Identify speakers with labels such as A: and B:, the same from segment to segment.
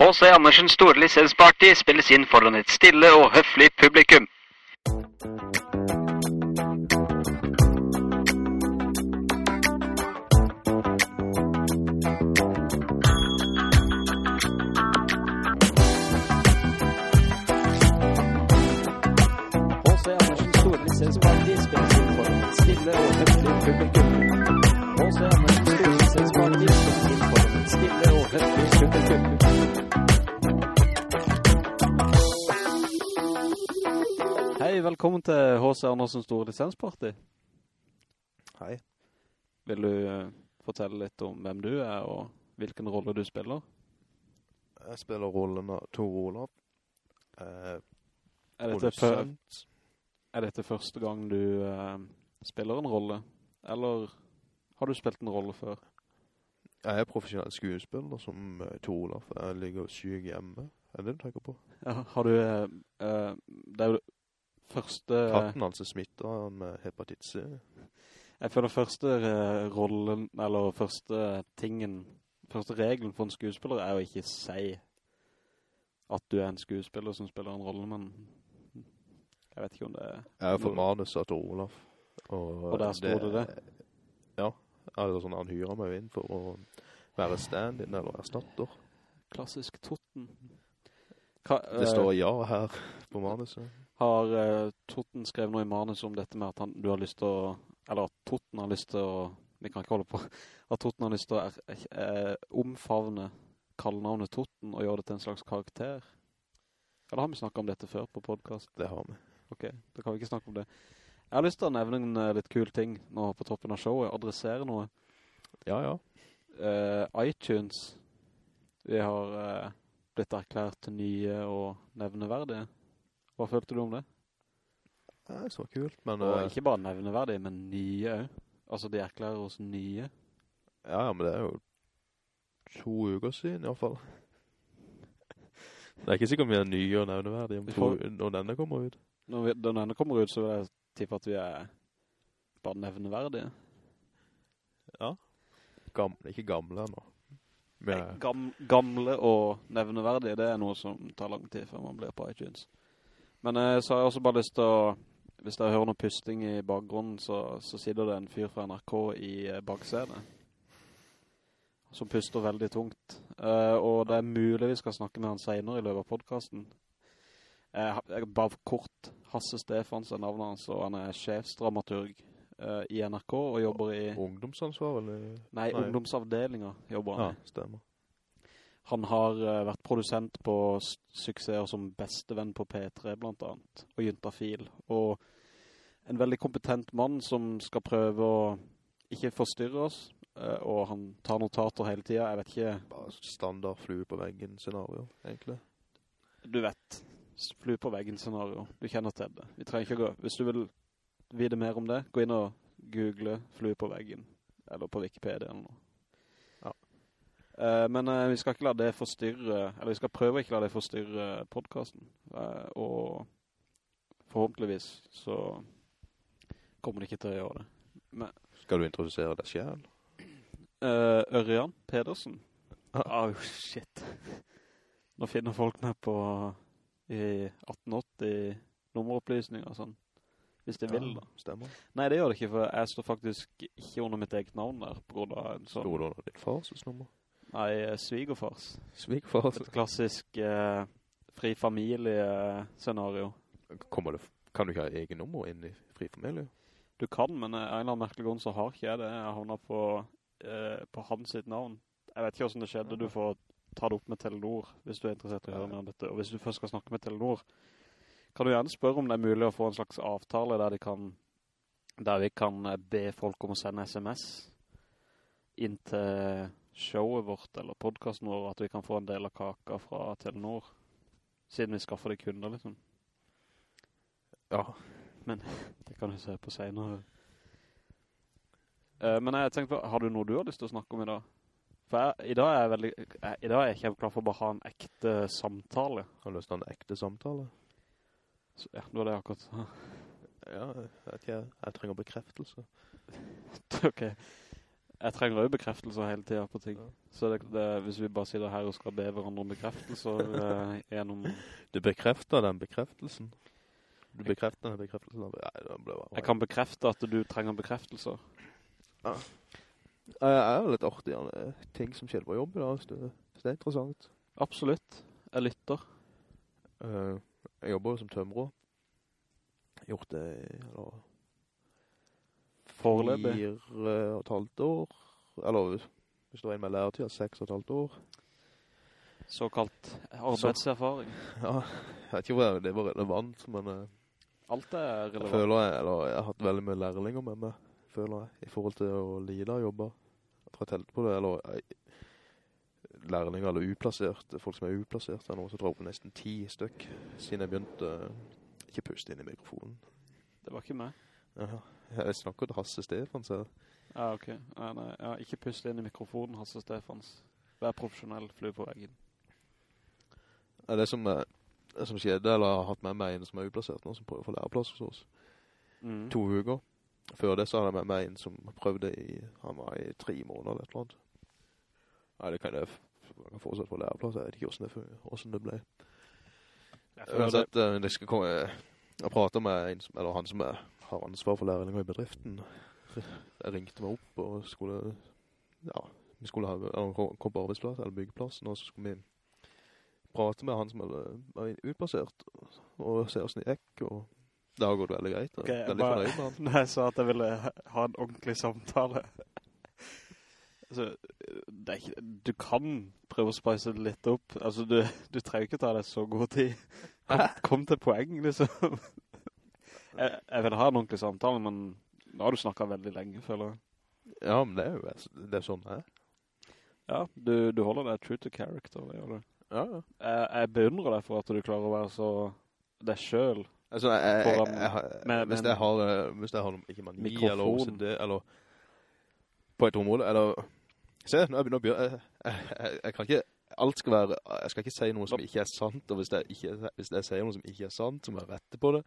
A: H.C. Andersens store lisensparty spilles inn foran et stille og høflig publikum.
B: Velkommen til H.C. Andersens store lisensparty.
C: Hei.
B: Vil du eh, fortelle litt om hvem du er og hvilken rolle du spiller?
C: Jeg spiller rollen av Tor Olav. Eh,
B: Er dette, er dette første gang du eh, spiller en rolle? Eller har du spilt en rolle før?
C: Jeg er profesjonell skuespiller som eh, Tor Olav. Jeg ligger syk hjemme. Er det det du tenker på?
B: Ja, har du... eh, eh, det er jo første...
C: Katten hans er smittet med hepatitt C.
B: Jeg føler første eh, rollen, eller første tingen, første regelen for en skuespiller er å ikke si at du er en skuespiller som spiller en rolle, men jeg vet ikke om det er...
C: Jeg har fått manus av Tor Olav. Og,
B: Og der står det det?
C: Ja. Altså sånn, han hyrer meg inn for å være stand-in eller erstatter.
B: Klassisk Totten. Hva,
C: Det
B: eh,
C: står ja her på manuset.
B: Har uh, Totten skrevet noe i manus om dette med at han, du har lyst til å, eller at Totten har lyst til å, vi kan ikke holde på, at Totten har lyst til å er, er, er, omfavne kallnavnet Totten og gjøre det til en slags karakter? Eller har vi snakket om dette før på podcast?
C: Det har vi.
B: Ok, da kan vi ikke snakke om det. Jeg har lyst til å nevne en eh, litt kul ting nå på toppen av showet, adressere noe.
C: Ja, ja.
B: Uh, iTunes, vi har uh, blitt erklært nye og nevneverdige. Hva følte du om det?
C: Det er så kult, men...
B: Og
C: eh,
B: ikke bare nevneverdige, men nye. Altså, de erklærer oss nye.
C: Ja, ja, men det er jo to uker siden i hvert fall. Det er ikke sikkert vi er nye og nevneverdige om to, når denne kommer ut.
B: Når, vi, når denne kommer ut, så vil jeg tippe at vi er bare nevneverdige.
C: Ja. Gamle, ikke gamle nå.
B: Gam, gamle og nevneverdige, det er noe som tar lang tid før man blir på iTunes. Men eh, så har jeg også bare lyst til å, hvis dere hører noe pusting i bakgrunnen, så, så sitter det en fyr fra NRK i eh, baksetet. Som puster veldig tungt. Eh, og det er mulig vi skal snakke med han senere i løpet av podcasten. Eh, bare kort, Hasse Stefans er navnet hans, og han er sjefsdramaturg eh, i NRK og jobber i,
C: ungdomsansvar, eller?
B: nei,
C: nei.
B: ungdomsavdelinga jobber han i.
C: Ja, stemmer.
B: Han har eh, vært produsent på suksesser som Bestevenn på P3 blant annet, og Juntafil. Og en veldig kompetent mann som skal prøve å ikke forstyrre oss, eh, og han tar notater hele tiden. Jeg vet ikke,
C: Bare standard flue på veggen scenario, egentlig.
B: du vet, flue på veggen scenario. Du kjenner til det. Vi trenger ikke gå, hvis du vil vite mer om det, gå inn og google flue på veggen, eller på Wikipedia eller noe.
C: Ja.
B: Eh, men eh, vi skal ikke la det forstyrre, eller vi skal prøve ikke la det forstyrre podcasten. Eh, og forhåpentligvis så kommer det ikke til å gjøre det. Men,
C: Skal du introdusere deg selv?
B: Uh, Ørjan Pedersen.
C: Ah.
B: Au, shit. Nå finner folk meg på i 1880 nummeropplysninger og sånn. Hvis de vil da.
C: Stemmer.
B: Nei, det gjør det ikke, for jeg står faktisk ikke under mitt eget navn der, på grunn av en sånn...
C: Står du under ditt fars nummer?
B: Nei, eh, svigerfars. Et klassisk eh, fri familie-scenario.
C: Kommer det, kan du ikke ha egen nummer inn i fri familie?
B: Du kan, men eh, en eller annen merkelig grunn så har ikke jeg det. Jeg havner på, eh, på hans sitt navn. Jeg vet ikke hvordan det skjedde. Du får ta det opp med Telenor, hvis du er interessert i å høre mer om dette. Og hvis du først skal snakke med Telenor, kan du gjerne spørre om det er mulig å få en slags avtale der, de kan, der vi kan eh, be folk om å sende sms inn til showet vårt, eller podcasten vår, at vi kan få en del av kaka fra Telenor, siden vi skaffer de kunder, liksom.
C: Ja.
B: Men det kan du se på senere. Uh, men jeg tenkte på, har du noe du har lyst til å snakke om i dag? For jeg, i dag er jeg veldig, jeg, i dag er jeg kjempeklar for å bare ha en ekte samtale.
C: Har du lyst til en ekte samtale?
B: Så, ja, det var det akkurat.
C: Ja, jeg vet jeg trenger bekreftelse.
B: ok. Jeg trenger jo bekreftelser hele tiden på ting.
C: Ja.
B: Så det, det, hvis vi bare sitter her og skal be hverandre om bekreftelser eh, gjennom...
C: Du bekrefter den bekreftelsen. Du bekrefter den bekreftelsen. Nei, det ble bare...
B: Jeg kan bekrefte at du trenger bekreftelser.
C: Ja, Jeg er jo litt artig, ting som skjer på jobb i dag, så det, er interessant.
B: Absolutt. Jeg lytter.
C: Eh, jeg jobber jo som tømrer. Gjort det eller,
B: Foreløpig.
C: Fire og et halvt år. Eller hvis det var en med læretid, seks og et halvt år.
B: Såkalt arbeidserfaring.
C: Ja, jeg vet ikke hvor det var relevant, men eh,
B: Alt er relevant.
C: jeg føler jeg, eller jeg har hatt veldig mye lærlinger med meg, føler jeg, i forhold til å lide og jobbe. Jeg tror jeg telte på det, eller jeg, lærlinger eller uplasserte, folk som er uplasserte, er noen som drar på nesten ti stykk siden jeg begynte, eh, ikke puste inn i mikrofonen.
B: Det var ikke meg.
C: Ja, jeg snakker til Hasse Stefans her.
B: Ja, ok. Ja, nei, ja, ikke puste inn i mikrofonen, Hasse Stefans. Vær profesjonell, fly på veggen.
C: Ja, det som, eh, det som skjedde, eller har hatt med meg en som er uplassert nå, som prøver å få læreplass hos oss.
B: Mm.
C: To uker. Før det så hadde jeg med meg en som prøvde i, han var i tre måneder eller et eller annet. Nei, det kan jeg, jeg kan fortsatt få læreplass, jeg vet ikke hvordan det, hvordan det ble.
B: Jeg
C: Uansett, eh, det skal komme, jeg prater med en som, eller han som er, har ansvar for lærlinger i bedriften. Jeg ringte meg opp og skulle, ja, vi skulle ha, kom på arbeidsplass, eller byggeplassen, og så skulle vi prate med han som var er utplassert, og se hvordan det gikk, og det har gått veldig greit.
B: Okay,
C: jeg
B: bare-
C: fornøyd.
B: Når jeg sa at jeg ville ha- en ordentlig samtale. Altså, det ikke, du kan prøve å spice det litt opp. Altså, du, du trenger ikke ta deg så god tid. Kom, kom til poeng, liksom. Jeg, jeg vil ha en ordentlig samtale, men nå har du snakket veldig lenge, føler jeg.
C: Ja, men det er jo det er sånn det er.
B: Ja, du, du holder deg true to character, det gjør du.
C: Ja, ja.
B: Jeg, jeg beundrer deg for at du klarer å være så deg selv.
C: Altså, jeg,
B: Foran-
C: jeg,
B: med-
C: hvis jeg har, eh, hvis jeg har ikke mani
B: mikrofon.
C: eller OCD, eller på et område, eller, se, nå begynner å begynne, jeg, kan ikke, alt skal være, jeg skal ikke si noe som ikke er sant, og hvis ikke, hvis jeg sier noe som ikke er sant, så må jeg rette på det.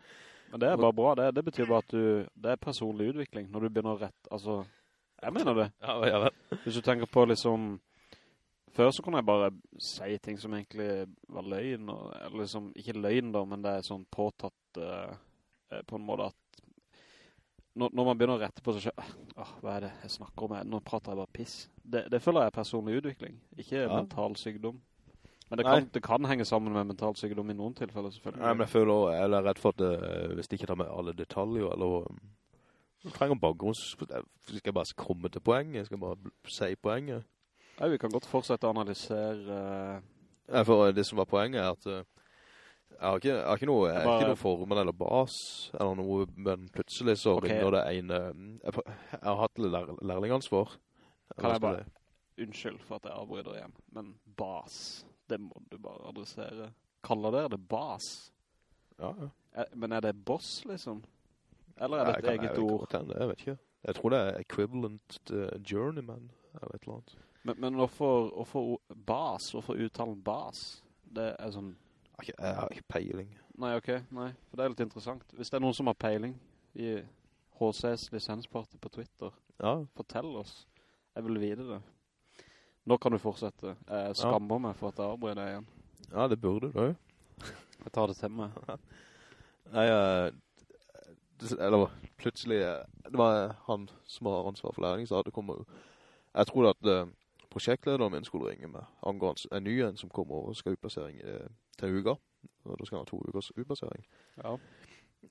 B: Men det er bare bra. Det, det betyr bare at du, det er personlig utvikling når du begynner å rette, altså, jeg mener det.
C: Ja, ja vel.
B: Hvis du tenker på liksom Før så kunne jeg bare si ting som egentlig var løgn og, Eller liksom, ikke løgn da Men det er sånn påtatt eh, På en måte at når, når man begynner å rette på seg selv Åh, hva er det jeg snakker om? Nå prater jeg bare piss Det, det føler jeg er personlig utvikling Ikke
C: Ja.
B: mental sykdom Men det kan, det kan henge sammen med mental sykdom I noen tilfeller selvfølgelig
C: Nei, men jeg føler også, jeg er redd for at det, hvis de ikke tar med alle detaljer, eller jeg trenger bakgrunns, jeg bare komme til poenget, jeg skal bare si poenget.
B: Nei, vi kan godt fortsette å analysere Nei,
C: Ja, for det som var poenget er at eh, jeg har ikke, jeg har ikke noe, jeg
B: Bare-
C: formel eller bas, eller noe, men plutselig så
B: okay.
C: ringer det en, eh, jeg, jeg har hatt lær, lærlingansvar.
B: Kan jeg bare- Unnskyld for at jeg avbryter igjen, men bas, det må du bare adressere. Kaller dere det bas?
C: Ja, ja.
B: Er, men er det boss, liksom? Eller er det et eget
C: jeg
B: ord?
C: hende, Jeg vet ikke. Jeg tror det er equivalent til journeyman, eller et eller annet.
B: Men, men hvorfor, hvorfor bas? Hvorfor uttalen bas? Det er sånn...
C: Jeg har ikke, jeg har ikke peiling.
B: Nei, ok, nei, for det er litt interessant. Hvis det er noen som har peiling i HCs lisensparti på Twitter,
C: Ja,
B: fortell oss. Jeg vil vite det. Nå kan du fortsette. Jeg skammer meg for at jeg avbryter deg igjen.
C: ja det burde du jo.
B: Jeg tar det til meg.
C: Nei, uh, det, eller plutselig, eh, det var han som har ansvar for læring, så det kommer jo, jeg tror at uh, prosjektlederen min skulle ringe meg, angående en ny en som kommer og skal utplassering eh, til uka, og da skal han ha to ukers utplassering.
B: Ja.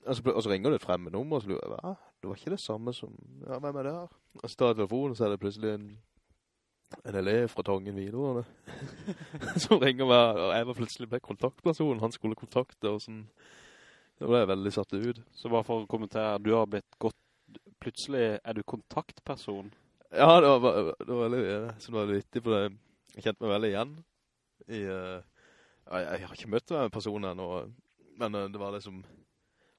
C: Og så, og så ringer det et fremme nummer, og så lurer jeg, hva? Det var ikke det samme som, ja, hvem er det her? Og så tar jeg telefonen, og så er det plutselig en, en elev fra Tangen videre, som ringer meg, og jeg var plutselig ble kontaktpersonen, han skulle kontakte, og sånn, da ble jeg veldig satt ut.
B: Så bare for å kommentere, du har blitt godt... Plutselig er du kontaktperson.
C: Ja, det var, det var veldig, så det var vittig, for det, jeg kjente meg veldig igjen i, uh, jeg, jeg har ikke møtt den personen ennå, men uh, det var liksom,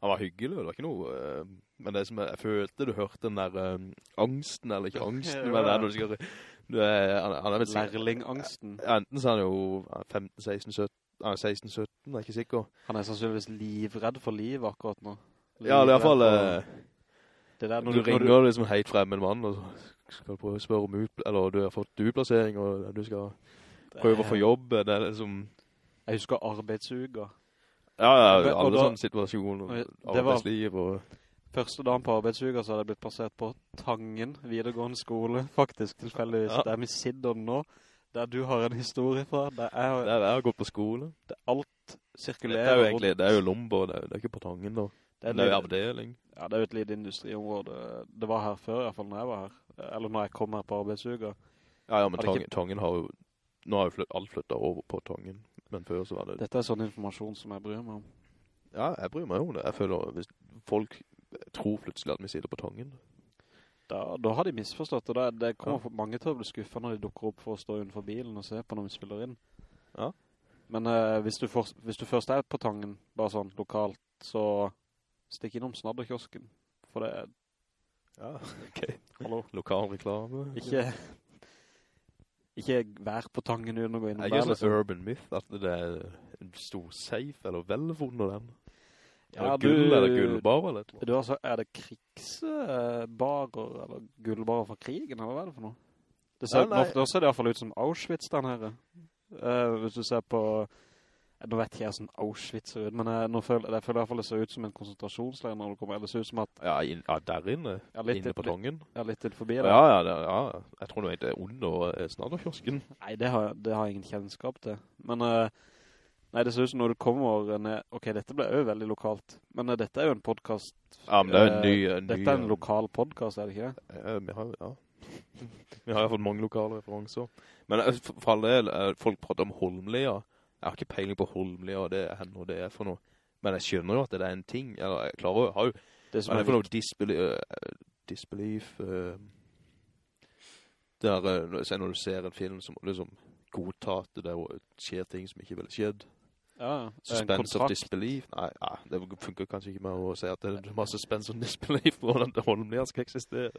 C: han var hyggelig, det var ikke noe, Uh, men det som jeg, jeg følte, du hørte den der eh, angsten, eller ikke angsten,
B: Ja.
C: men det er når du skal, du er, han, han er vel sikkert-
B: Lærlingangsten.
C: Enten så er han jo 15, 16, 17, ja, 16, 17, jeg er ikke sikker.
B: Han er sannsynligvis livredd for liv akkurat nå.
C: Ja, er i hvert fall, eh,
B: for- Det der,
C: du
B: du,
C: ringer liksom helt frem en mann, og så skal prøve å spørre om ut, eller du har fått utplassering, og du skal prøve å få jobb, det er liksom...
B: Jeg husker arbeidsuga.
C: Ja, ja, alle
B: da-
C: sånne situasjoner, arbeidsliv og...
B: Første dagen på arbeidsuga så hadde jeg blitt plassert på Tangen videregående skole, faktisk tilfeldigvis.
C: Ja.
B: Der vi sitter nå, der du har en historie fra. Der er,
C: Det er, jeg har gått på skole.
B: det alt
C: Det er jo egentlig, det er jo Lombo, det er, det er ikke på Tangen da.
B: Det er,
C: Det er jo avdeling.
B: ja, det er jo et lite industriområde. Det var her før i hvert fall når jeg var her. Eller når jeg kom her på arbeidsuga.
C: Ja, ja, men Tangen,
B: ikke-
C: Tangen har jo, nå har jo flytt, alt flyttet over på Tangen, men før så var det...
B: Dette er sånn informasjon som jeg bryr meg om.
C: Ja, jeg bryr meg om det. Jeg føler, hvis folk tror plutselig at vi sitter på Tangen.
B: Da, da har de misforstått, og det, det kommer
C: Ja.
B: mange til å bli skuffet når de dukker opp for å stå utenfor bilen og se på når vi spiller inn.
C: Ja.
B: Men eh, hvis, du for, hvis du først er på Tangen, bare sånn lokalt, så stikk innom snadderkiosken. For det er,
C: Ja, ok.
B: hallo,
C: Lokal reklame.
B: ikke, ikke vær på Tangen uten å gå inn
C: Jeg er sånn urban myth at det er en stor safe eller under den.
B: Ja,
C: Eller gull
B: du-
C: eller gullbar eller noe?
B: Du altså, er det krigsbarer, eller gullbarer fra krigen, eller hva er det for noe? Det ser,
C: nei, nei.
B: nå ser det i hvert fall ut som Auschwitz den her. Uh, hvis du ser på, eh, nå vet jeg sånn Auschwitz ser ut, men jeg, nå føler, jeg føler i hvert fall det ser ut som en konsentrasjonsleir når du kommer, eller det ser ut som at,
C: Ja, in, ja, der inne.
B: Ja,
C: inne på
B: litt- Ja, litt til forbi
C: Ja,
B: det.
C: ja, det, ja. Jeg tror det er under eh, snadderkiosken.
B: Nei, det har, det har jeg ingen kjennskap til. Men, eh, nei, det ser ut som når du kommer ned, ok, dette ble jo veldig lokalt, men eh, dette er jo en podcast.
C: Ja, men det er jo en
B: eh,
C: ny... En
B: Dette er en lokal podcast, er det ikke det?
C: Eh, vi har, ja. vi har jo fått mange lokale referanser. Men eh, for, for all del, eh, folk prater om Holmlia. Jeg har ikke peiling på Holmlia det er henne og det er for noe. Men jeg skjønner jo at det er en ting. Eller jeg klarer jo, har jo,
B: Det
C: hva er det for noe disbelief, uh, disbelief eh, der, eh, når- du ser en film som liksom godtar at det er- skjer ting som ikke ville skjedd.
B: Ja, ja.
C: Suspense of disbelief. Nei, ja, det funker kanskje ikke med å si at det er masse suspense of disbelief hvordan Holmlia skal eksistere.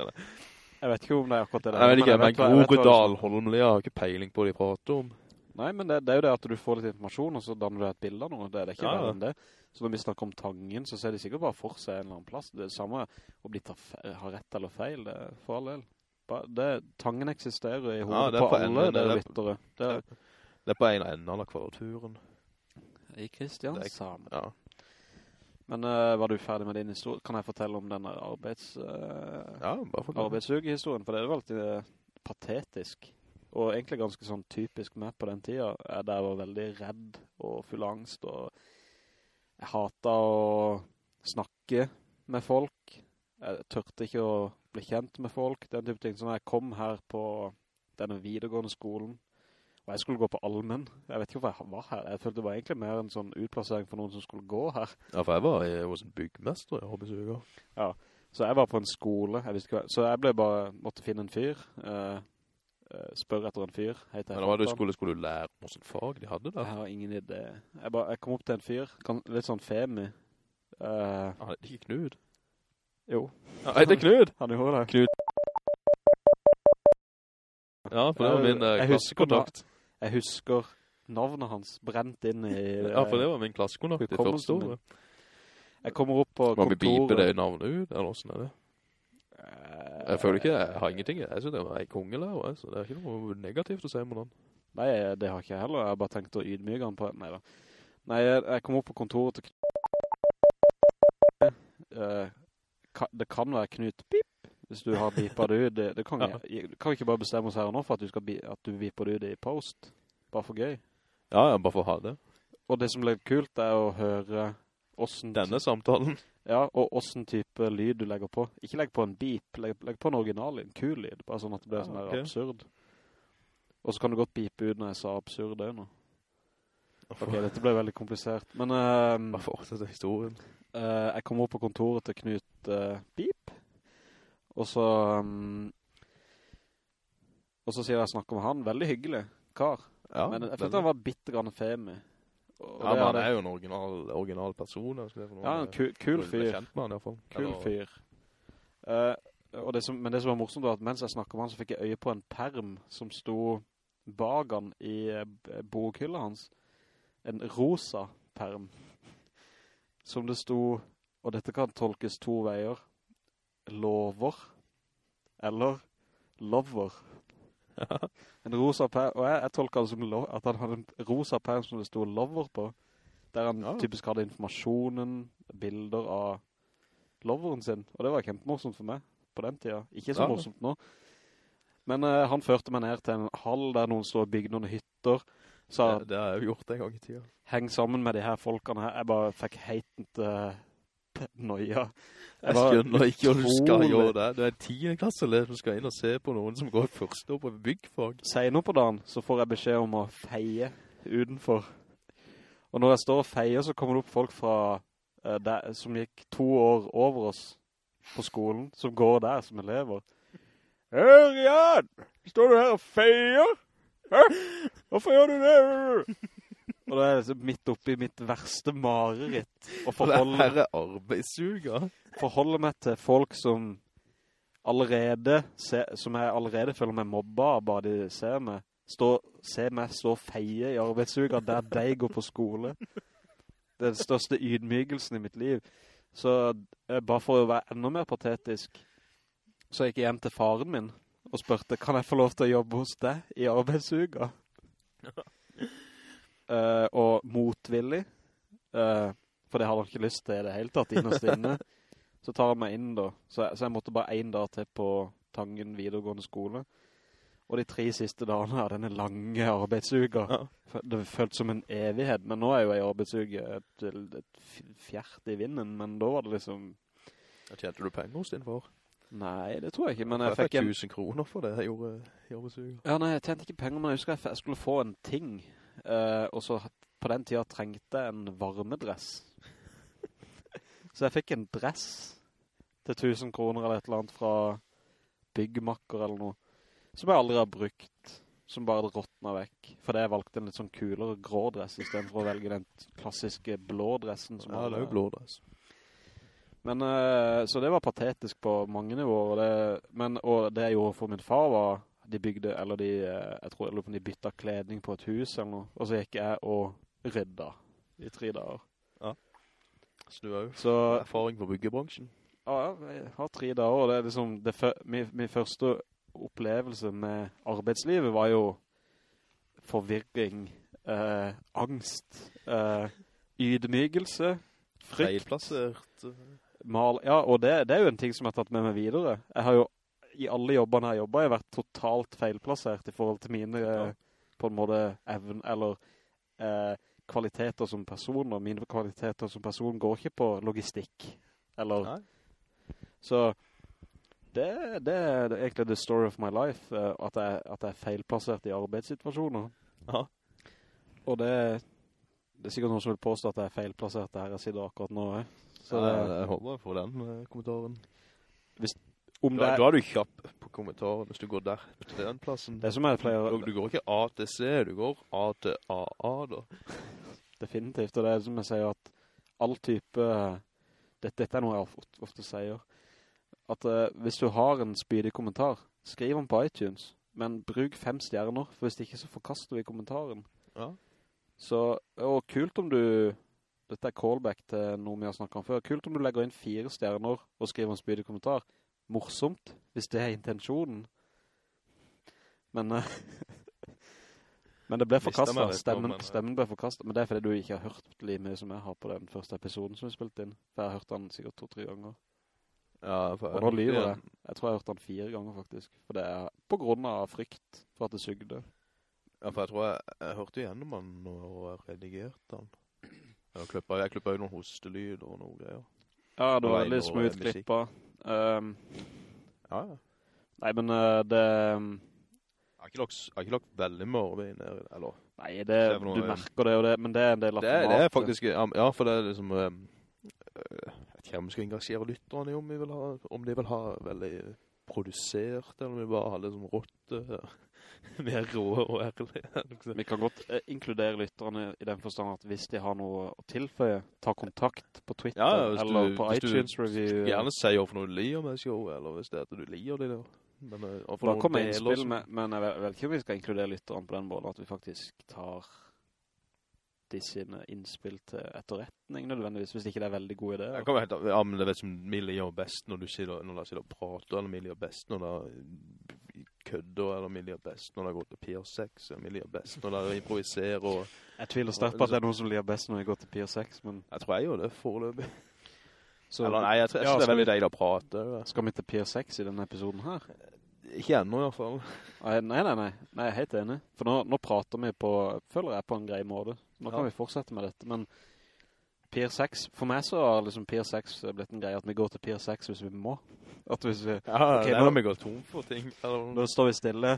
B: Jeg vet ikke om det er akkurat det. der,
C: Jeg vet ikke, men
B: jeg
C: Groruddal,
B: er.
C: Holmlia har ikke peiling på det de prater om.
B: Nei, men det, det er jo det at du får litt informasjon, og så danner du et bilde av noe. Det er det ikke
C: Ja, ja.
B: enn det. Så når vi snakker om Tangen, så ser de sikkert bare for seg en eller annen plass. Det er samme om de har rett eller feil, det er for all del. Det, tangen eksisterer i hodet
C: det er
B: på alle
C: enden, det er-
B: lyttere. Det er
C: Det er på en av endene av kvadraturen.
B: I Kristiansand.
C: Ja.
B: Men uh, var du ferdig med din historie? Kan jeg fortelle om denne arbeids, uh,
C: ja, bare for det.
B: er jo alltid uh, patetisk. Og egentlig ganske sånn typisk med på den tida, Jeg der var veldig redd og full angst, og jeg hatet å snakke med folk. Jeg tørte ikke å bli kjent med folk, den type ting. som jeg kom her på denne videregående skolen, og jeg skulle gå på Almen, jeg vet ikke hvorfor jeg var her. Jeg følte det var egentlig mer en sånn utplassering for noen som skulle gå her.
C: Ja, for jeg var hos en byggmester i Ja,
B: Så jeg var på en skole, jeg ikke så jeg ble bare, måtte finne en fyr, eh, spørre etter en fyr.
C: Men hva skulle, skulle du lære hvilken fag de hadde
B: da?
C: Jeg
B: har ingen idé. Jeg, bare, jeg kom opp til en fyr, kan, litt sånn femi. Eh,
C: Han het ikke Knud.
B: jo,
C: Er det Knud?
B: han gjorde det.
C: Knud. Ja, for det var min
B: husker
C: klassekontakt.
B: Jeg husker navnet hans brent inn i...
C: Ja, for det var min klassekontakt i første
B: år.
C: året.
B: Jeg kommer opp på
C: Må vi
B: kontoret.
C: bipe det navnet ut, eller hvordan er det?
B: Eh,
C: Jeg føler ikke, jeg har ingenting. Jeg synes det var en kongelærer, jeg, så det er ikke noe negativt å si om den.
B: Nei, det har ikke jeg heller. Jeg har bare tenkt å ydmyke han på... Nei da. Nei, jeg, jeg kom opp på kontoret til... Eh, det kan være Knut Pip, hvis du har bipet det ut. Det, det kan,
C: Ja.
B: jeg, kan vi ikke bare bestemme oss her og nå for at du, skal at du biper det ut i post? Bare for gøy.
C: Ja, ja, bare for å ha det.
B: Og det som blir kult er å høre hvordan...
C: Denne samtalen.
B: Ja, og hvordan type lyd du legger på. Ikke legg på en beep, legg, legg på en original, en kul lyd, bare sånn at det blir
C: Ja,
B: sånn der
C: ok.
B: absurd. Og så kan du godt beepe ut når jeg sa absurd det nå. Ok, dette ble veldig komplisert. Men ehm,
C: Bare fortsette historien.
B: Uh, jeg kom opp på kontoret til Knut uh, Beep. Og så... Um, og så sier jeg snakker med han. Veldig hyggelig kar.
C: Ja,
B: men jeg følte han var bittergrann femi.
C: Ja, men han er jo en original, original person.
B: Ja, en kul, kul fyr.
C: Kjent med han i hvert fall.
B: Kul
C: Eller-
B: fyr. Uh, det som, men det som var morsomt var at mens jeg snakket med han, så fikk jeg øye på en perm som sto bak han i eh, bokhylla hans. En rosa perm. Som det sto, og dette kan tolkes to veier, lover, eller lover. En rosa pen, og jeg, jeg tolker det som lov, at han hadde en rosa pen som det stod lover på. Der han
C: Ja.
B: typisk hadde informasjonen, bilder av loveren sin. Og det var kjempemorsomt for meg på den tida. Ikke så
C: Ja.
B: morsomt nå. Men uh, han førte meg ned til en hall der noen stod og bygde noen hytter. sa,
C: Det, det har jeg jo gjort en gang i tida.
B: heng sammen med de her folkene her. Jeg bare fikk heitent uh, nøya.
C: Jeg skjønner ikke om du skal gjøre det. Du er en tiende klasseelev som skal inn og se på noen som går første år på byggfag.
B: Senere på dagen så får jeg beskjed om å feie utenfor. Og når jeg står og feier så kommer det opp folk fra, eh, der, som gikk to år over oss på skolen, som går der som elever. Ørjan, står du her og feier? Hæ? Hvorfor gjør du det? Og da er jeg midt oppe i mitt verste mareritt. Og
C: forholde, det
B: forholde,
C: her er arbeidssuger.
B: forholde meg til folk som allerede, se, som jeg allerede føler meg mobba av bare de ser meg. Stå, se meg stå feie i arbeidssuger der de går på skole. Det er den største ydmygelsen i mitt liv. Så eh, bare for å være enda mer patetisk, så gikk jeg hjem til faren min og spørte, kan jeg få lov til å jobbe hos deg i arbeidsuga? Eh, og motvillig, uh, for det hadde han ikke lyst til i det hele tatt, innerst inne. Så tar han meg inn da. Så jeg, så jeg måtte bare en dag til på Tangen videregående skole. Og de tre siste dagene av denne lange arbeidsuga.
C: Ja.
B: Det føltes som en evighet, men nå er jo en arbeidsuge et, et fjert i vinden, men da var det liksom...
C: Tjente du penger hos din far?
B: Nei, det tror jeg ikke, men
C: jeg
B: jeg fikk en...
C: 1000 kroner for det jeg gjorde i arbeidssuga.
B: Ja, nei, jeg tjente ikke penger, men jeg husker jeg, jeg skulle få en ting. Eh, og så på den tida trengte jeg en varmedress. så jeg fikk en dress til 1000 kroner eller et eller annet fra byggmakker eller noe. Som jeg aldri har brukt. Som bare råttet vekk. For jeg valgte en litt sånn kulere grå dress i stedet for å velge den klassiske blå dressen. Som
C: Ja, det er jo blå dress.
B: men, uh, så det var patetisk på mange nivåer. Og det, men, og det jeg gjorde for min far var, de bygde, eller de, eh, jeg tror jeg de bytta kledning på et hus eller noe. Og så gikk jeg og rydda i tre dager.
C: Så du har jo
B: Så,
C: erfaring på byggebransjen.
B: ja, jeg har tre dager, og det er liksom, det, min, min første opplevelse med arbeidslivet var jo forvirring, eh, angst, eh, ydmygelse, frykt.
C: Feilplassert.
B: Mal, ja, og det, det er jo en ting som jeg har tatt med meg videre. Jeg har jo, i alle jobbene jeg jobber, jeg har vært totalt feilplassert i forhold til mine,
C: Ja.
B: eh, på en måte, evn, eller eh, kvaliteter som person, og mine kvaliteter som person går ikke på logistikk. Eller,
C: Nei.
B: så det, det er egentlig the story of my life, eh, at, jeg, at jeg er feilplassert i arbeidssituasjoner.
C: Ja.
B: Og det, det er sikkert noen som vil påstå at jeg er feilplassert der jeg sitter akkurat nå. eh. Så
C: ja,
B: det,
C: jeg jeg får den kommentaren. kommentaren.
B: Om
C: Da,
B: det,
C: da er du kjapp på kommentaren hvis du går der til den plassen.
B: det som er flere...
C: Du, du går ikke A til C, du går A til AA da.
B: definitivt, og det er som jeg sier at all type, dette, dette er noe jeg ofte, ofte sier, at uh, hvis du har en spydig kommentar, skriv den på iTunes, men bruk fem stjerner, for hvis ikke så forkaster vi kommentaren.
C: Ja.
B: Så, og kult om du, dette er callback til noe vi har snakket om før, kult om du legger inn fire stjerner og skriver en spydig kommentar. Morsomt, hvis det er intensjonen. Men, eh, men det ble forkastet, stemmen,
C: men, eh.
B: stemmen ble forkastet. Men det er fordi du ikke har hørt like mye som jeg har på den første episoden som vi spilte inn. For jeg har hørt den sikkert to-tre ganger.
C: Ja, for
B: Og nå lyver jeg. Jeg tror jeg har hørt den fire ganger faktisk. For det er på grunn av frykt for at det sugde.
C: Ja, for jeg tror jeg, jeg hørte igjennom den når jeg redigerte den. Jeg kløpper, jeg jo noen hostelyd og noen greier.
B: Ja, det var veldig smooth klippa. Um,
C: Ja, ja.
B: nei, men uh, det...
C: Jeg har ikke lagt, veldig mye ned, eller...
B: Nei, det,
C: er
B: du merker det, og det, men det er en del av
C: Det, det er faktisk, ja, for det er liksom... eh, eh, Jeg vet ikke om vi skal engasjere lytterne om, vi vil ha, om de vil ha veldig produsert, eller om vi bare har liksom rått, eh, mer rå og ærlig.
B: Vi kan godt eh, inkludere lytterne i den forstand at hvis de har noe å tilføye, ta kontakt på Twitter
C: Ja, ja, eller du-
B: på
C: hvis du
B: Review.
C: Hvis du Gjerne sier hvorfor noe du liker med show, eller hvis det er at du liker det da. Men, da og for
B: Bare
C: noen
B: kom med
C: deler
B: innspill, med, men jeg vet, vet ikke om vi skal inkludere lytterne på den måten, at vi faktisk tar de sine innspill til etterretning nødvendigvis, hvis ikke det er veldig god idé.
C: Jeg kan være ja, men det vet som Mille gjør best når du sier når du sier og prater, eller Mille gjør best når de kødder, eller Millie gjør best når de går til Pier 6, eller Millie best når de improviserer, og
B: Jeg tviler sterkt på at det er noen som liker best når jeg går til Pier 6, men...
C: jeg tror jeg gjør det foreløpig.
B: Så,
C: Eller nei, jeg tror jeg
B: Ja,
C: synes det er veldig
B: vi-
C: deilig å prate. ja.
B: Skal vi til Pier 6 i denne episoden her?
C: Ikke enda i hvert fall.
B: Nei, nei, nei, nei, nei jeg er helt enig. For nå, nå prater vi på, føler jeg på en grei måte. Nå kan
C: Ja.
B: vi fortsette med dette, men Pier 6, for meg så har liksom Pier 6 blitt en greie at vi går til Pier 6 hvis vi må. At hvis vi,
C: Ja,
B: okay,
C: det er
B: nå-
C: vi går tom for ting. Eller,
B: nå står vi stille,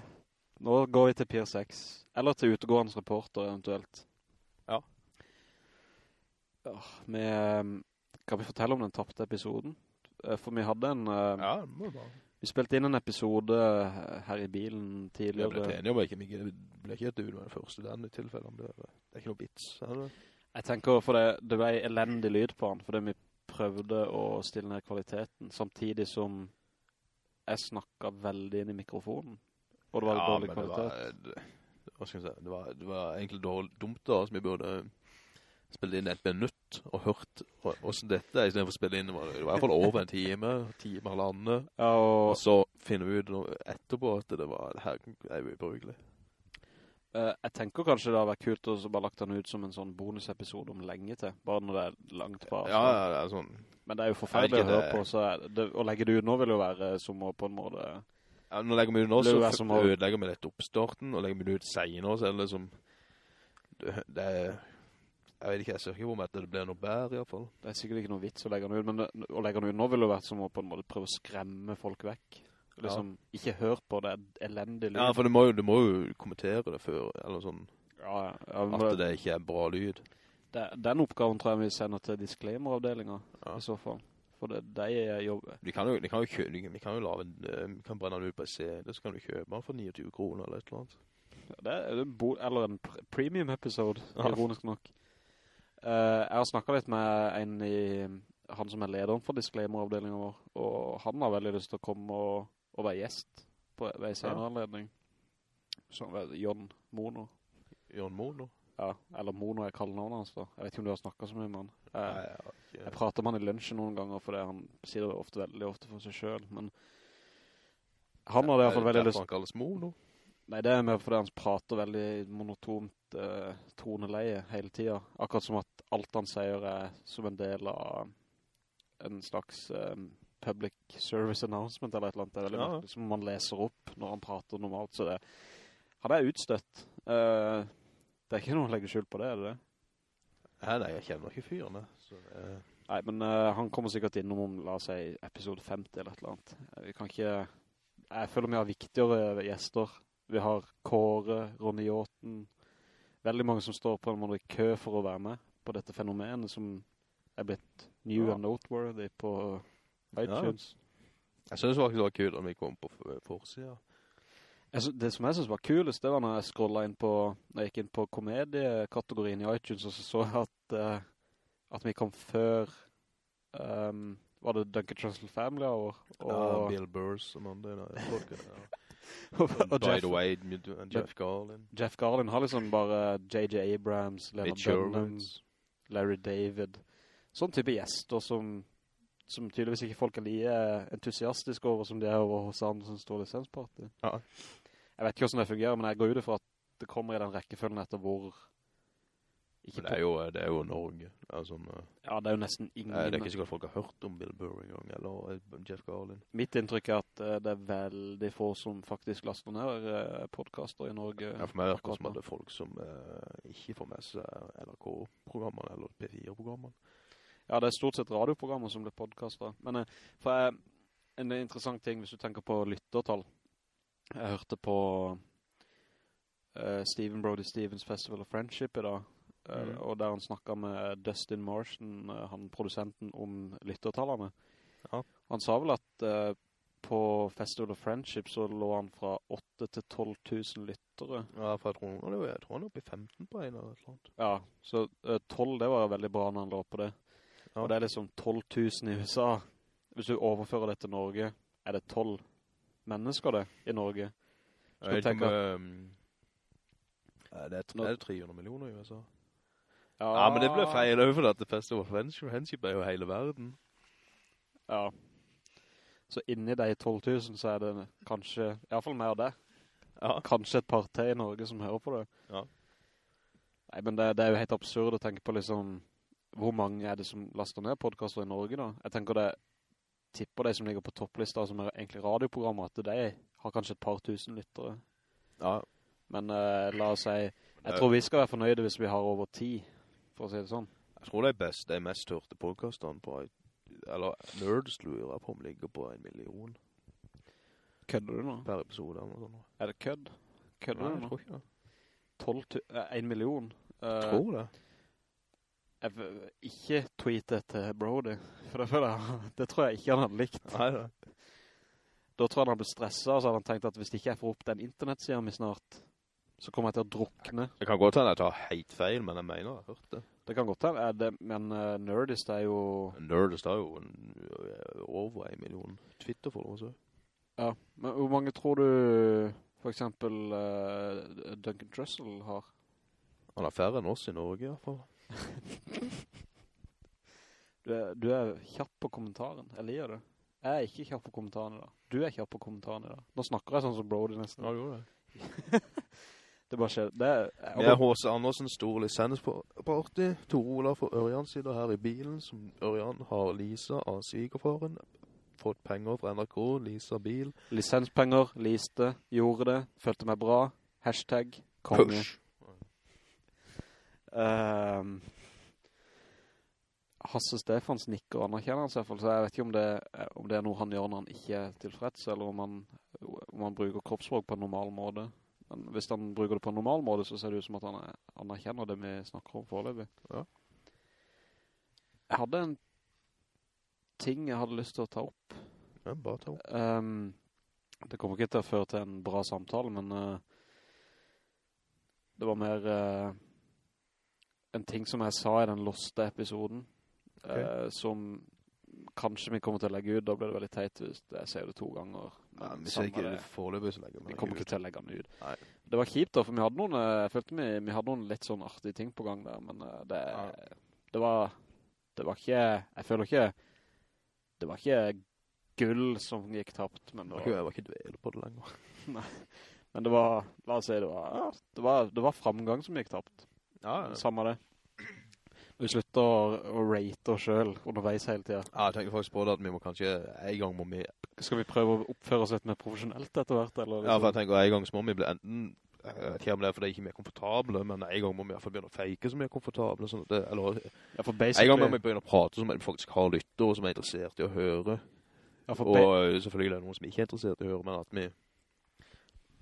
B: nå går vi til Pier 6, eller til utegående reporter eventuelt.
C: Ja.
B: Ja, vi, eh, kan vi fortelle om den tappte episoden? Eh, For vi hadde en, eh,
C: ja, det må vi bare.
B: vi spilte inn en episode eh, her i bilen tidligere.
C: Jeg ble tenig om ikke, det ble ikke et du var den første den i tilfellet. Det, det er ikke noe bits. er det?
B: Jeg tenker for det, det ble elendig lyd på han, fordi vi prøvde å stille ned kvaliteten, samtidig som jeg snakket veldig inn i mikrofonen. Og det var
C: Ja,
B: dårlig
C: men det
B: kvalitet.
C: var, det, hva skal jeg si, det var, det var egentlig dårlig, dumt da, som vi burde spille inn et minutt og hørt hvordan dette er, i stedet for å spille inn, det var, det var i hvert fall over en time, time halvandet,
B: Ja, og
C: og så finner vi ut etterpå at det var, det her er jo ubrukelig.
B: Eh, jeg tenker kanskje det hadde vært kult å bare lagt den ut som en sånn bonusepisode om lenge til, bare når det er langt fra.
C: Ja, ja, det er sånn,
B: Men det er jo forferdelig å høre på, så det, å legge det ut nå vil jo være som å på en måte...
C: ja, nå legger vi ut nå,
B: Det
C: så
B: vil være
C: ødelegger vi litt oppstarten, og legger vi det ut senere, så er det liksom, det, det er, jeg vet ikke, jeg ser ikke at det blir noe bedre i hvert fall.
B: Det er sikkert ikke noe vits å legge den ut, men å legge den ut nå ville jo vært som å på en måte prøve å skremme folk vekk. Liksom, ikke hørt på det, elendige elendig lyd.
C: Ja, for du må jo, du må jo kommentere det før, eller sånn,
B: Ja, ja,
C: at det ikke er bra lyd.
B: det, den oppgaven tror jeg vi sender til disclaimer-avdelingen,
C: Ja.
B: i så fall. For det, de er jobb...
C: De kan jo, de kan jo kjø, de, vi kan jo lave eh, vi kan brenne den ut på en CD, så kan du kjøpe den for 29 kroner eller et eller annet.
B: Det er det er bo, eller en pr premium episode, ironisk nok. Uh, jeg har snakket litt med en i, han som er lederen for disclaimer-avdelingen vår, og han har veldig lyst til å komme og, og være gjest på, ved en senere
C: Ja.
B: anledning. Som John Mono.
C: Jon Mono?
B: Ja, eller Mono er kallenavnet hans da. Jeg vet ikke om du har snakket så mye med han. Jeg,
C: jeg
B: jeg prater med han i lunsjen noen ganger, for han sier det ofte veldig ofte for seg selv, men han det i hvert fall veldig
C: Er det
B: er
C: derfor han kalles Mono?
B: Nei, det er mer fordi han prater veldig monotont eh, toneleie hele tiden. Akkurat som at alt han sier er som en del av en slags eh, public service announcement eller et eller annet. Det er veldig
C: Ja,
B: merkelig, som man leser opp når han prater normalt. Så det, han er utstøtt. Uh, det er ikke noe å legge skyld på det, er det det?
C: Nei, nei, jeg kjenner ikke fyrene. Så, uh...
B: Nei, men uh, han kommer sikkert innom om, la oss si, episode 50 eller et eller annet. Eh, Vi kan ikke... Jeg føler vi har viktigere gjester. Vi har Kåre, Ronny Jåten. Veldig mange som står på en måte i kø for å være med på dette fenomenet som er blitt new
C: Ja.
B: and noteworthy på iTunes.
C: jeg synes faktisk det var kult om vi kom på forsida.
B: Altså, det som jeg synes var kulest, det var når jeg scrollet inn på, når jeg gikk inn på komediekategorien i iTunes, og så så jeg at, uh, at vi kom før, um, var det Duncan Trussell Family Hour?
C: Ja, Bill Burrs som han det folk, ja.
B: og,
C: Og By
B: Jeff,
C: the way, and Jeff Garlin.
B: Jeff Garlin har liksom bare J.J. Abrams, Leonard
C: Mitch
B: Dunham, Larry David. Sånn type gjester som, som tydeligvis ikke folk er like entusiastiske over som de er over hos andre som står.
C: Ja.
B: Jeg vet ikke hvordan det fungerer, men jeg går ut for at det kommer i den rekkefølgen etter hvor ikke
C: det er jo, det er jo Norge. Altså, eh,
B: Ja, det er jo nesten ingen...
C: det er ikke sikkert folk har hørt om Bill Burr en gang, eller eh, Jeff Garlin.
B: Mitt inntrykk er at eh, det er veldig få som faktisk laster ned eh, podcaster i Norge.
C: Ja, for meg virker det som at det er folk som eh, ikke får med seg NRK-programmene eller P4-programmene.
B: Ja, det er stort sett radioprogrammer som blir podcastet. Men eh, for eh, en interessant ting hvis du tenker på lyttertall. Jeg hørte på uh, Stephen Brody Stevens Festival of Friendship i dag.
C: Mhm.
B: Og der han snakket med Dustin Morrison, uh, han produsenten, om lyttertallene.
C: Ja.
B: Han sa vel at på Festival of Friendship så lå han fra 8 til 12 000 lyttere.
C: Ja, for jeg tror, jeg tror han er oppe i 15 på en eller annet.
B: Ja, så eh, 12 det var veldig bra når han lå på det.
C: Ja.
B: Og det er liksom 12 000 i USA. Hvis du overfører det til Norge, er det 12 mennesker det i Norge? Skal
C: Jeg vet ikke
B: tenke
C: om, ehm, eh, det er, tre- er 300 millioner i USA. Ja, men det ble feil over at det Festival of Friendship Friendship er jo hele verden.
B: Ja. Så inni de 12 000 så er det kanskje, i hvert fall mer av det,
C: Ja.
B: kanskje et par til i Norge som hører på det.
C: Ja.
B: Nei, men det, det er jo helt absurd å tenke på liksom, hvor mange er det som laster ned podcaster i Norge da? Jeg tenker det, tipper de som ligger på topplista, som er egentlig radioprogrammer, at de har kanskje et par tusen lyttere.
C: Ja.
B: Men uh, la oss si, jeg tror vi skal være fornøyde hvis vi har over ti, for å si det sånn.
C: Jeg tror det er best, det er mest hørte podcastene på, eller Nerds lurer på om ligger på en million
B: Kødder du nå?
C: per episode eller noe sånt.
B: Er det kødd? Kødder
C: Nei,
B: du
C: jeg
B: nå?
C: tror ikke det.
B: 12 tu- eh, en million? Eh,
C: Jeg tror det.
B: Jeg ikke tweetet til Brody, for det, jeg, det tror jeg ikke han hadde likt.
C: Nei, nei.
B: Da tror jeg han ble stresset, og så hadde han tenkt at hvis ikke jeg får opp den internetsiden min snart, så kommer jeg til å drukne.
C: Det kan godt hende jeg tar helt feil, men jeg mener jeg har hørt det.
B: Det kan godt er det, men uh, Nerdist er jo...
C: Nerdist har jo en, over en million twitter for også.
B: Ja, men hvor mange tror du for eksempel uh, Duncan Trussell har?
C: Han har færre enn oss i Norge i hvert fall.
B: Du er, du er kjapp på kommentaren, jeg gjør det. Jeg er ikke kjapp på kommentaren i dag. Du er kjapp på kommentaren i dag. Nå snakker jeg sånn som Brody nesten.
C: Ja, gjorde det.
B: Det bare skjer. Det er...
C: Vi er H.C. Andersen stor lisensparty. Tor Olav og Ørjan sitter her i bilen, som Ørjan har Lisa av svigerfaren. Fått penger fra NRK, Lisa bil.
B: Lisenspenger, liste, gjorde det, følte meg bra, hashtag, konge.
C: Push.
B: Ehm, Hasse Stefans nikker og anerkjenner seg, så jeg vet ikke om det, er- om det er noe han gjør når han ikke er tilfreds, eller om han, om han bruker kroppsspråk på en normal måte. Men hvis han bruker det på en normal måte, så ser det ut som at han er, anerkjenner det vi snakker om foreløpig.
C: Ja.
B: Jeg hadde en ting jeg hadde lyst til å ta opp.
C: Ja, bare ta opp.
B: Um, det kommer ikke til å føre til en bra samtale, men uh, det var mer eh, en ting som jeg sa i den loste episoden, eh, som kanskje vi kommer til å legge ut, da blir det veldig teit hvis jeg ser det to ganger.
C: Ja,
B: Men
C: vi ser ikke
B: det. Vi kommer ikke til å legge den ut.
C: Nei.
B: Det var kjipt da, for vi hadde noen, eh, jeg følte vi, vi hadde noen litt sånn artige ting på gang der, men eh, det,
C: Ja.
B: det var, det var ikke, jeg føler ikke, det var ikke gull som gikk tapt, men det var,
C: Jeg var ikke dvele på det lenger.
B: men det var, la oss si, det var, det var, det var framgang som gikk tapt.
C: Ja, ja.
B: Samme det. Vi slutter å, å rate oss selv underveis hele tiden.
C: Ja, jeg tenker faktisk på det at vi må kanskje, en gang må vi,
B: Skal vi prøve å oppføre oss litt mer profesjonelt etter hvert, eller?
C: ja, for
B: liksom?
C: jeg tenker en gang så må vi bli enten, jeg vet ikke om det er fordi ikke vi er komfortable, men en gang må vi i hvert fall begynne å feike som vi er komfortable, sånn det, eller
B: ja, for
C: en gang må vi begynne å prate som at vi faktisk har lytter, og som er interessert i å høre,
B: ja, for
C: og selvfølgelig er det noen som ikke er interessert i å høre, men at vi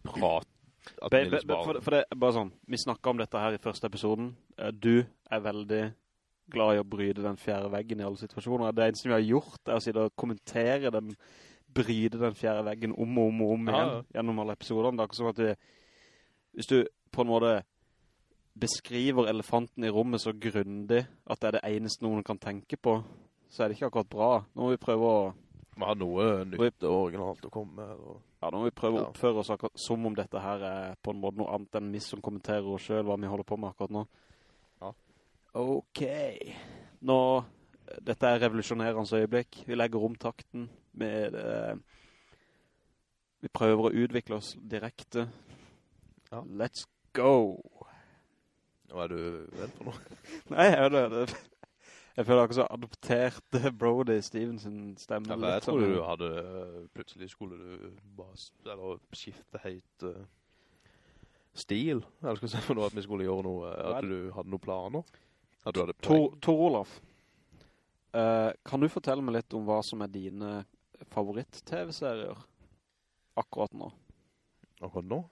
C: prater, at
B: Be, be,
C: liksom
B: be, for, for det er bare sånn, vi snakket om dette her i første episoden. Eh, Du er veldig glad i å bryde den fjerde veggen i alle situasjoner. Det eneste vi har gjort er å si det, kommentere den, bryde den fjerde veggen om og om og om
C: Ja,
B: igjen
C: ja.
B: gjennom alle episoderne. Det er ikke sånn at vi, hvis du på en måte beskriver elefanten i rommet så grundig at det er det eneste noen kan tenke på, så er det ikke akkurat bra. Nå må vi prøve å
C: vi har noe nytt og originalt å komme med, og
B: Ja, nå må vi prøve å oppføre oss akkurat som om dette her er på en måte noe annet enn vi som kommenterer oss selv, hva vi holder på med akkurat nå. Ok. Nå, dette er revolusjonerende øyeblikk. Vi legger om takten med... Eh, vi prøver å utvikle oss direkte.
C: Ja.
B: Let's go!
C: nå er du vel på noe.
B: Nei, jeg, det, det, jeg føler akkurat så adoptert Brody Stevenson stemme.
C: Ja, jeg tror
B: sånn-
C: du hadde, øh, plutselig skulle du bare, skifte helt uh, stil. Jeg skal se for noe at vi skulle gjøre noe, at du hadde noen planer. At du hadde
B: Tor. Tor Olav, uh, kan du fortelle meg litt om hva som er dine favoritt-tv-serier akkurat nå?
C: Akkurat nå?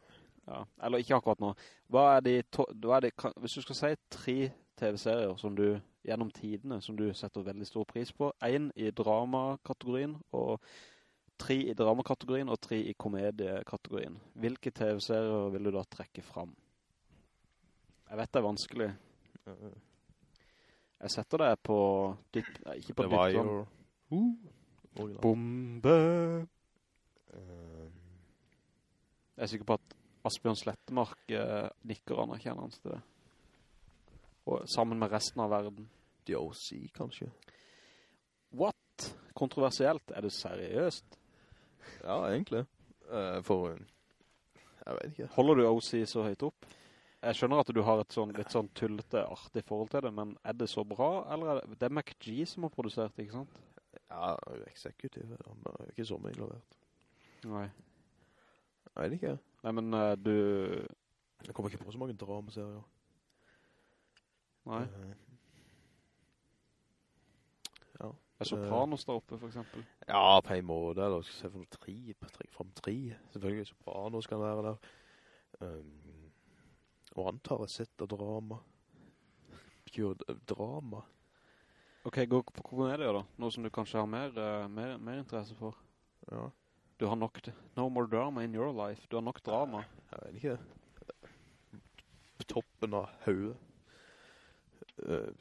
B: Ja. Eller ikke akkurat nå. Hva er de, to, hva er de kan, hvis du skal si tre TV-serier som du, gjennom tidene, som du setter veldig stor pris på. En i dramakategorien, og tre i dramakategorien, og tre i komediekategorien. Hvilke TV-serier vil du da trekke fram? Jeg vet det er vanskelig. Jeg setter det på dyp, nei, ikke på dypt vann.
C: Uh.
B: Bombe!
C: Uh,
B: Jeg er sikker på at Asbjørn Slettemark eh, nikker anerkjennende til det. Og sammen med resten av verden.
C: The OC, kanskje.
B: What? Kontroversielt? Er det seriøst?
C: Ja, egentlig. Uh, for, eh, jeg vet ikke.
B: Holder du OC så høyt opp? Jeg skjønner at du har et sånn, litt sånn tullete, artig forhold til det, men er det så bra, eller er det, det er MacG som har produsert, ikke sant?
C: Ja, eksekutiv, han er jo ikke så mye involvert.
B: Nei.
C: Nei, det ikke.
B: Nei, men uh, du...
C: Jeg kommer ikke på så mange dramaserier.
B: Nei.
C: Eh, ja.
B: Er Sopranos der oppe, for eksempel?
C: Ja, på en måte, eller skal se for noe tri, tre frem tri. Selvfølgelig, Sopranos kan være der. Um, og antar jeg av drama. Pure drama.
B: Ok, gå på komedier da. Noe som du kanskje har mer, eh, mer, mer interesse for.
C: Ja,
B: Du har nok. No more drama in your life. Du har nok drama.
C: jeg vet ikke. På toppen av høyet. Uh,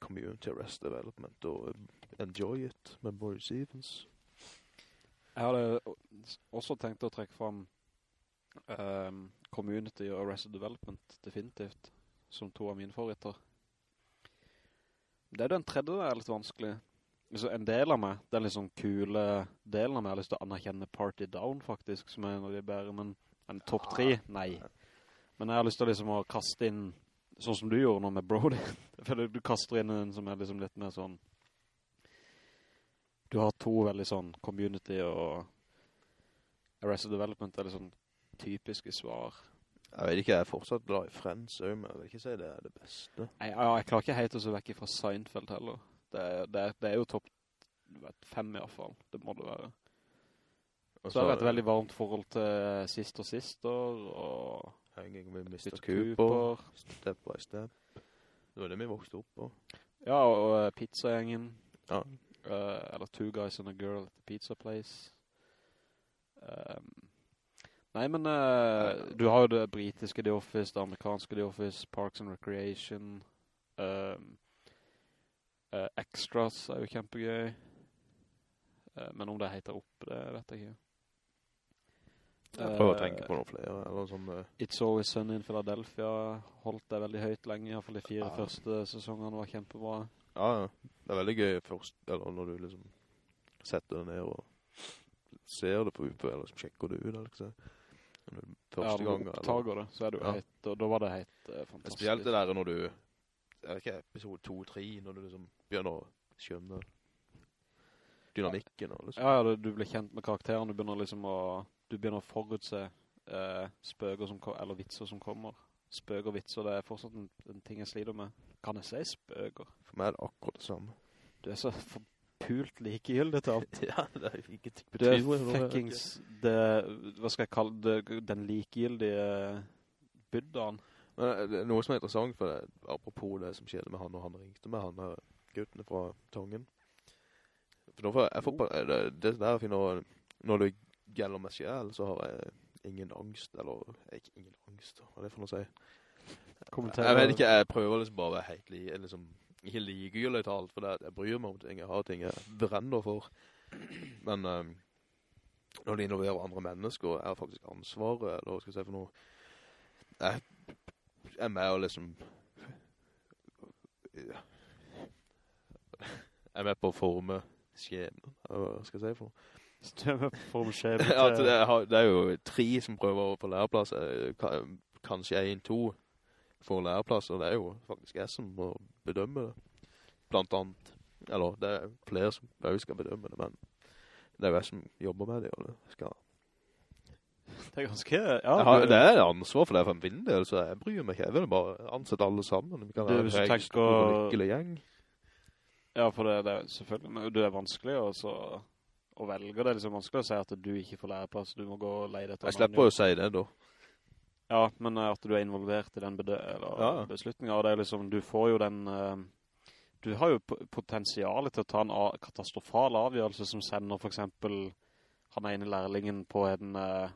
C: community Arrest Development og uh, Enjoy It med Boris Evans.
B: Jeg hadde også tenkt å trekke frem ehm, Community og Arrested Development, definitivt, som to av mine favoritter. Det er den tredje der er litt vanskelig. Så en del av meg, den sånn kule delen av meg, jeg har lyst til å anerkjenne Party Down faktisk, som er en av de bedre, men en topp tre, nei. Men jeg har lyst til liksom å kaste inn, sånn som du gjorde nå med Brody. Du kaster inn en som er liksom litt mer sånn, du har to veldig sånn community og Arrested Development er litt sånn typiske svar.
C: Jeg vet ikke, jeg er fortsatt glad i Friends men jeg vil ikke si det er det beste.
B: Jeg, jeg, klarer ikke helt å se vekk fra Seinfeld heller. Det, det, det er jo topp fem i hvert fall. Det må det være.
C: Og
B: Så har jeg et veldig varmt forhold til Sist og Sister og
C: Hanging med Mr. Cooper,
B: Cooper.
C: Step by Step. Det var det vi vokste opp på.
B: Ja, og, uh, eh, Pizzagjengen.
C: Ja.
B: Uh, eller Two Guys and a Girl at the Pizza Place. Um, nei, men uh, du har jo det britiske The Office, det amerikanske The Office, Parks and Recreation. Um, uh, Extras er jo kjempegøy. Eh, men om det heter opp, det vet jeg ikke.
C: Jeg prøver å tenke på noen flere, eller sånn...
B: It's Always Sunny in Philadelphia holdt det veldig høyt lenge, i hvert fall de fire første sesongene var kjempebra.
C: Ja, ja. Det er veldig gøy først, eller når du liksom setter det ned og ser det på UP, eller liksom sjekker det ut, eller liksom. Når du- Første
B: ja, når
C: gang,
B: du
C: eller...
B: opptager det, så er det jo
C: Ja.
B: helt, og da var det helt uh, fantastisk.
C: Spesielt det der når du, jeg vet ikke, episode 2-3, når du liksom begynner å skjønne dynamikken og liksom.
B: Ja, ja, du, du blir kjent med karakteren, du begynner liksom å, du begynner å forutse uh, spøker som eller vitser som kommer. Spøker og vitser, det er fortsatt en, en ting jeg sliter med. Kan jeg si spøker?
C: For meg er det akkurat det samme.
B: Du er så forpult likegyldig til alt.
C: ja, det er ikke
B: Det er fuckings, det, hva skal jeg kalle det, den likegyldige buddhaen.
C: Men eh, det er noe som er interessant, for det, apropos det som skjedde med han, og han ringte med han guttene fra Tongen. For nå får jeg, jeg får, bare- det, det der finner, når det gjelder meg selv, så har jeg ingen angst, eller ikke ingen angst, hva er det for noe å si?
B: Kommenterer-
C: Jeg vet ikke, jeg prøver liksom bare å være helt li, liksom, ikke likegyldig til alt, for det, jeg bryr meg om ting, jeg har ting jeg brenner for. Men um, når det involverer andre mennesker, er faktisk ansvaret, eller hva skal jeg si for noe, jeg er med og liksom, ja. jeg er med på å forme skjebnen, hva skal jeg si for noe. Ja, det, er, det er jo tre som prøver å få læreplass, eh, kanskje en, to får læreplass, og det er jo faktisk jeg som må bedømme det. Blant annet. Eller, det er flere som også skal bedømme det, men det er jo jeg som jobber med det, og det skal...
B: Det er ganske, ja.
C: Har,
B: du-
C: det er ansvar for det for en vindel, så jeg bryr meg ikke. Jeg vil bare ansette alle sammen. Vi kan
B: Du,
C: være en og lykkelig gjeng.
B: Ja, for det, det er selvfølgelig, men det er vanskelig også å velge. Det er liksom vanskelig å si at du ikke får læreplass, du må gå og leie etter
C: Jeg slipper å si det da.
B: Ja, men eh, at du er involvert i den eller
C: Ja.
B: beslutningen, det er liksom, du får jo den, eh, du har jo potensialet til å ta en katastrofal avgjørelse som sender for eksempel han ene lærlingen på en eh,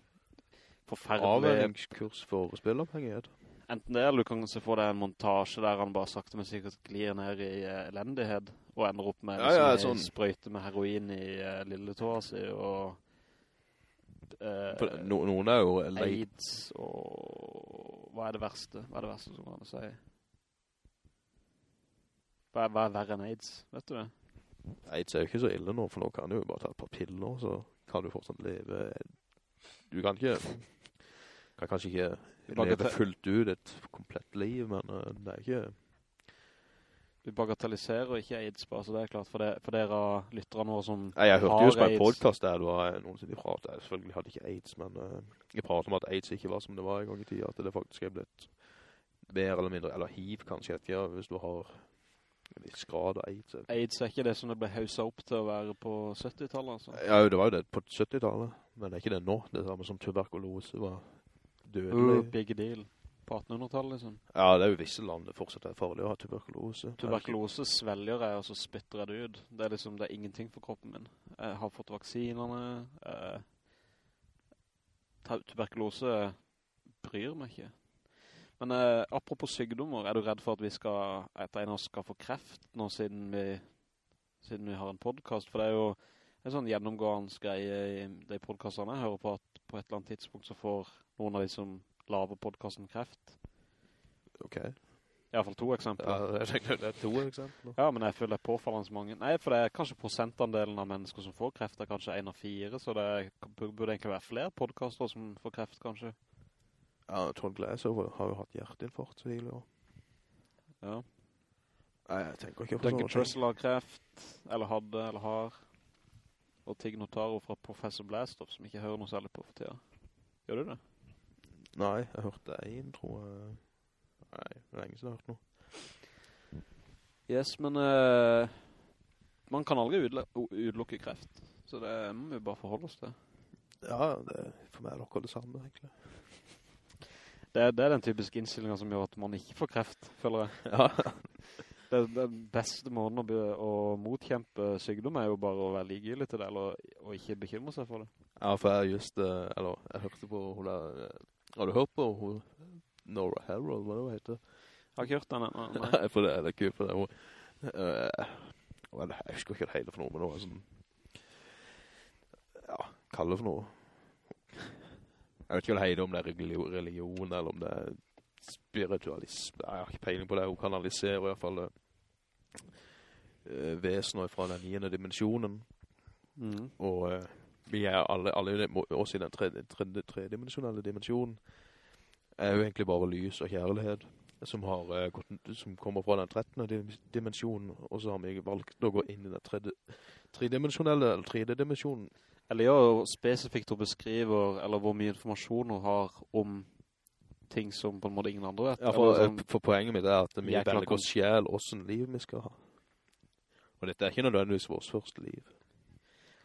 B: forferdelig,
C: Avvenningskurs for spilleavhengighet.
B: enten det, eller du kan se for deg en montasje der han bare sakte men sikkert glir ned i elendighet, og ender opp med
C: Ja, ja,
B: liksom,
C: sånn.
B: sprøyte med heroin i lille tåa si, og eh,
C: no, noen er jo late.
B: AIDS og hva er det verste? Hva er det verste som kan si? Hva er, hva er verre enn AIDS? Vet du det?
C: AIDS er jo ikke så ille nå, for nå kan du jo bare ta et par piller, så kan du fortsatt leve. Du kan ikke, kan kanskje ikke leve fullt ut et komplett liv, men eh, det er ikke...
B: Vi bagatelliserer ikke AIDS bare, så det er klart for, det, for dere lytterne våre som
C: Nei, jeg hørte jo på en podcast der det var noen som de pratet, selvfølgelig hadde ikke AIDS, men uh, jeg pratet om at AIDS ikke var som det var en gang i tiden, at det faktisk er blitt mer eller mindre, eller HIV kanskje, ikke, hvis du har en viss grad av AIDS.
B: AIDS er ikke det som det ble hauset opp til å være på 70-tallet, altså.
C: Ja, det var jo det på 70-tallet, men det er ikke det nå, det samme som tuberkulose var
B: Uh,
C: dødelig.
B: big deal. På 1800-tallet, liksom.
C: Ja, det er jo visse land det fortsatt er farlig å ha tuberkulose.
B: Tuberkulose svelger jeg, og så spytter jeg det ut. Det er liksom, det er ingenting for kroppen min. Jeg har fått vaksinerne. Eh, tuberkulose bryr meg ikke. Men eh, apropos sykdommer, er du redd for at vi skal, etter en av oss skal få kreft nå siden vi, siden vi har en podcast? For det er jo en sånn gjennomgående greie i de podcastene jeg hører på, at på et eller annet tidspunkt så får noen av de som laver podcasten kreft.
C: Ok.
B: I hvert fall to eksempler.
C: Ja, jeg det er to eksempler.
B: Ja, men jeg føler det er påfallende mange. Nei, for det er kanskje prosentandelen av mennesker som får kreft er kanskje 1 av 4, så det burde egentlig være flere podcaster som får kreft, kanskje.
C: Ja, Trond Gleiser har jo hatt hjerteinfarkt tidligere.
B: Ja.
C: Nei, jeg tenker ikke på
B: Duncan. Trussell har kreft, eller hadde, eller har. Og Tig Notaro fra Professor Blastoff, som ikke hører noe særlig på for tida. Gjør du det?
C: Nei, jeg hørte en, tror jeg. Nei, det er lenge siden jeg har hørt noe.
B: Yes, men uh, man kan aldri utelukke kreft. Så det må vi bare forholde oss til.
C: Ja, det, for meg er det akkurat det samme, egentlig.
B: Det, det er den typiske innstillingen som gjør at man ikke får kreft, føler jeg.
C: Ja,
B: Det, den beste måten å, å motkjempe sykdom er jo bare å være likegyldig til det, eller å ikke bekymre seg for det.
C: ja for jeg just, eh, eller, jeg hørte på hun der, eh, har du hørt på hun, Nora Harrell, hva det heter?
B: Jeg har ikke hørt den nei.
C: Nei, for det er kult, for det hun, uh, jeg husker ikke det hele for noe, men hun er sånn, ja, kalle for noe. Jeg vet ikke hva det heter, om det er religion, religion eller om det er spiritualisme. Jeg har ikke peiling på det. Hun kanaliserer i hvert fall uh, vesener fra den niende dimensjonen.
B: Mm.
C: Og eh, vi er alle, alle oss i den tredimensionelle dimensjonen er jo egentlig bare lys og kjærlighet som, har, eh, som kommer fra den trettende dim- dimensjonen, og så har vi valgt å gå inn i den tredje, tredimensjonelle, eller tredje dimensjonen.
B: Eller ja, spesifikt hun beskriver, eller hvor mye informasjon hun har om ting som på en måte ingen andre vet.
C: Ja, for,
B: sånn-
C: for poenget mitt er at vi velger oss sjel, hvordan liv vi skal ha. Og dette er ikke nødvendigvis vårt første liv.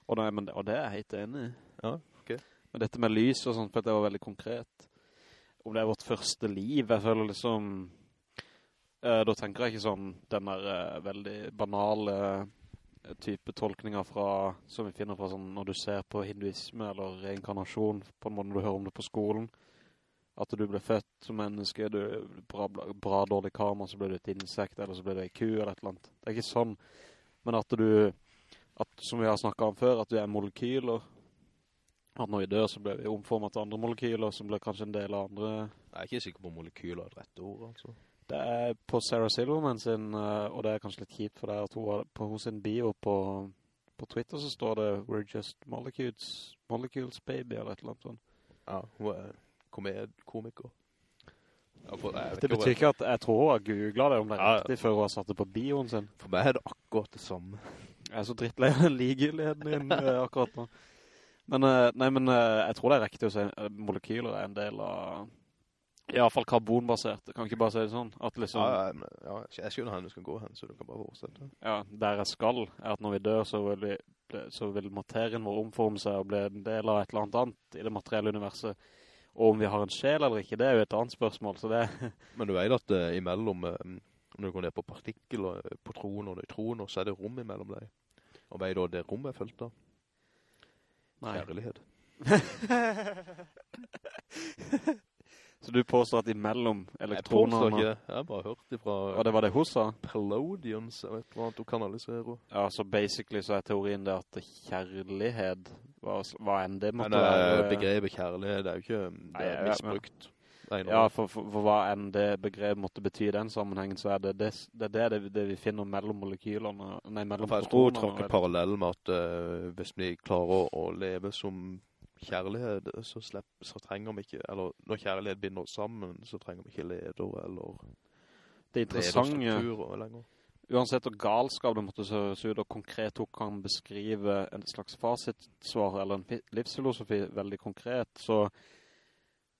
B: Og, nei, men, og det er jeg helt enig i.
C: Ja, ok.
B: Men dette med lys og sånt, for det var veldig konkret. Om det er vårt første liv, jeg føler liksom... eh, da tenker jeg ikke sånn den der eh, veldig banale eh, type tolkninger fra, som vi finner fra sånn, når du ser på hinduisme eller reinkarnasjon, på en måte når du hører om det på skolen. At du ble født som menneske, du bra, bra dårlig karma, så ble du et insekt, eller så ble du en ku, eller et eller annet. Det er ikke sånn. Men at du, at, som vi har snakket om før, at vi er molekyler, at når vi dør så blir vi omformet til andre molekyler som blir kanskje en del av andre.
C: Jeg er ikke sikker på molekyler er et rett ord, altså.
B: Det er på Sarah Silverman sin, eh, og det er kanskje litt kjipt for deg at hun på hos sin bio på, på Twitter så står det We're just molecules, molecules baby, eller et eller annet sånt.
C: Ja, hun er komed, komiker. Ja, for, jeg
B: Det betyr ikke at jeg tror hun har googlet det om det er
C: Ja.
B: riktig før hun har satt det på bioen sin.
C: For meg er det akkurat det samme.
B: Jeg er så drittlei av den likegyldigheten din eh, akkurat nå. Men, eh, nei, men eh, jeg tror det er riktig å si molekyler er en del av, i hvert fall karbonbasert. Kan ikke bare si det sånn, liksom,
C: Ja, ja, ja, jeg skjønner hvor du skal gå hen, så du kan bare fortsette.
B: ja, der jeg skal, er at når vi dør, så vil, vi, så vil materien vår omforme seg og bli en del av et eller annet annet i det materielle universet. Og om vi har en sjel eller ikke, det er jo et annet spørsmål, så det,
C: Men du vet at uh, imellom, uh, når du går ned på partikler, protoner og nøytroner, så er det rom imellom deg. Og hva er hva det rommet er følt av?
B: nei.
C: Kjærlighet.
B: Så du påstår at imellom elektronene...
C: Jeg påstår ikke det. Jeg har bare hørt det fra
B: og det var det hun sa?
C: Pelodians, eller et eller annet du kanaliserer.
B: Ja, så basically så er teorien det at kjærlighet, hva, hva enn det måtte
C: Men,
B: være...
C: begrepet kjærlighet er jo ikke, det er misbrukt.
B: Ja, for, for, for hva enn det begrep måtte bety i den sammenhengen, så er det det, det, det, det vi finner mellom molekylene, nei, mellom
C: protonene. jeg tror jeg
B: vel.
C: parallell med at uh, hvis vi klarer å leve som kjærlighet, så, slepp, så trenger vi ikke, eller når kjærlighet binder oss sammen, så trenger vi ikke leder eller
B: Det interessante,
C: lenger.
B: uansett hvor galskap det måtte se, se ut, og konkret hun kan beskrive en slags fasitsvar, eller en livsfilosofi veldig konkret, så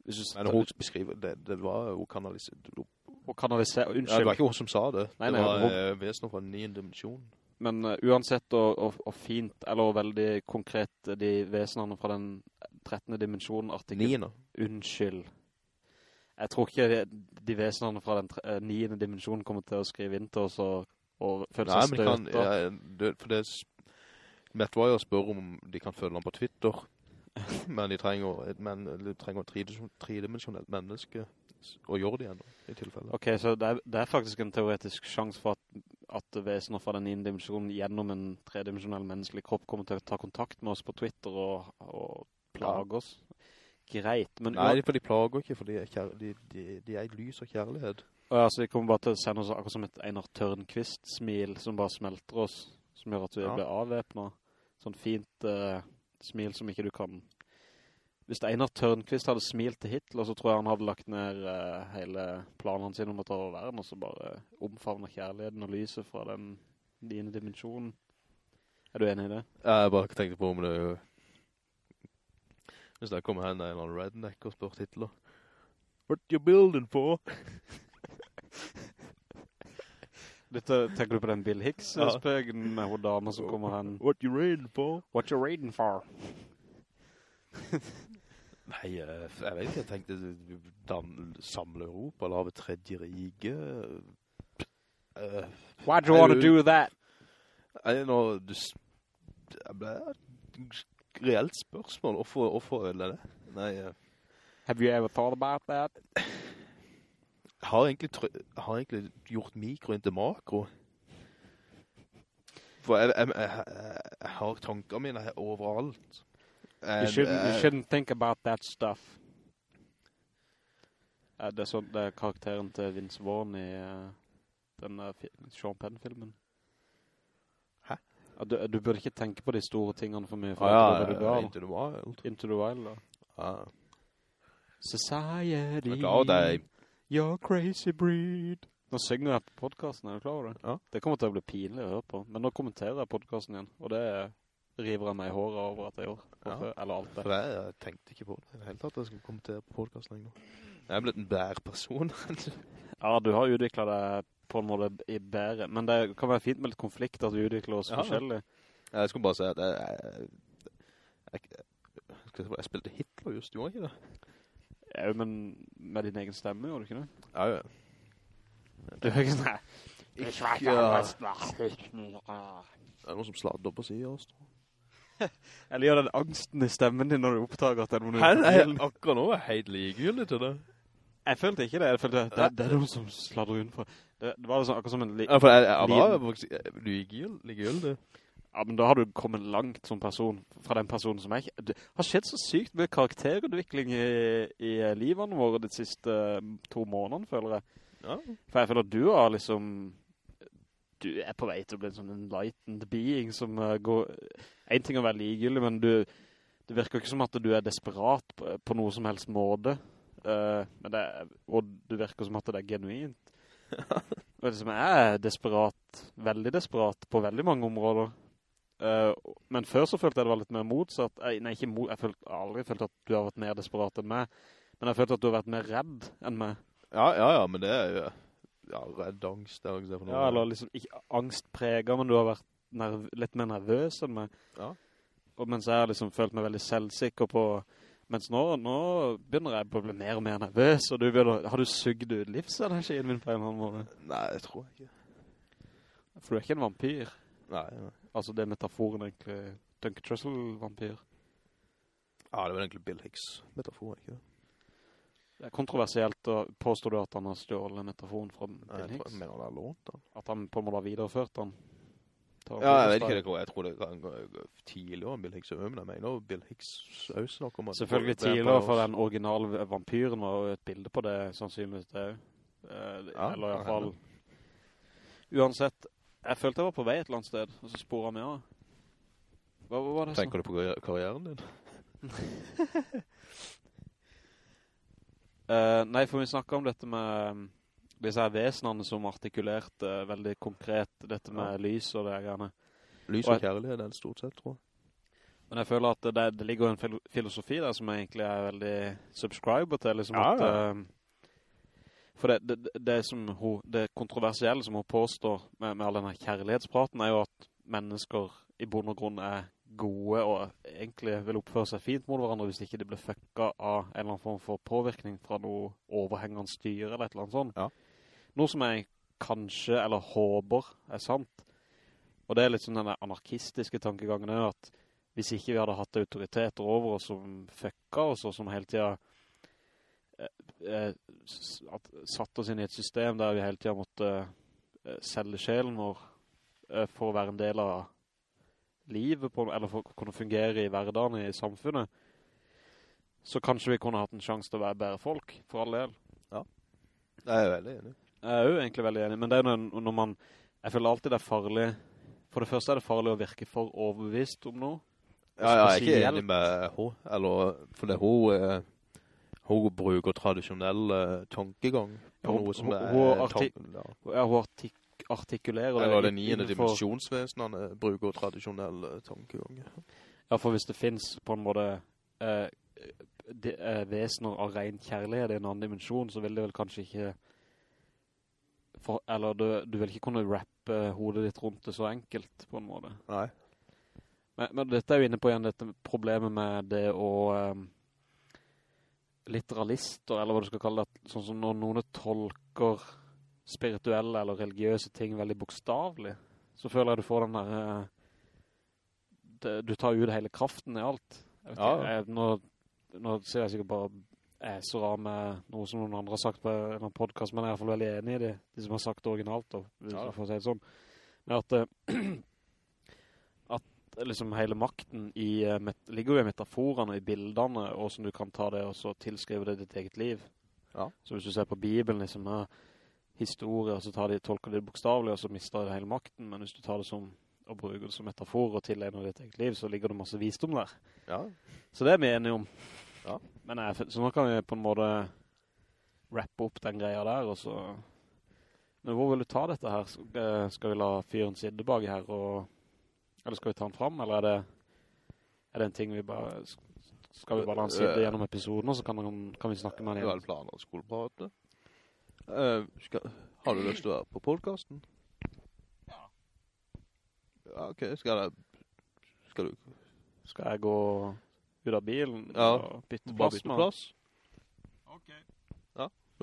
B: hvis du
C: Men hun beskriver, det, det var jo kanalisert,
B: og unnskyld.
C: ja, det var ikke hun som sa det.
B: Nei,
C: det var
B: hun-
C: eh, vesener fra en 9. dimensjon.
B: men uh, uansett og, og, og fint, eller veldig konkret, uh, de vesenene fra den 13. dimensjonen, artikkel
C: 9.
B: Unnskyld. Jeg tror ikke de, vesenene fra den tre- eh, dimensjonen kommer til å skrive inn til oss og, og føle
C: Nei, men kan, ja, det, for det, Matt Wire spør om de kan følge ham på Twitter, men de trenger, et men, de trenger et menneske, å og gjør det igjen, i tilfelle.
B: Ok, så det er, det er faktisk en teoretisk sjanse for at, at vesener fra den ene dimensjonen gjennom en tredimensionell menneskelig kropp kommer til å ta kontakt med oss på Twitter og, og plage oss. Greit, men...
C: Nei, for de plager ikke, for de er, kjær, de, de, de er lys og kjærlighet.
B: Og så de kommer bare til å sende oss akkurat som et Einar Tørnqvist-smil som bare smelter oss, som gjør at vi
C: Ja.
B: blir avvæpnet. Sånn fint eh, smil som ikke du kan... Hvis Einar Tørnqvist hadde smilt til Hitler, så tror jeg han hadde lagt ned uh, hele planene sine om å ta over verden, og så bare omfavner kjærligheten og lyset fra den dine dimensjonen. Er du enig i det?
C: Jeg bare tenkte på om det Hvis det kommer hen en eller annen redneck og spør Hitler What you building for?
B: Dette, tenker du på den Bill Hicks-spøken med hun dame som kommer hen?
C: What you raiding for?
B: What you raiding for?
C: Nei, eh, jeg vet ikke, jeg tenkte samle Europa, eller have tredje rige. Uh,
B: Why'd you want to do that?
C: Jeg, nå, du, det ble reelt spørsmål, hvorfor, hvorfor er det det? Nei, Uh,
B: Have you ever thought about that?
C: Har egentlig, har egentlig gjort mikro til makro. For jeg, jeg, jeg, jeg, har tankene mine overalt.
B: You shouldn't, you
C: eh,
B: shouldn't think about that stuff. Eh, det, er sånn, det er karakteren til Vince Vaughn i uh, den eh, Sean Penn-filmen.
C: Hæ?
B: Du, du burde ikke tenke på de store tingene for mye, for
C: Ah, ja,
B: gal.
C: Into the Wild.
B: Into the Wild, da.
C: Ah.
B: Society,
C: Jeg er glad det er
B: you're crazy breed. Nå synger jeg på podcasten, er du klar over det?
C: Ja.
B: Det kommer til å bli pinlig å høre på, men nå kommenterer jeg podcasten igjen, og det river jeg meg i håret over at jeg gjør.
C: Ja.
B: Eller alt det.
C: For jeg, jeg tenkte ikke på det i det hele tatt, jeg skulle kommentere på podcasten lenger. Jeg er blitt en bær person.
B: Ja, du har utviklet deg på en måte i bære. men det kan være fint med litt konflikt at vi utvikler oss
C: Ja.
B: forskjellig.
C: jeg skulle bare si at jeg, jeg, jeg, jeg, jeg spilte Hitler just, gjorde jeg ikke det?
B: Ja, men med din egen stemme, gjorde du ikke det?
C: Ja, ja.
B: Du hører ikke sånn,
C: Ikke, ja. Det er noen som sladder på siden sier, oss.
B: Jeg liker den angsten i stemmen din når du oppdager at det er noen
C: Her
B: er
C: Jeg, akkurat nå er helt likegyldig til det.
B: Jeg følte ikke det, jeg følte det, det er noen som sladder utenfor. Det, det var liksom akkurat som en li
C: Ja, for jeg, jeg var
B: Liten.
C: faktisk eh, likegyldig.
B: Ja, men da har du kommet langt som person, fra den personen som jeg. Det har skjedd så sykt med karakterutvikling i, i livene våre de siste eh, to månedene, føler jeg.
C: Ja.
B: For jeg føler at du har liksom... Du er på vei til å bli en sånn enlightened being som eh, går... En ting å være ligegyldig, men du... Det virker ikke som at du er desperat på, på noe som helst måte. Uh, men det og det virker som at det er genuint. Og liksom, jeg er desperat, veldig desperat på veldig mange områder. Eh, men før så følte jeg det var litt mer motsatt. Jeg, nei, ikke mot, jeg følte, jeg har aldri følt at du har vært mer desperat enn meg. Men jeg følte at du har vært mer redd enn meg.
C: Ja, ja, ja, men det er jo... Ja, redd angst, det er det for noe.
B: Ja, eller liksom ikke angstpreget, men du har vært nerv, litt mer nervøs enn meg.
C: Ja.
B: Og mens jeg har liksom følt meg veldig selvsikker på... Mens nå, nå begynner jeg på å bli mer og mer nervøs, og du begynner, har du sugd ut livsenergien min på en eller annen måte?
C: Nei, jeg tror ikke.
B: For du er ikke en vampyr.
C: Nei, nei.
B: Altså det er metaforen egentlig, Duncan Trussell-vampyr.
C: Ja, det var egentlig Bill Hicks metafor, ikke det?
B: Det er kontroversielt, og påstår du at han har stjålet metaforen fra
C: Nei,
B: Bill
C: tror
B: Hicks?
C: jeg mener han har lånt den.
B: At han på en måte har videreført den?
C: Ja, jeg vet ikke det går. Jeg tror det kan gå tidligere enn Bill Hicks men jeg mener Bill Hicks også snakker om at...
B: Selvfølgelig
C: er
B: tidligere, for den originale vampyren var jo et bilde på det, sannsynligvis det. Eh,
C: Ja,
B: eller i hvert fall... Uansett, jeg følte jeg var på vei et eller annet sted, og så sporet jeg meg av. Hva, hva var det
C: Tenker du på karrieren din?
B: uh, nei, for vi snakket om dette med um, disse her vesenene som artikulerte eh, veldig konkret dette med
C: Ja.
B: lys og det greiene.
C: Lys
B: Og
C: og kjærlighet er det stort sett, tror jeg.
B: Men jeg føler at det, det ligger en filosofi der som jeg egentlig er veldig subscriber til, liksom
C: Ja,
B: at...
C: ja.
B: For det, det, det, som hun, det kontroversielle som hun påstår med, med all denne kjærlighetspraten er jo at mennesker i bunn og grunn er gode og egentlig vil oppføre seg fint mot hverandre hvis ikke de blir fucka av en eller annen form for påvirkning fra noe overhengende styre eller et eller annet sånt.
C: Ja.
B: Noe som jeg kanskje, eller håper, er sant. Og det er litt sånn denne anarkistiske tankegangen er at hvis ikke vi hadde hatt autoriteter over oss som fucka oss, og som hele tiden satt oss inn i et system der vi hele tiden måtte eh, selge sjelen vår eh, for å være en del av livet, på, eller for å kunne fungere i hverdagen i samfunnet, så kanskje vi kunne hatt en sjanse til å være bedre folk, for all del.
C: Ja, Jeg er veldig enig.
B: Jeg er jo egentlig veldig enig, men det er når, når man, jeg føler alltid det er farlig, for det første er det farlig å virke for overbevist om noe.
C: Ja, ja, jeg er ikke enig med hun, eller, for det hun, eh, hun bruker tradisjonell eh, tankegang på noe som er...
B: hun arti-
C: tank- ja.
B: Ja, hun artik artikulerer det.
C: Eller det niende
B: innenfor-
C: dimensjonsvesenene bruker tradisjonell eh, tankegang.
B: Ja, for hvis det finnes på en måte eh, de, eh, vesener av ren kjærlighet i en annen dimensjon, så vil det vel kanskje ikke for, eller du, du vil ikke kunne rappe hodet ditt rundt det så enkelt, på en måte.
C: Nei.
B: Men, men dette er jo inne på igjen dette problemet med det å um, litteraalister, eller hva du skal kalle det, sånn som når noen tolker spirituelle eller religiøse ting veldig bokstavlig, så føler jeg du får den der, eh, det, du tar ut hele kraften i alt. Jeg
C: Ja.
B: jeg, nå, nå ser jeg sikkert bare æser av med noe som noen andre har sagt på en podcast, men jeg er i hvert fall veldig enig i det, de som har sagt det originalt, da, hvis
C: Ja.
B: får si det sånn. Men at, eh, at liksom hele makten i, eh, ligger jo i metaforene, i bildene, og som du kan ta det og så tilskrive det ditt eget liv.
C: Ja.
B: Så hvis du ser på Bibelen, liksom, her, historier, så tar de, tolker de det bokstavlig, og så mister de hele makten, men hvis du tar det som, og bruker det som metafor og tilegner ditt eget liv, så ligger det masse visdom der.
C: Ja.
B: Så det er vi enige om.
C: Ja.
B: Men jeg, så nå kan vi på en måte rappe opp den greia der, og så... Men hvor vil du ta dette her? Skal, eh, vi la fyren sidde bak her, og... Eller skal vi ta den fram, eller er det... Er det en ting vi bare... Skal vi bare la det
C: Øh.
B: gjennom episoden, og så kan, han, kan vi snakke med han
C: Du har
B: igjen?
C: planer av skoleprate. Uh, skal, har du lyst til å være på podcasten? Ja. Ja, ok. Skal jeg... Skal du
B: Skal jeg gå ut av bilen
C: Ja,
B: og bytte plass
C: bytte
B: med han?
C: plass? Ja.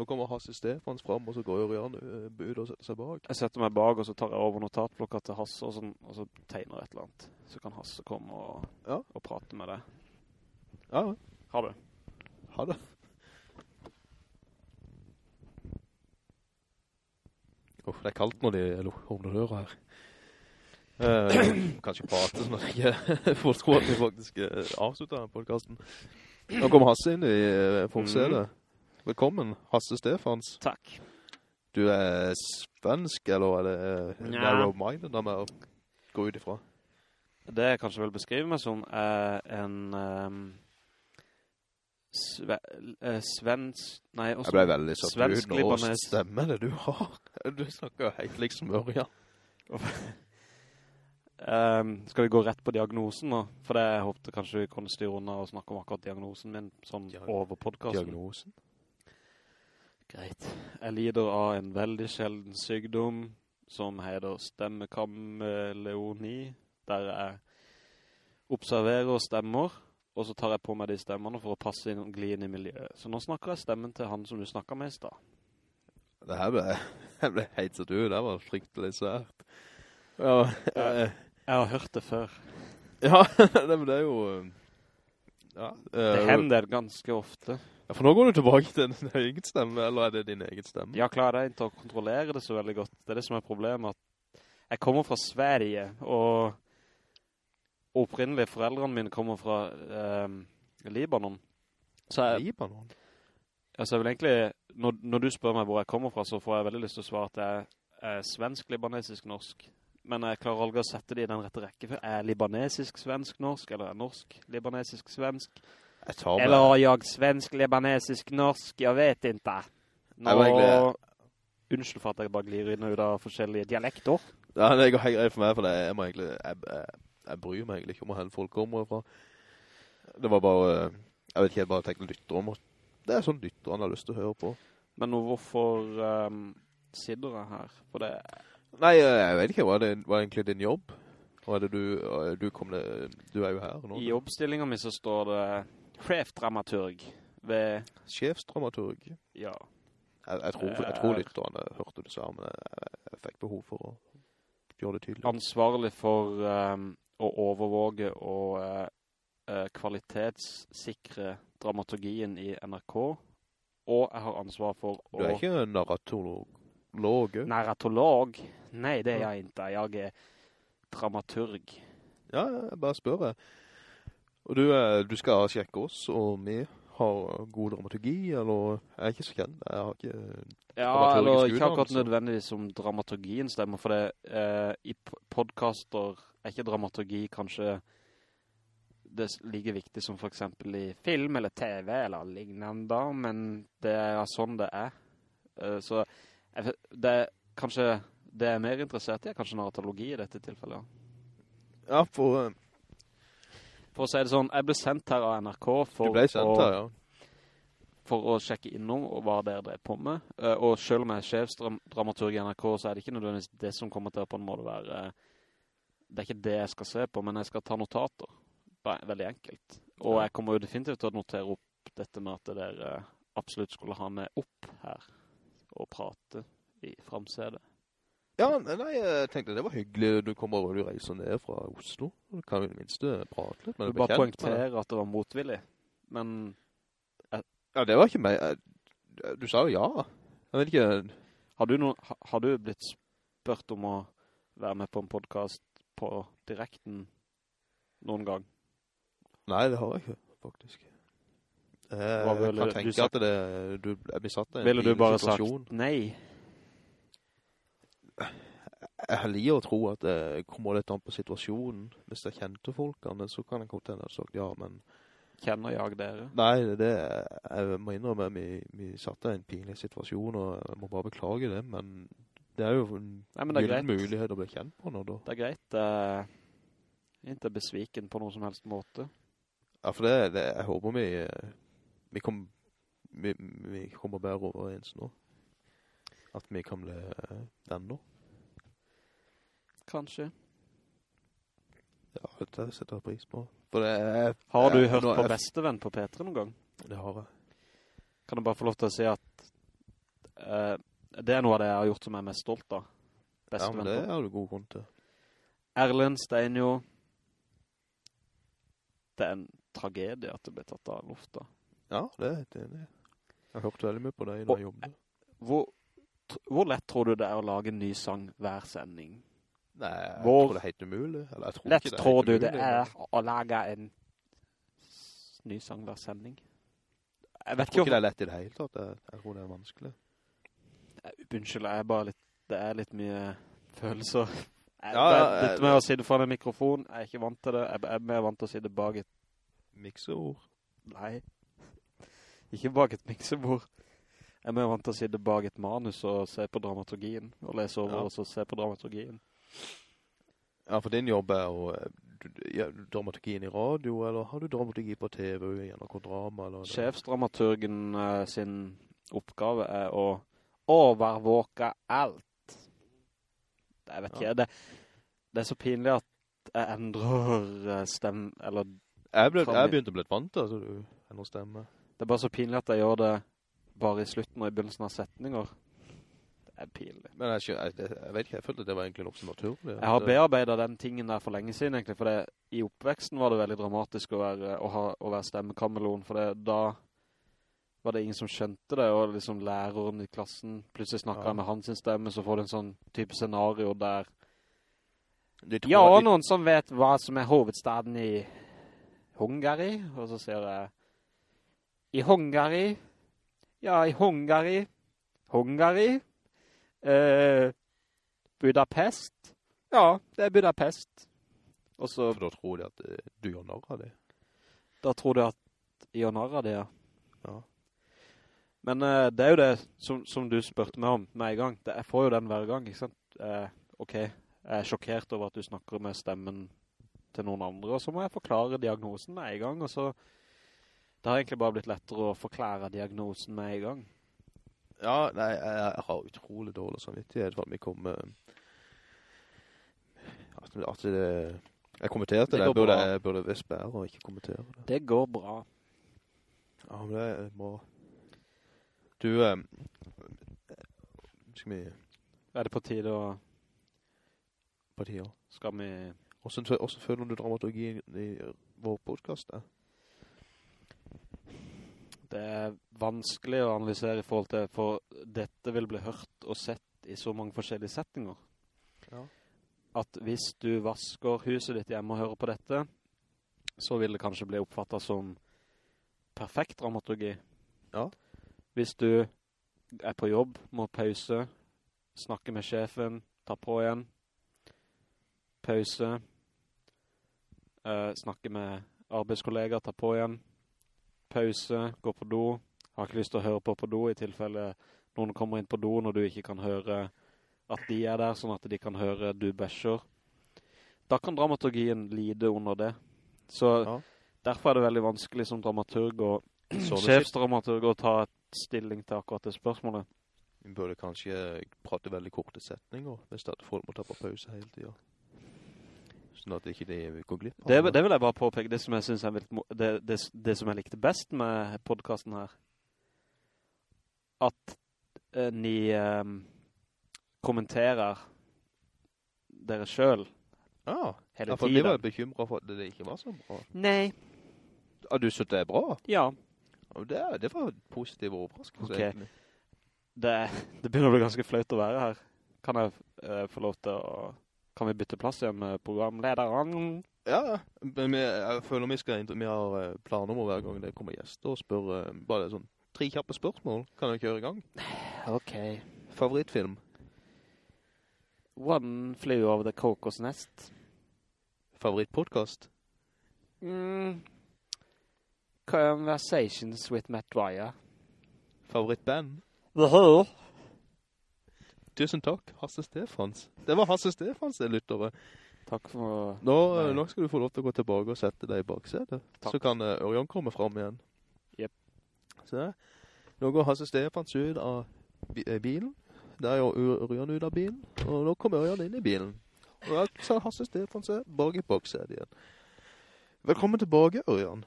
C: Nå kommer Hasse Stefans frem, og så går Ørjan uh, ut og setter seg bak.
B: Jeg setter meg bak, og så tar jeg over notatblokka til Hasse, og, sånn, og så tegner jeg et eller annet. Så kan Hasse komme og,
C: Ja.
B: og prate med deg.
C: Ja, ja.
B: Ha det.
C: Ha det. Oh, det er kaldt når de åpner døra her. Uh, kanskje prate sånn at jeg ikke får tro at vi faktisk avslutter denne podcasten. Nå kommer Hasse inn i uh, forsetet. Velkommen, Hasse Stefans.
B: Takk.
C: Du er svensk, eller er det
B: ja.
C: Narrow-minded da med å gå ut ifra?
B: Det jeg kanskje vil beskrive meg som er en um, sve, uh, svensk... Nei, også,
C: Jeg ble veldig satt ut nå.
B: libanes.
C: Stemmer det du har? Du snakker jo helt liksom Ørjan.
B: Um, skal vi gå rett på diagnosen nå? For det jeg håpte kanskje vi kunne styre under og snakke om akkurat diagnosen min, sånn
C: Diag-
B: over podcasten.
C: Diagnosen?
B: Greit. Jeg lider av en veldig sjelden sykdom som heter stemmekameleoni, der jeg observerer og stemmer, og så tar jeg på meg de stemmene for å passe inn og gli inn i miljøet. Så nå snakker jeg stemmen til han som du snakket med i sted.
C: Det her ble, jeg ble heit satt ut. Det var fryktelig svært. Ja, jeg,
B: Jeg har hørt det før.
C: ja det, det er jo... eh, Ja,
B: Det
C: eh,
B: hender ganske ofte.
C: Ja, for nå går du tilbake til din egen stemme, eller er det din egen stemme?
B: Jeg klarer ikke å kontrollere det så veldig godt. Det er det som er problemet. At jeg kommer fra Sverige, og opprinnelig foreldrene mine kommer fra eh, Libanon. Så jeg,
C: Libanon?
B: altså jeg vil egentlig, når, når, du spør meg hvor jeg kommer fra, så får jeg veldig lyst til å svare at jeg er svensk, libanesisk, norsk. Men jeg klarer aldri å sette det i den rette rekke. Er libanesisk, svensk, norsk, eller er jeg norsk, libanesisk, svensk?
C: Jeg tar med...
B: Eller er jeg svensk, libanesisk, norsk? Jeg vet ikke. Nå... Unnskyld for at jeg bare glir inn ut av forskjellige dialekter.
C: Ja, det går helt greit for meg, for det, jeg egentlig... Jeg, jeg, jeg bryr meg egentlig ikke om hvor folk kommer fra. Det var bare... Jeg vet ikke, jeg bare tenkte lytter om Det er sånn lytter han har lyst til å høre på.
B: Men nå, hvorfor um, sitter jeg her? For det...
C: Nei, jeg vet ikke. Hva er, det, hva er egentlig din jobb? Hva er det du... Du, kom du er jo her nå.
B: I oppstillingen min så står det sjefdramaturg ved...
C: Sjefsdramaturg?
B: Ja.
C: Jeg, jeg, tror, jeg tror lytterne hørte det sammen. Jeg, jeg fikk behov for å gjøre det tydelig.
B: Ansvarlig for um, å overvåge og uh, kvalitetssikre dramaturgien i NRK, og jeg har ansvar for å...
C: Du er ikke narratolog?
B: Narratolog? Nei, det er jeg ikke. Jeg er dramaturg.
C: Ja, jeg bare spør. Og du, du skal sjekke oss, og vi har god dramaturgi, eller jeg er ikke så kjent. Jeg har ikke...
B: Ja, eller ikke akkurat nødvendigvis som dramaturgien stemmer, for det, eh, i podcaster er ikke dramaturgi kanskje det like viktig som for eksempel i film eller TV eller lignende, men det er sånn det er. Eh, så det kanskje, det er mer interessert i er kanskje narratologi i dette tilfellet.
C: Ja, for... Uh,
B: for å si det sånn, jeg ble sendt her av NRK for,
C: sendt her, ja.
B: for å sjekke innom hva dere drev på med. Uh, og selv om jeg er sjefsdramaturg i NRK, så er det ikke nødvendigvis det som kommer til å på en måte være... det er ikke det jeg skal se på, men jeg skal ta notater veldig enkelt. Og jeg kommer jo definitivt til å notere opp dette med at dere absolutt skulle ha med opp her og prate i framsedet.
C: Ja, nei, jeg tenkte det var hyggelig. Du kommer og du reiser ned fra Oslo. Du kan jo minst prate litt.
B: Du bare poengterer at det var motvillig. Men...
C: Jeg... Ja, det var ikke meg. Du sa jo ja. Jeg vet ikke...
B: Har du, noen... har du blitt spurt om å være med på en podcast på direkten noen gang?
C: Nei, det har jeg ikke, faktisk. Eh, jeg kan tenke sagt, at det, du er besatt av en
B: Ville du bare situasjon. sagt nei?
C: Jeg liker å tro at det kommer litt an på situasjonen. Hvis jeg kjente folkene, så kan jeg komme til og sagt ja, men...
B: Kjenner jeg dere?
C: Nei, det, jeg må innrømme, vi, vi satt i en pinlig situasjon, og jeg må bare beklage det, men det er jo en Nei, er mulighet å bli kjent på nå da.
B: Det er greit, uh, ikke besviken på noen som helst måte.
C: Ja, for det, det jeg håper vi, vi, kom, vi, vi kommer bare overens nå. At vi kan bli venner.
B: Kanskje.
C: Ja, det setter jeg pris på. For det er,
B: har du jeg, hørt på Bestevenn på P3 noen gang?
C: Det har jeg.
B: Kan du bare få lov til å si at uh, det er noe av det jeg har gjort som jeg er mest stolt av.
C: Bestevenn ja, men det har du god grunn til.
B: Erlend Steinjo. Det er en tragedie at det ble tatt av lufta.
C: Ja, det er helt enig. Jeg har hørt veldig mye på det i når jeg jobbet.
B: Hvor, hvor lett tror du det er å lage en ny sang hver sending?
C: Nei, jeg hvor tror det er helt umulig. Eller, tror
B: lett det tror du det er å lage en ny sang hver sending?
C: Jeg, vet jeg tror ikke det er lett i det hele tatt. Jeg, jeg tror det er vanskelig.
B: Unnskyld, jeg er bare litt, det er litt mye følelser. Jeg, ja, det, litt med å sitte foran en mikrofon, jeg er ikke vant til det. Jeg er mer vant til å sitte bak et
C: mikseord?
B: Nei, ikke bak et miksebord. Jeg er mer vant til å sitte bak et manus og se på dramaturgien, og lese over ja. og så se på dramaturgien.
C: Ja, for din jobb er jo ja, dramaturgien i radio, eller har du dramaturgi på TV i NRK Drama? Eller
B: Sjefsdramaturgen eh, sin oppgave er å overvåke alt. Jeg vet ikke, det, det, er så pinlig at jeg endrer eh, stemme, eller
C: jeg, ble, jeg begynte å bli vant til, altså, du ender stemme.
B: Det er bare så pinlig at jeg gjør det bare i slutten og i begynnelsen av setninger. Det er pinlig.
C: Men jeg, jeg, jeg vet ikke, jeg følte det var egentlig nok så naturlig.
B: Jeg har bearbeidet den tingen der for lenge siden egentlig, for det, i oppveksten var det veldig dramatisk å være, å ha, å være stemmekamelon, for det, da var det ingen som skjønte det, og liksom læreren i klassen plutselig snakket ja. med hans stemme, så får du en sånn type scenario der Ja,
C: og
B: noen som vet hva som er hovedstaden i Hungary, og så sier jeg i Hungary, ja, i Hungary, Hungary, eh, Budapest, ja, det er Budapest. Og så,
C: For da tror de at eh, du gjør narr av det.
B: da tror du at jeg gjør narr av det, ja.
C: Ja.
B: Men eh, det er jo det som, som du spurte meg om med en gang. Det, jeg får jo den hver gang, ikke sant? Eh, ok, jeg er sjokkert over at du snakker med stemmen til noen andre, og så må jeg forklare diagnosen med en gang, og så det har egentlig bare blitt lettere å forklare diagnosen med en gang.
C: Ja, nei, jeg, har utrolig dårlig samvittighet for at vi kommer... At, at det... Jeg kommenterte
B: Det
C: det, jeg burde, jeg burde visst bære og ikke kommentere det.
B: Det går bra.
C: Ja, men det er bra. Du, um, skal vi
B: Er det på tide å,
C: på tida?
B: skal vi...
C: Hvordan, føler du dramaturgien i vår podcast er?
B: Det er vanskelig å analysere i forhold til, for dette vil bli hørt og sett i så mange forskjellige settinger.
C: Ja.
B: At hvis du vasker huset ditt hjemme og hører på dette, så vil det kanskje bli oppfattet som perfekt dramaturgi.
C: Ja.
B: Hvis du er på jobb, må pause, snakke med sjefen, ta på igjen, pause, eh, snakke med arbeidskollegaer, ta på igjen, pause, gå på do, har ikke lyst til å høre på på do i tilfelle noen kommer inn på do når du ikke kan høre at de er der, sånn at de kan høre du bæsjer. Da kan dramaturgien lide under det. Så
C: Ja.
B: derfor er det veldig vanskelig som dramaturg og sjefsdramaturg å ta et stilling til akkurat det spørsmålet.
C: Vi burde kanskje prate veldig korte setninger, hvis at folk må ta på pause hele tiden. Sånn at ikke de går glipp
B: Det, det vil jeg bare påpeke, det som jeg synes er litt, det, det, det som jeg likte best med podcasten her. At eh, ni eh, kommenterer dere selv
C: Ja,
B: hele
C: ja for vi var
B: tiden.
C: bekymret for at det ikke var så bra.
B: Nei,
C: Ja, du synes det er bra?
B: ja.
C: Det, det var en positiv overraskelse, Okay.
B: Det, det begynner å bli ganske fløyt å være her. Kan jeg uh, få lov til å... Kan vi bytte plass igjen med programlederen?
C: Ja, men vi, jeg føler vi skal, inn- vi har eh, planer om hver gang det kommer gjester og spør eh, bare sånn tre kjappe spørsmål. Kan jeg kjøre i gang?
B: Ok.
C: Favorittfilm?
B: One flew over the cocos nest.
C: Favorittpodcast?
B: Mm. Conversations with Matt Dwyer.
C: Favorittband?
B: The Who.
C: Tusen takk, Hasse Stefans. Det var Hasse Stefans, jeg lyttere.
B: Takk for...
C: Nå, eh, nå skal du få lov til å gå tilbake og sette deg i baksetet.
B: Takk.
C: Så kan uh, Ørjan komme frem igjen.
B: Jep.
C: Se, nå går Hasse Stefans ut av eh, bilen. Der er Ørjan ut av bilen. Og nå kommer Ørjan inn i bilen. Og da sa Hasse Stefans bak i baksetet igjen. Velkommen tilbake, Ørjan.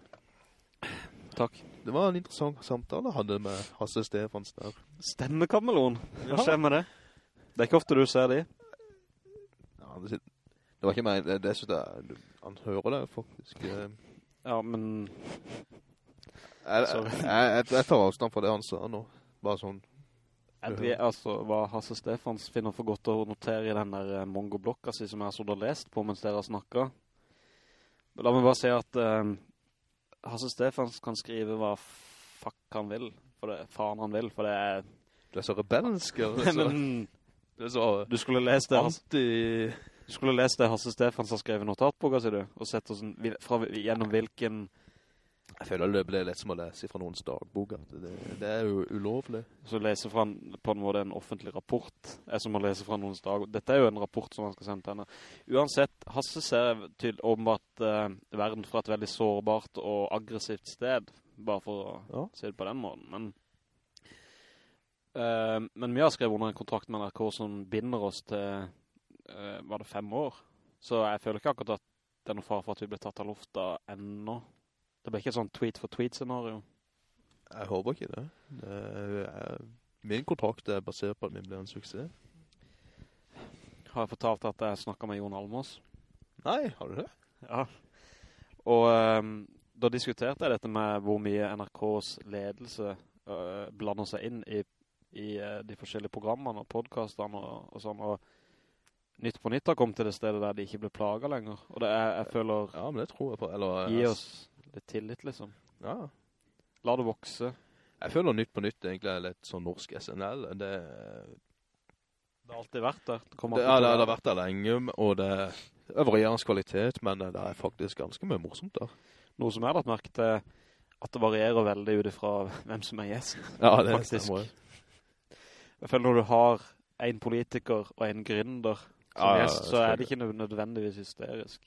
B: Takk.
C: Det var en interessant samtale jeg hadde med Hasse Stefans der.
B: Stemmekamelon. Hva skjer med det? Det er ikke ofte du ser de.
C: Ja, det, det var ikke meg, det, det synes jeg, han hører det faktisk. eh.
B: Ja, men...
C: Jeg, jeg, jeg, jeg tar avstand fra det han sa nå. Bare sånn.
B: Jeg altså, hva Hasse Stefans finner for godt å notere i den der mongoblokka si som jeg har så lest på mens dere har snakket. La meg bare si at eh, Hasse Stefans kan skrive hva fuck han vil, for det, faen han vil, for det er...
C: Du er så rebellensk, eller
B: Nei, men
C: Du så
B: du skulle lese det,
C: anti...
B: du skulle lese det Hasse Stefans har skrevet notatboka, sier du, og sett hvordan, fra, gjennom hvilken...
C: Jeg føler det blir lett som å lese fra noens dagboka. Det, det er jo ulovlig.
B: Så lese fra en, på en måte en offentlig rapport er som å lese fra noens dag. Dette er jo en rapport som han skal sende til henne. Uansett, Hasse ser til åpenbart eh, verden fra et veldig sårbart og aggressivt sted, bare for å
C: Ja.
B: si det på den måten. Men, men vi har skrevet under en kontrakt med NRK som binder oss til, eh, var det fem år? Så jeg føler ikke akkurat at det er noe far for at vi blir tatt av lufta ennå. Det blir ikke et sånn tweet-for-tweet-scenario.
C: Jeg håper ikke det. det er, min kontrakt er basert på at vi blir en suksess.
B: Har jeg fortalt at jeg snakket med Jon Almås?
C: Nei, har du det?
B: Ja. Og um, da diskuterte jeg dette med hvor mye NRKs ledelse uh, blander seg inn i, i eh, de forskjellige programmene og podcastene og, og sånn. Og Nytt på nytt har kommet til det stedet der de ikke blir plaget lenger. Og det er, jeg føler,
C: Ja, men det tror jeg på. Eller,
B: gi oss litt tillit liksom.
C: Ja.
B: La det vokse.
C: Jeg føler Nytt på Nytt egentlig er litt sånn norsk SNL. Det,
B: Det har alltid vært der. Det
C: det, ja, det, det har vært der lenge, og det er varierende kvalitet, men det er faktisk ganske mye morsomt der.
B: Noe som jeg har lagt merke til, at det varierer veldig ut ifra hvem som er gjest.
C: Ja, det
B: Faktisk.
C: stemmer.
B: Jeg føler når du har en politiker og en gründer som
C: Ja,
B: gjest, så er det ikke nødvendigvis hysterisk.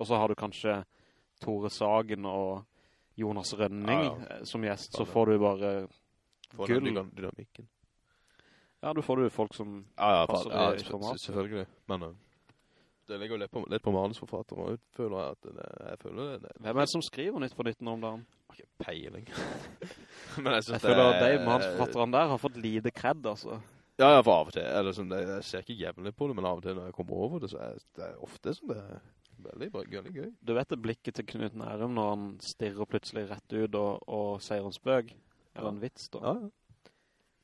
B: Og så har du kanskje Tore Sagen og Jonas Rønning
C: Ja,
B: ja. som gjest, så får du bare
C: får
B: Gull.
C: dynamikken.
B: Ja, du får du folk som
C: Ja, ja,
B: Passer
C: ja,
B: i format.
C: selvfølgelig. Men uh, det ligger jo litt på, litt på manusforfatter, og jeg føler at det, jeg føler det, det
B: Hvem er det som skriver Nytt på Nytt nå om dagen?
C: Har ikke peiling. Men jeg synes
B: Jeg føler at
C: det
B: de manusforfatterne der har fått lite kredd, altså.
C: Ja, ja, for av og til. Eller sånn, det, jeg ser ikke jævlig på det, men av og til når jeg kommer over det, så er det er ofte som det er veldig, veldig gøy.
B: Du vet det blikket til Knut Nærum når han stirrer plutselig rett ut og, og sier en spøk, eller en vits da.
C: Ja, ja.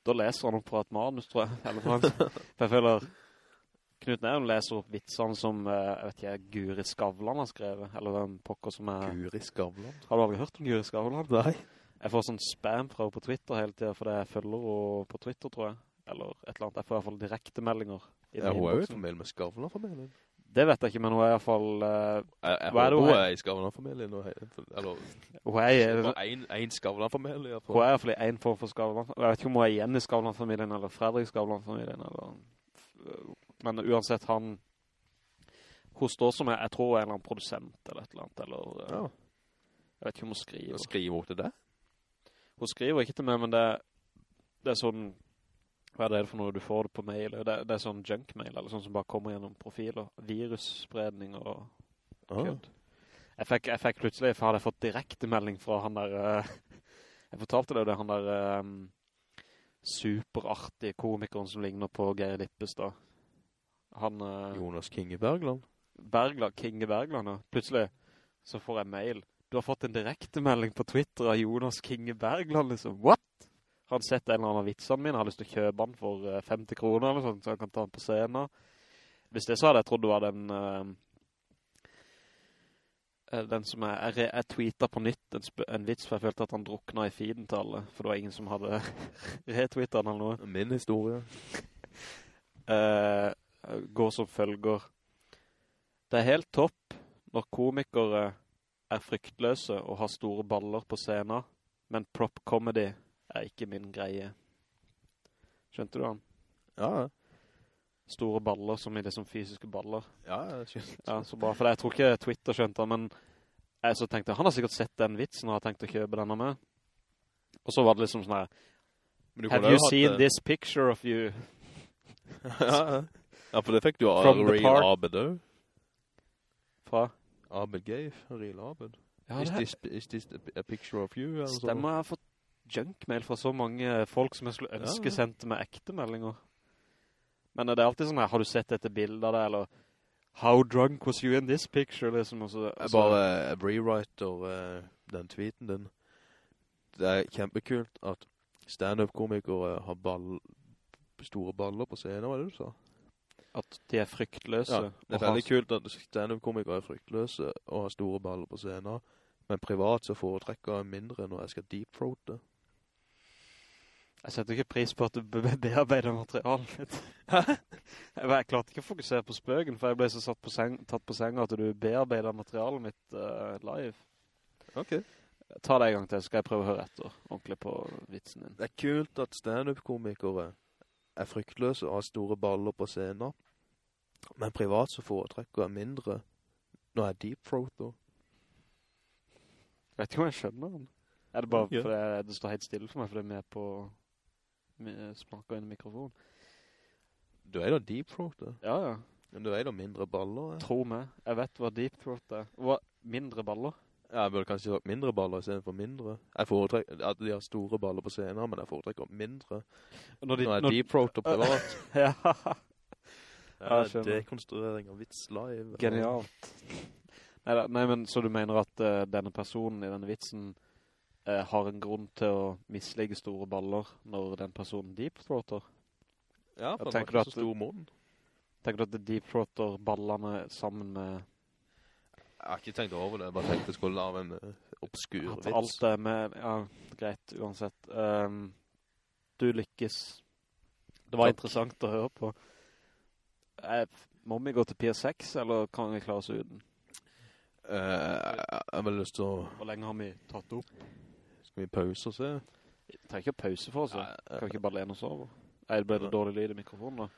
B: Da leser han opp fra et manus, tror jeg. Eller for jeg føler Knut Nærum leser opp vitsene som, eh, jeg vet ikke, Guri Skavlan har skrevet, eller den pokker som er...
C: Guri Skavlan.
B: Har du aldri hørt om Guri Skavlan?
C: Nei.
B: Jeg får sånn spam fra henne på Twitter hele tiden, for jeg følger henne på Twitter, tror jeg. Eller et eller annet. Jeg får i hvert fall direkte meldinger. i
C: Ja, hun er jo i familie med Skavlan-familien.
B: Det vet jeg ikke, men hun er i hvert fall... Uh,
C: Jeg,
B: er det
C: håper
B: hun er?
C: i Skavlan-familien. Eller,
B: hun er, i-
C: en, en Skavlan-familie.
B: hun er i hvert fall i en form for Skavlan. Jeg vet ikke om hun er igjen i Skavlan-familien, eller Fredrik Skavlan-familien, eller... Men uansett, han... Hun står som, jeg, tror er en eller annen produsent, eller et eller annet, eller... eh,
C: Ja,
B: Jeg vet ikke om hun skriver.
C: skriver hun til det?
B: Hun skriver ikke til meg, men det, det er sånn... Hva er det for noe du får det på mail? Det, det er sånn junk-mail, eller sånn som bare kommer gjennom profiler. Virusspredning og
C: Ah.
B: kødd. Jeg fikk, jeg fikk plutselig, for hadde jeg fått direkte melding fra han der... eh, jeg fortalte det det, han der um, superartige komikeren som ligner på Geir Lippestad. Han... eh,
C: Jonas Kinge Bergland.
B: Bergland, Kinge Bergland, ja. Plutselig så får jeg mail. Du har fått en direkte melding på Twitter av Jonas Kinge Bergland, liksom. What? Har han sett en eller annen vitsene mine? Har lyst til å kjøpe han for eh, 50 kroner eller sånt, så han kan ta han på scenen. Hvis det så hadde jeg trodd det var den... eh, eh, den som jeg, jeg, jeg tweetet på nytt en, en vits, for jeg følte at han drukna i feeden til alle, for det var ingen som hadde retweetet han eller noe
C: Min historie.
B: eh, går som følger. Det er helt topp når komikere er fryktløse og har store baller på scenen, men prop comedy er ikke min greie. Skjønte du han?
C: Ja, ja.
B: Store baller som i det som fysiske baller.
C: Ja, jeg skjønte.
B: Ja, så bra. For jeg tror ikke Twitter skjønte han, men jeg så tenkte, han har sikkert sett den vitsen og har tenkt å kjøpe denne med. Og så var det liksom sånn her, have you seen
C: det-
B: this picture of you?
C: ja, ja. Ja, for det fikk du av Real. Abed også.
B: Fra?
C: Abed gave, Real Abed.
B: Ja,
C: is, this, is this a picture of you? Eller?
B: Stemmer, jeg har fått junkmail fra så mange folk som jeg skulle ønske
C: ja.
B: sendte meg ekte meldinger. Men det er alltid sånn her, har du sett dette bildet av det, eller How drunk was you in this picture, liksom, og så...
C: Jeg bare uh, rewriter uh, den tweeten din. Det er kjempekult at stand-up-komikere har ball, store baller på scenen, hva er det du sa?
B: At de er fryktløse.
C: Ja, det er
B: veldig har-
C: kult at stand-up-komikere er fryktløse og har store baller på scenen, men privat så foretrekker jeg mindre når jeg skal deep-throate.
B: Jeg setter ikke pris på at du bearbeider materialet mitt. jeg, klarte ikke å fokusere på spøken, for jeg ble så satt på seng, tatt på senga at du bearbeider materialet mitt uh, live.
C: Ok.
B: Ta det en gang til, så skal jeg prøve å høre etter ordentlig på vitsen din.
C: Det er kult at stand-up-komikere er fryktløse og har store baller på scenen, men privat så foretrekker jeg mindre når jeg deep-throater.
B: Vet ikke om jeg skjønner den. Er det bare
C: Ja.
B: fordi jeg- det står helt stille for meg, fordi jeg er med på... Vi snakker inn i mikrofonen.
C: Du er da deep-throater,
B: Ja, ja.
C: men du er da mindre baller. Jeg.
B: Tro meg. Jeg vet hva deep throat er. Hva? Mindre baller?
C: Ja, jeg burde kanskje sagt mindre baller i stedet for mindre. Jeg foretrekker at de har store baller på scenen, men jeg foretrekker mindre.
B: Når de...
C: Når jeg
B: når-
C: deep-throater privat.
B: ja,
C: Ja,
B: skjønner.
C: dekonstruering av vits live.
B: genialt. Neida, nei, men så du mener at uh, denne personen i denne vitsen uh, har en grunn til å misligge store baller når den personen deep throater?
C: Ja, for han har ikke så stor mån.
B: Tenker du at det deepthroater ballene sammen med
C: Jeg har ikke tenkt over det, jeg bare tenkte jeg skulle lave en obskur
B: at
C: vits.
B: alt det med, ja, greit, uansett. Um, du lykkes. Det var
C: Takk.
B: interessant å høre på. Eh, må vi gå til Pier 6, eller kan vi klare oss uten?
C: Uh, jeg har vel lyst til å...
B: Hvor lenge har vi tatt opp?
C: Skal vi pause og se?
B: Vi trenger ikke pause for oss.
C: Nei,
B: Kan vi ikke bare lene oss over? Nei, det ble det dårlig lyd i mikrofonen da.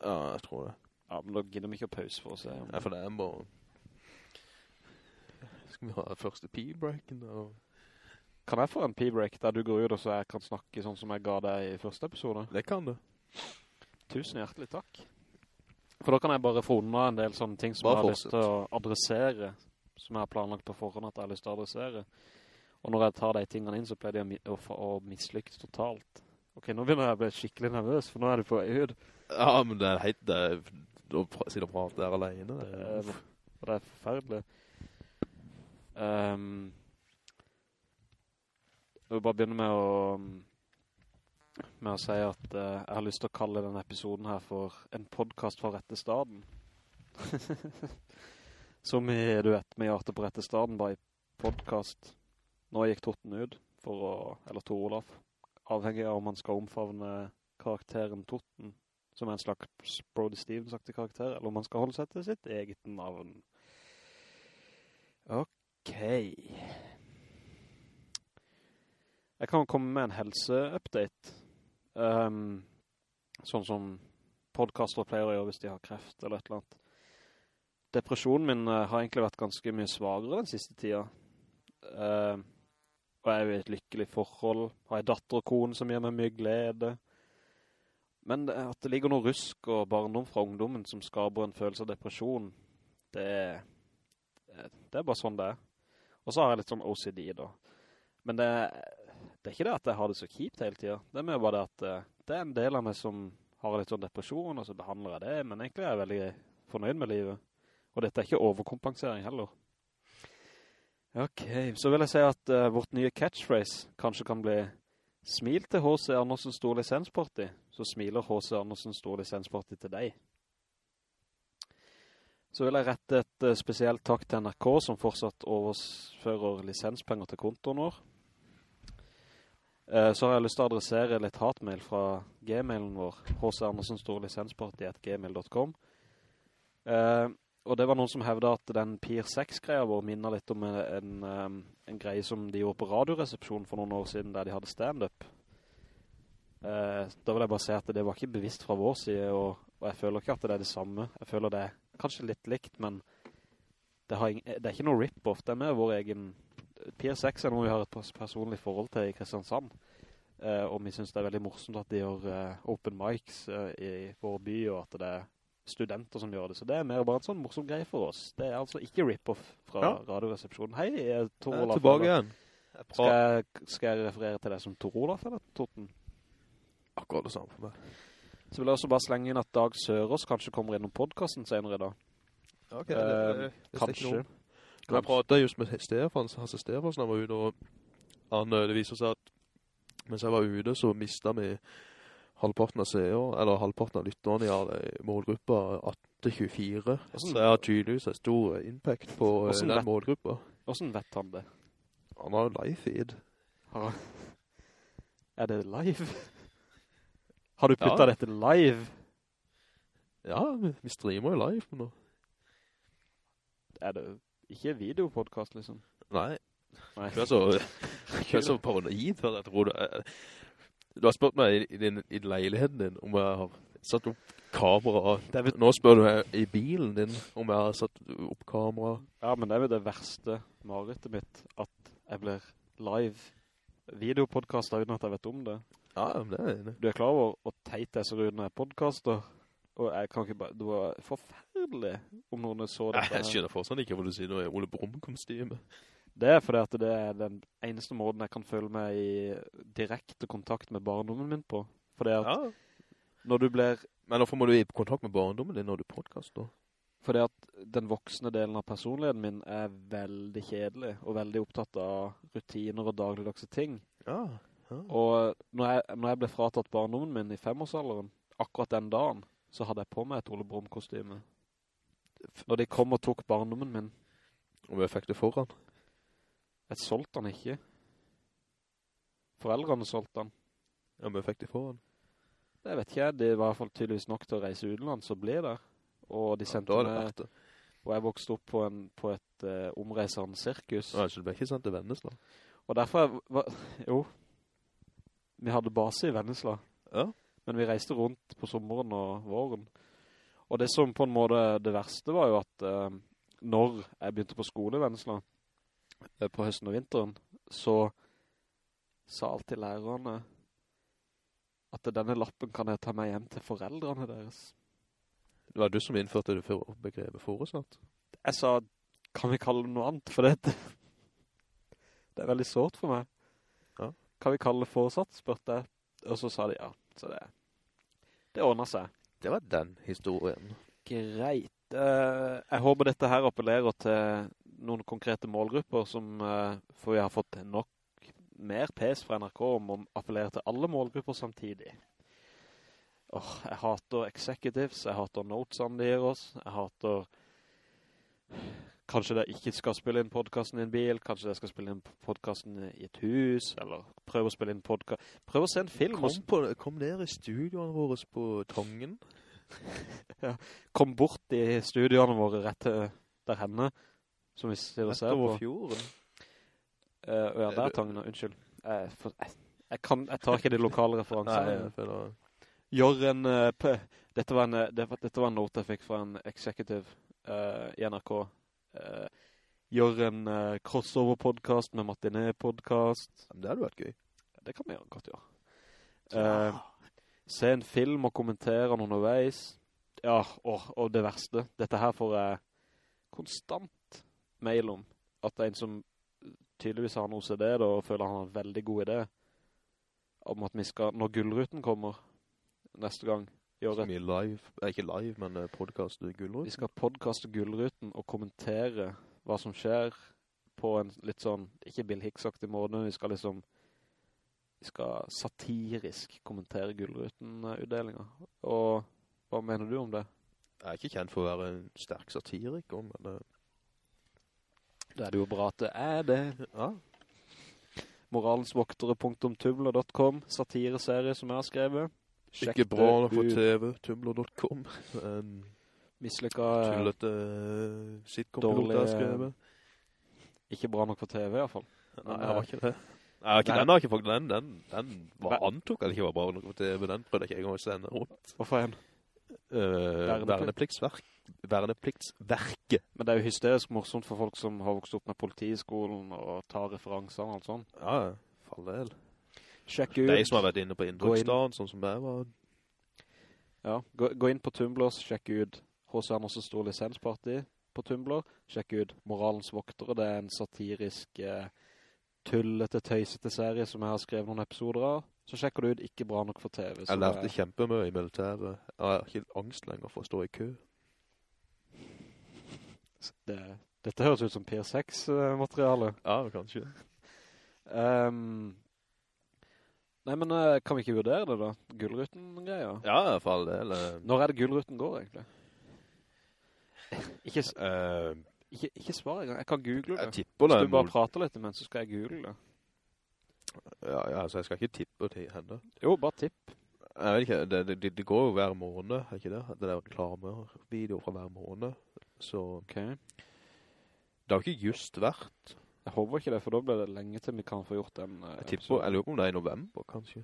C: Ja, jeg tror det.
B: Ja, men da gidder vi ikke å pause for å se.
C: Ja, for det er bare... Skal vi ha første p-breaken da?
B: Kan jeg få en p-break der du går ut og så jeg kan snakke sånn som jeg ga deg i første episode?
C: Det kan du.
B: Tusen hjertelig takk. For da kan jeg bare få unna en del sånne ting som
C: Bare
B: jeg har lyst til å adressere, som jeg har planlagt på forhånd at jeg har lyst til å adressere. Og når jeg tar de tingene inn, så pleier de å, å, å mislykkes totalt. Ok, nå begynner jeg å bli skikkelig nervøs, for nå er det på vei ut.
C: Ja, men det er helt... Det er, du sitter sitte og prater der alene. Det er,
B: det er forferdelig. Um, jeg vil bare begynne med å med å si at uh, jeg har lyst til å kalle denne episoden her for en podcast fra rette staden. Som i, du vet, med hjertet på rette staden, bare i podcast. Nå gikk Torten ut for å, eller Tor Olaf, avhengig av om man skal omfavne karakteren Torten, som er en slags Brody Stevens-aktig karakter, eller om man skal holde seg til sitt eget navn. Ok. Jeg kan komme med en helseupdate. Um, sånn som podcaster pleier å gjøre hvis de har kreft eller et eller annet. Depresjonen min uh, har egentlig vært ganske mye svagere den siste tida. Uh, og jeg er jo i et lykkelig forhold. Har jeg datter og kone som gir meg mye glede. Men det, at det ligger noe rusk og barndom fra ungdommen som skaper en følelse av depresjon, det, er- det er bare sånn det er. Og så har jeg litt sånn OCD da. Men det, det er ikke det at jeg har det så kjipt hele tiden. Det er bare det at eh, det er en del av meg som har litt sånn depresjon, og så behandler jeg det. Men egentlig er jeg veldig fornøyd med livet. Og dette er ikke overkompensering heller. Ok, så vil jeg si at uh, vårt nye catchphrase kanskje kan bli Smil til H.C. Andersen stor lisensparti, så smiler H.C. Andersen stor lisensparti til deg. Så vil jeg rette et uh, spesielt takk til NRK som fortsatt overfører lisenspenger til kontoen vår. Eh, Så har jeg lyst til å adressere litt hatmail fra gmailen vår, hcandrersenstorlisensparty.gmail.com. Eh, og det var noen som hevde at den Pier 6-greia vår minner litt om en, en, um, en greie som de gjorde på radioresepsjonen for noen år siden, der de hadde stand-up. Eh, da vil jeg bare si at det var ikke bevisst fra vår side, og, og jeg føler ikke at det er det samme. Jeg føler det kanskje litt likt, men det, har det er ikke noe rip-off. Det er med vår egen... Pier 6 er noe vi har et personlig forhold til i Kristiansand. Eh, og vi synes det er veldig morsomt at de gjør eh, open mics eh, i vår by, og at det er studenter som gjør det. Så det er mer bare en sånn morsom greie for oss. Det er altså ikke rip-off fra
C: Ja.
B: radioresepsjonen. Hei, jeg er Tor
C: Jeg er tilbake igjen.
B: Skal jeg, skal jeg referere til deg som Tor Olaf eller Torten?
C: akkurat det samme for meg.
B: Så vil jeg også bare slenge inn at Dag Sørås kanskje kommer innom podcasten senere i dag.
C: Ok,
B: Eh,
C: det, det, det stikker
B: Kanskje.
C: Jeg pratet just med Stefan, Hasse Stefan han var ute, og han, eh, det viser seg at mens jeg var ute, så mistet vi halvparten av seere, eller halvparten av lytterne i målgruppa 18-24.
B: Hvordan-
C: Så det har tydeligvis en stor impact på eh, den
B: vet-
C: målgruppa.
B: Hvordan vet han det?
C: Han har jo live feed.
B: Har, er det live? Har du puttet
C: Ja.
B: dette live?
C: Ja, vi, vi streamer jo live nå.
B: Er det ikke videopodcast liksom?
C: Nei,
B: Nei.
C: du er så, du er så paranoid for jeg tror du... Du har spurt meg i, din, i leiligheten din om jeg har satt opp kamera.
B: Det er
C: Nå spør du meg i bilen din om jeg har satt opp kamera.
B: Ja, men det er jo det verste marerittet mitt, at jeg blir live videopodcastet uten at jeg vet om det.
C: Ja, men det er jeg.
B: Du er klar over å teite jeg ser ut når jeg podcaster, og jeg kan ikke bare, det var forferdelig om noen så
C: Nei, Jeg skjønner fortsatt ikke hva du sier nå Ole Brom-kostyme.
B: Det er fordi at det er den eneste måten jeg kan føle meg i direkte kontakt med barndommen min på. Fordi at
C: Ja,
B: når du blir,
C: men hvorfor må du i kontakt med barndommen din når du podcaster?
B: fordi at den voksne delen av personligheten min er veldig kjedelig, og veldig opptatt av rutiner og dagligdagse ting.
C: Ja, ja.
B: Og når jeg, når jeg ble fratatt barndommen min i femårsalderen, akkurat den dagen, så hadde jeg på meg et Ole Brumm-kostyme. Når de kom og tok barndommen min,
C: Og vi fikk det foran.
B: jeg solgte han ikke. Foreldrene solgte han.
C: Ja, vi fikk det foran.
B: Det vet ikke jeg, det var i hvert fall tydeligvis nok til å reise utenlands og bli der. Og de sendte
C: det
B: meg,
C: det.
B: og jeg vokste opp på, en, på et uh, omreisende sirkus.
C: Ja, så det ble ikke sendt til Vennesla.
B: Og derfor, var, jo, vi hadde base i Vennesla.
C: Ja.
B: Men vi reiste rundt på sommeren og våren. Og det som på en måte det verste var jo at eh, når jeg begynte på skole i Vennesla, eh, på høsten og vinteren, så sa alltid lærerne at denne lappen kan jeg ta meg hjem til foreldrene deres.
C: Det var du som innførte det for begrepet foresatt.
B: Jeg sa, kan vi kalle det noe annet? For det, det er veldig sårt for meg.
C: Ja.
B: Kan vi kalle det foresatt, spurte jeg. Og så sa de ja. Så det, det ordner seg.
C: Det var den historien.
B: Greit. Eh, jeg håper dette her appellerer til noen konkrete målgrupper som, eh, for vi har fått nok mer pes fra NRK om å appellere til alle målgrupper samtidig. Åh, jeg hater executives, jeg hater notesene de gir oss, jeg hater kanskje det ikke skal spille inn podcasten i en bil, kanskje det skal spille inn podcasten i et hus, eller prøve å spille inn podcast, prøve å se en film,
C: Kom, på, kom ned i studioene våre på Tongen.
B: kom bort i studioene våre rett til der henne, som vi sitter og ser på.
C: over fjorden.
B: Uh, ja, der tongen, unnskyld. Jeg, for, jeg, jeg, kan, jeg tar ikke de lokale referansene.
C: Nei, for da...
B: Gjør en, eh, p dette, var en eh, det, dette var en note jeg fikk fra en executive uh, i NRK. Eh, gjør en eh, crossover-podcast med Martinet-podcast.
C: Det hadde vært gøy.
B: Det kan vi godt gjøre. Eh, se en film og kommentere den underveis. Ja, og, og det verste. Dette her får jeg konstant mail om. At det er en som tydeligvis har en OCD da, og føler han har en veldig god idé. Om at vi skal, når gullruten kommer neste gang, gjøre
C: Som i live, eh, ikke live, men eh, podcast
B: vi skal podcaste gullruten og kommentere hva som skjer på en litt sånn, ikke Bill Hicks-aktig måte, vi skal liksom, vi skal satirisk kommentere Gullruten-utdelingen. Og hva mener du om det?
C: Jeg er ikke kjent for å være en sterk satiriker, men Det
B: Da er det jo bra at det er det.
C: ja,
B: Moralensvoktere.tumler.com, satireserie som jeg har skrevet. Sjekk
C: ikke bra
B: nok
C: for. TV, tumblr.com.
B: Mislykka, eh,
C: tullete eh,
B: sitcom-pilot
C: jeg har skrevet.
B: ikke bra nok for TV i hvert fall.
C: Nei, jeg var
B: eh,
C: ikke det. Nei, ikke den har ikke fått den, den, den var antok at det ikke var bra nok for TV, den prøvde jeg ikke engang å sende rundt.
B: Hvorfor en?
C: Uh,
B: Verneplikt.
C: vernepliktsverk, vernepliktsverket.
B: Men det er jo hysterisk morsomt for folk som har vokst opp med politiskolen og tar referanser og alt sånt.
C: Ja, for del.
B: Sjekk
C: De som har vært inne på Indruksdagen, sånn som jeg var.
B: Ja, gå, gå inn på Tumblr, sjekk ut H.C. Andersen Stor Lisensparti på Tumblr. Sjekk ut Moralens Voktere, det er en satirisk eh, tullete, tøysete serie som jeg har skrevet noen episoder av. Så sjekker du ut Ikke bra nok for TV.
C: Jeg lærte
B: det-
C: kjempemye i militæret. Jeg har ikke angst lenger for å stå i kø.
B: det, Dette høres ut som P6-materiale.
C: Ja, kanskje.
B: Ehm, nei, men eh, kan vi ikke vurdere det da? Gullruten-greier?
C: Ja, i hvert fall det. Eller...
B: Når er det Gullruten går, egentlig? ikke, uh,
C: eh,
B: ikke, ikke svar engang. Jeg kan google det.
C: jeg
B: tipper
C: det.
B: Hvis du bare prater litt imens, så skal jeg google det.
C: Ja, ja, altså jeg skal ikke tippe til henne.
B: Jo, bare tipp.
C: Jeg vet ikke, det, det, det går jo hver måned, er ikke det? Det er reklamevideoer fra hver måned. Så
B: Ok.
C: det har jo ikke just vært.
B: Jeg håper ikke det, for da blir det lenge til vi kan få gjort den. uh,
C: Jeg tipper, jeg lurer på om det er i november, kanskje.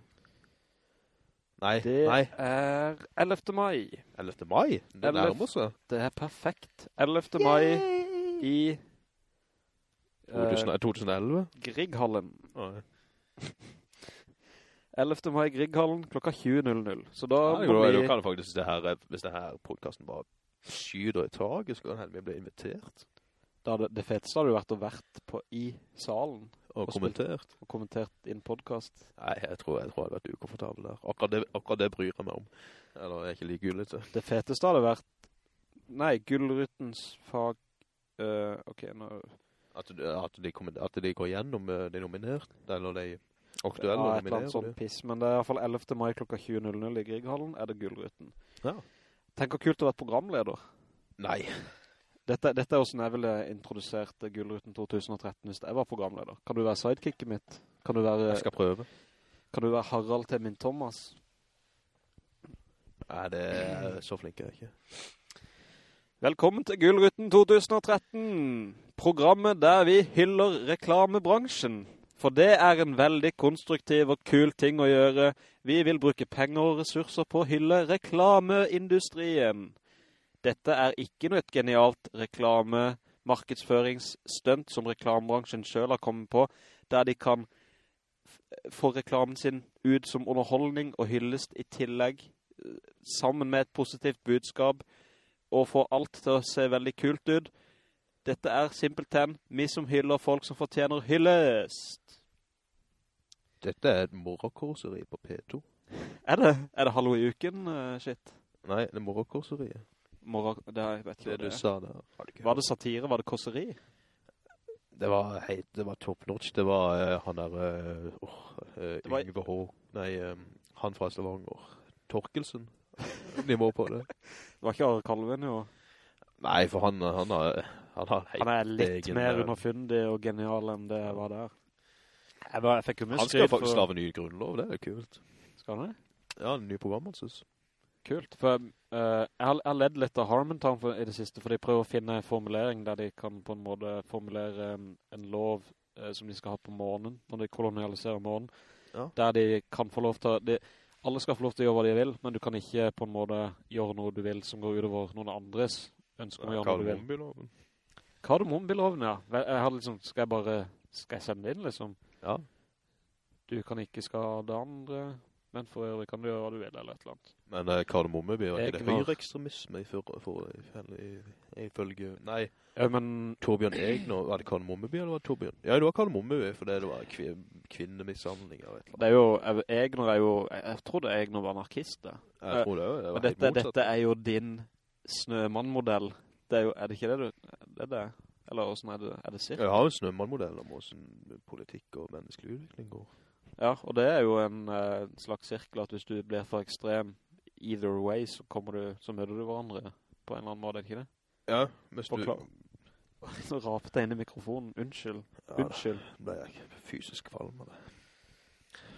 C: Nei,
B: Det
C: nei,
B: er 11. mai.
C: 11. mai. Det
B: 11.
C: nærmer seg.
B: Det er perfekt. 11. mai i eh,
C: 2000, 2011.
B: Grieghallen.
C: ja
B: 11. mai Grieghallen klokka 20.00. Så da
C: Ja,
B: må vi...
C: du kan faktisk, det her, hvis det her podcasten bare skyder i taget, så kan vi bli invitert
B: Det, det feteste hadde jo vært å vært på i salen
C: og
B: Og spilt.
C: kommentert.
B: og kommentert i en podcast.
C: Nei, jeg tror jeg, tror jeg hadde vært ukomfortabel der. Akkurat det, akkurat det bryr jeg meg om. Eller jeg er ikke like gullet til.
B: Det feteste hadde vært... Nei, Gullrutens fag... Uh, ok, nå...
C: At, at, de, at de går gjennom eh, de nominerte, eller de aktuelle
B: Ja, et eller annet sånt piss, men det er i hvert fall 11. mai klokka 20.00 i Grieghallen er det gullrytten.
C: Ja.
B: Tenk hvor kult å være programleder.
C: Nei.
B: Dette, dette er hvordan jeg ville introdusert Gullruten 2013 hvis jeg var programleder. Kan du være sidekicket mitt? Kan du være,
C: Jeg skal prøve.
B: kan du være Harald til min Thomas?
C: Nei, det er så flink jeg ikke.
B: Velkommen til Gullruten 2013, programmet der vi hyller reklamebransjen. For det er en veldig konstruktiv og kul ting å gjøre. Vi vil bruke penger og ressurser på å hylle reklameindustrien. Dette er ikke noe et genialt reklame markedsføringsstunt som reklamebransjen selv har kommet på, der de kan få reklamen sin ut som underholdning og hyllest i tillegg, eh, sammen med et positivt budskap, og få alt til å se veldig kult ut. Dette er simpelthen vi som hyller folk som fortjener hyllest.
C: Dette er et morgenkorseri på P2.
B: Er det, er det hallo i uken, uh, shit?
C: Nei, det er morgenkorseriet.
B: Morgen, det, jeg vet ikke
C: Det du sa det var det,
B: Var det satire? Var det kosseri?
C: Det var, helt, det var top notch. Det var uh, han der, uh, eh,
B: var-
C: Yngve H. Nei, um, han fra Stavanger. Torkelsen. Nivå på det.
B: Det var ikke Are Kalven, jo.
C: Nei, for han, han har, han har
B: Han er litt mer underfundig og genial enn det var der. Jeg, var, jeg fikk jo mye
C: Han skal faktisk
B: for-
C: lave ny grunnlov, det er kult.
B: Skal han det?
C: Ja, ny program, synes.
B: Kult. For eh, jeg, har, jeg har ledd litt av Harmontown for, i det siste, for de prøver å finne en formulering der de kan på en måte formulere en, en lov uh, som de skal ha på månen, når de kolonialiserer månen.
C: Ja.
B: Der de kan få lov til. De, alle skal få lov til å gjøre hva de vil, men du kan ikke på en måte gjøre noe du vil som går utover noen andres ønsker om å gjøre noe du vil.
C: Kardemommebyloven.
B: Kardemommebiloven, ja. Jeg hadde liksom, skal jeg bare, skal jeg sende det inn liksom?
C: Ja.
B: Du kan ikke skade andre, men for øvrig kan du gjøre hva du vil, eller et eller annet.
C: Men uh, kardemommeby var ikke det
B: Egnar.
C: høyreekstremisme i for, for, i- i- ifølge... Nei,
B: Ja, men
C: Torbjørn Egner, var det kardemommeby eller var det Torbjørn? Ja, det var kardemomme for det var kvi, kvinnemishandling eller et eller
B: det er jo, Egner er jo, jeg, jeg trodde Egner var anarkist, det.
C: Jeg tror det, det var
B: Men
C: helt
B: dette,
C: motsatt.
B: dette er jo din snømannmodell. Det er jo, er det ikke det du, det er det? Eller hvordan er det, er det cirka?
C: Jeg har jo en snømannmodell om hvordan politikk og menneskelig utvikling går.
B: Ja, og det er jo en uh, slags sirkel at hvis du blir for ekstrem either way, så kommer du, så møter du hverandre på en eller annen måte, ikke det?
C: Ja, hvis du...
B: Så rapte jeg inn i mikrofonen, unnskyld,
C: Ja, da
B: unnskyld.
C: ble jeg fysisk kvalm av det.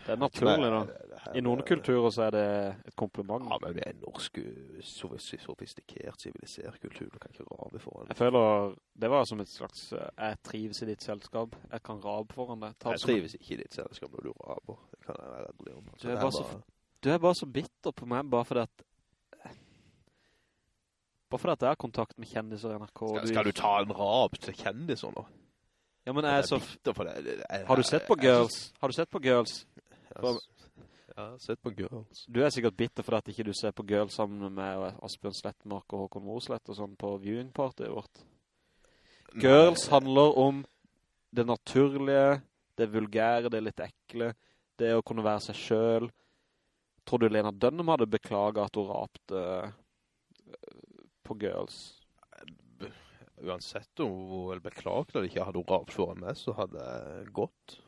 B: Det er naturlig da.
C: det- det
B: I noen
C: er-
B: kulturer så er det et kompliment.
C: Ja, men vi er en norsk, uh, sofistikert, sivilisert kultur. Du kan ikke rabe foran.
B: Jeg føler, det var som et slags, eh, jeg trives i ditt selskap, jeg kan rabe foran. Ta det
C: Jeg trives ikke i ditt selskap når du raber. Det kan jeg være redelig om. Altså,
B: Du er bare så Du er bare så bitter på meg, bare fordi at Bare fordi at jeg har kontakt med kjendiser i NRK.
C: Skal, skal du ta en rap til kjendiser nå?
B: Ja, men jeg er så...
C: det. det
B: Har du sett på Girls? Har du sett på Girls?
C: Har Jeg har sett på Girls.
B: Du er sikkert bitter for at ikke du ser på Girls sammen med Asbjørn Slettmark og Håkon Moslett og sånn på viewingpartiet vårt. Girls handler om det naturlige, det vulgære, det litt ekle, det å kunne være seg selv. Tror du Lena Dunham hadde beklaget at hun rapte eh, på Girls?
C: Uansett om hun vel beklaget eller ikke hadde hun rapt foran meg, så hadde jeg gått.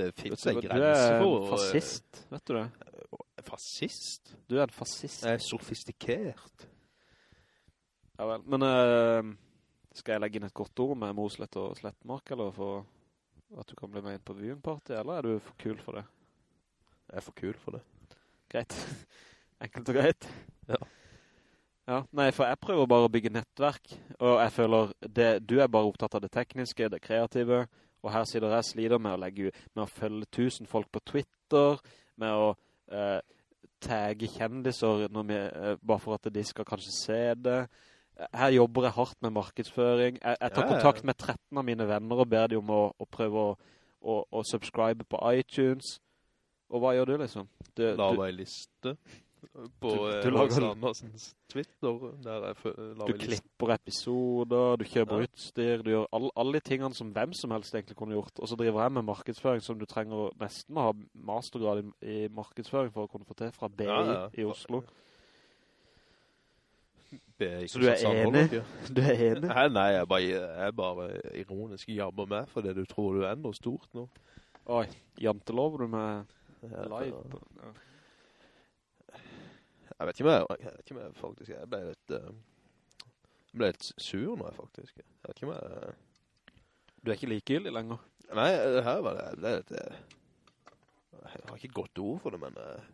C: Det finnes en grense for...
B: fascist, vet du det?
C: eh, Fascist?
B: Du er en fascist.
C: Jeg er sofistikert.
B: Ja vel, men eh, skal jeg legge inn et godt ord med Moslett og Slettmark, eller for at du kan bli med inn på party eller er du for kul for det?
C: Jeg er for kul for det.
B: Greit. Enkelt og greit.
C: Ja.
B: Ja, nei, for jeg prøver bare å bygge nettverk, og jeg føler det, du er bare opptatt av det tekniske, det kreative, og her sitter jeg sliter med å legge, ut- med å følge tusen folk på Twitter, med å eh, tagge kjendiser vi, eh, bare for at de skal kanskje se det. Her jobber jeg hardt med markedsføring. Jeg, jeg tar
C: Ja, ja.
B: kontakt med 13 av mine venner og ber de om å, å prøve å, å, å subscribe på iTunes. Og hva gjør du liksom? Du,
C: La
B: du,
C: liste på
B: Du-
C: eh,
B: du lager-
C: Andersens Twitter,
B: Du klipper episoder, du kjøper
C: Ja.
B: utstyr, du gjør all, alle de tingene som hvem som helst egentlig kunne gjort. Og så driver jeg med markedsføring som du trenger nesten å ha mastergrad i, i markedsføring for å kunne få til fra BI
C: Ja, ja.
B: i Oslo. Så du er enig? Du er enig?
C: Nei, nei, jeg bare, jeg bare ironisk jabber med, det du tror du er enda stort nå.
B: Oi, jantelover du med live? Ja.
C: Jeg vet ikke om jeg, jeg, vet ikke om jeg faktisk, jeg ble litt, uh, ble litt sur nå, faktisk. Jeg vet ikke om jeg...
B: Du er ikke likegyldig lenger?
C: Nei, det her var det, jeg ble litt... Uh, jeg har ikke godt ord for det, men... Uh,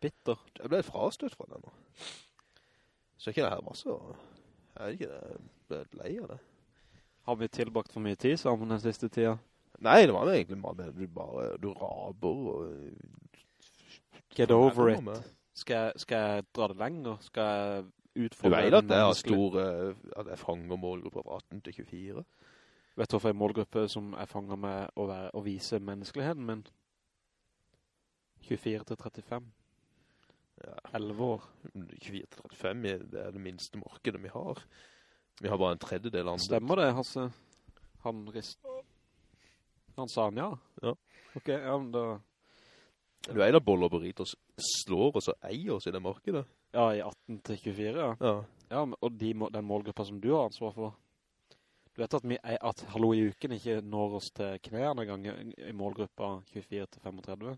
B: Bitter?
C: Jeg ble litt frastøtt fra det nå. Så ikke det her var så... Jeg vet ikke, jeg ble litt lei av det.
B: Har vi tilbakt for mye tid sammen den siste tida?
C: Nei, det var egentlig bare, du bare, du raber og...
B: Get over it. Skal jeg, skal jeg dra det lenger? Skal jeg utfordre...
C: Du vet at jeg har stor, uh, at jeg fanger målgrupper fra 18 til 24?
B: Vet du hvorfor en målgruppe som jeg fanger med å, være, å vise menneskeligheten min? 24 til 35.
C: Ja.
B: 11 år.
C: 24 til 35, det er det minste markedet vi har. Vi har bare en tredjedel av
B: Stemmer det, Hasse? Han rist... Han sa han ja?
C: Ja.
B: Ok, ja, men da...
C: Du er en av Boller Burritos slår oss og eier oss i det markedet.
B: Ja, i 18-24, ja.
C: Ja.
B: Ja, og de, den målgruppa som du har ansvar for. Du vet at, vi, at Hallo i uken ikke når oss til knærne gang i målgruppa 24-35.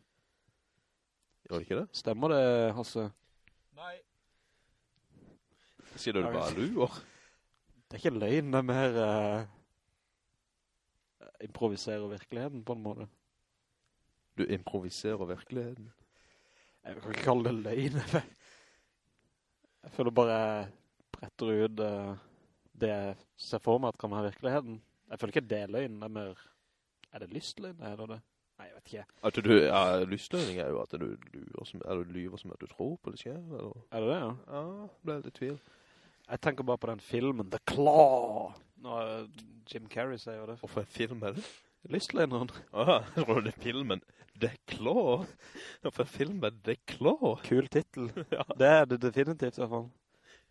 C: Gjør ikke det?
B: Stemmer det, Hasse?
C: Nei. Sier du det bare luer?
B: Det er ikke løgn, det er mer uh, improvisere virkeligheten på en måte.
C: Du improviserer virkeligheten.
B: Jeg kan ikke kalle det løgn. Jeg føler bare jeg bretter ut uh, det jeg ser for meg at kan være virkeligheten. Jeg føler ikke det er løgn, det er mer... Er det lystløgn, er det det? Nei, jeg vet ikke.
C: At du, ja, lystløgning er jo at du lyver som, er du lyver som at du tror på det skjer, eller?
B: Er det det, ja?
C: Ja, ble litt tvil.
B: Jeg tenker bare på den filmen, The Claw. Når Jim Carrey sier det.
C: Hvorfor en film er det?
B: Lystløgneren.
C: Åh, jeg tror det er filmen The Claw. For filmen film The Claw?
B: Kul titel.
C: ja.
B: Det er det definitivt i hvert fall.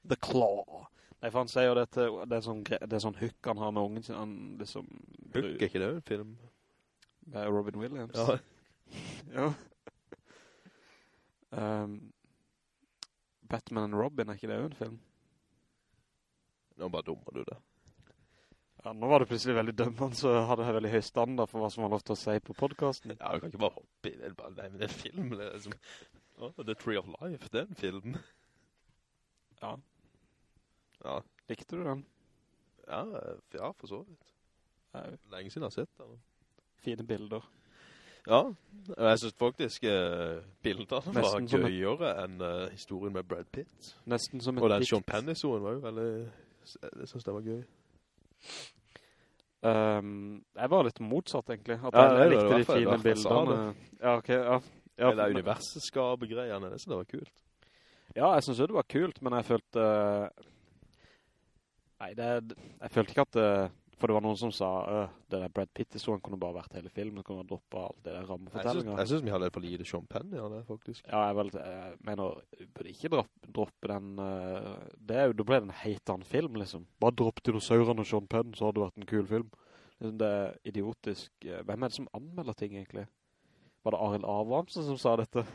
B: The Claw. Nei, for han sier jo det til, det er sånn, det er sånn hukk han har med ungen sin, han liksom...
C: Hukk, er ikke det en film?
B: er Robin Williams.
C: Ja.
B: ja. Um, Batman and Robin, er ikke det en film?
C: Nå bare dummer du det.
B: Ja, nå var det plutselig veldig dømmende, så hadde jeg veldig høy standard for hva som var lov til å si på podcasten.
C: Ja, du kan ikke bare hoppe i det. Bare, nei, men det er en film. Det er som, oh, The Tree of Life, det er en film.
B: Ja.
C: Ja.
B: Likte du den?
C: Ja, ja for så vidt. Lenge siden jeg har sett den.
B: fine bilder.
C: Ja, og jeg synes faktisk uh, bildene var gøyere enn uh, historien med Brad Pitt.
B: Nesten som et
C: Og den
B: dikt.
C: Sean Penn-historien var jo veldig... Jeg synes det var gøy.
B: Um, jeg var litt motsatt egentlig. At
C: Ja,
B: jeg, jeg likte de fine bildene. Ja, ok, ja. Ja,
C: det er universeskab-greiene, det synes jeg var kult.
B: ja, jeg synes jo det var kult, men jeg følte... Nei, det, jeg følte ikke at... det- For det var noen som sa, øh, det der Brad Pitt-historien kunne bare vært hele filmen, kunne ha droppet alt det der
C: Jeg synes,
B: rammefortellinger.
C: jeg synes vi hadde for lite Penn ja, det, faktisk.
B: Ja, jeg, vel, jeg mener, vi burde ikke droppe, droppe den... øh, det da ble det en heitan film, liksom. Bare dropp dinosaurene og Sean Penn, så hadde det vært en kul film. Liksom, Det er idiotisk. Hvem er det som anmelder ting, egentlig? Var det Arild Avramsen som sa dette?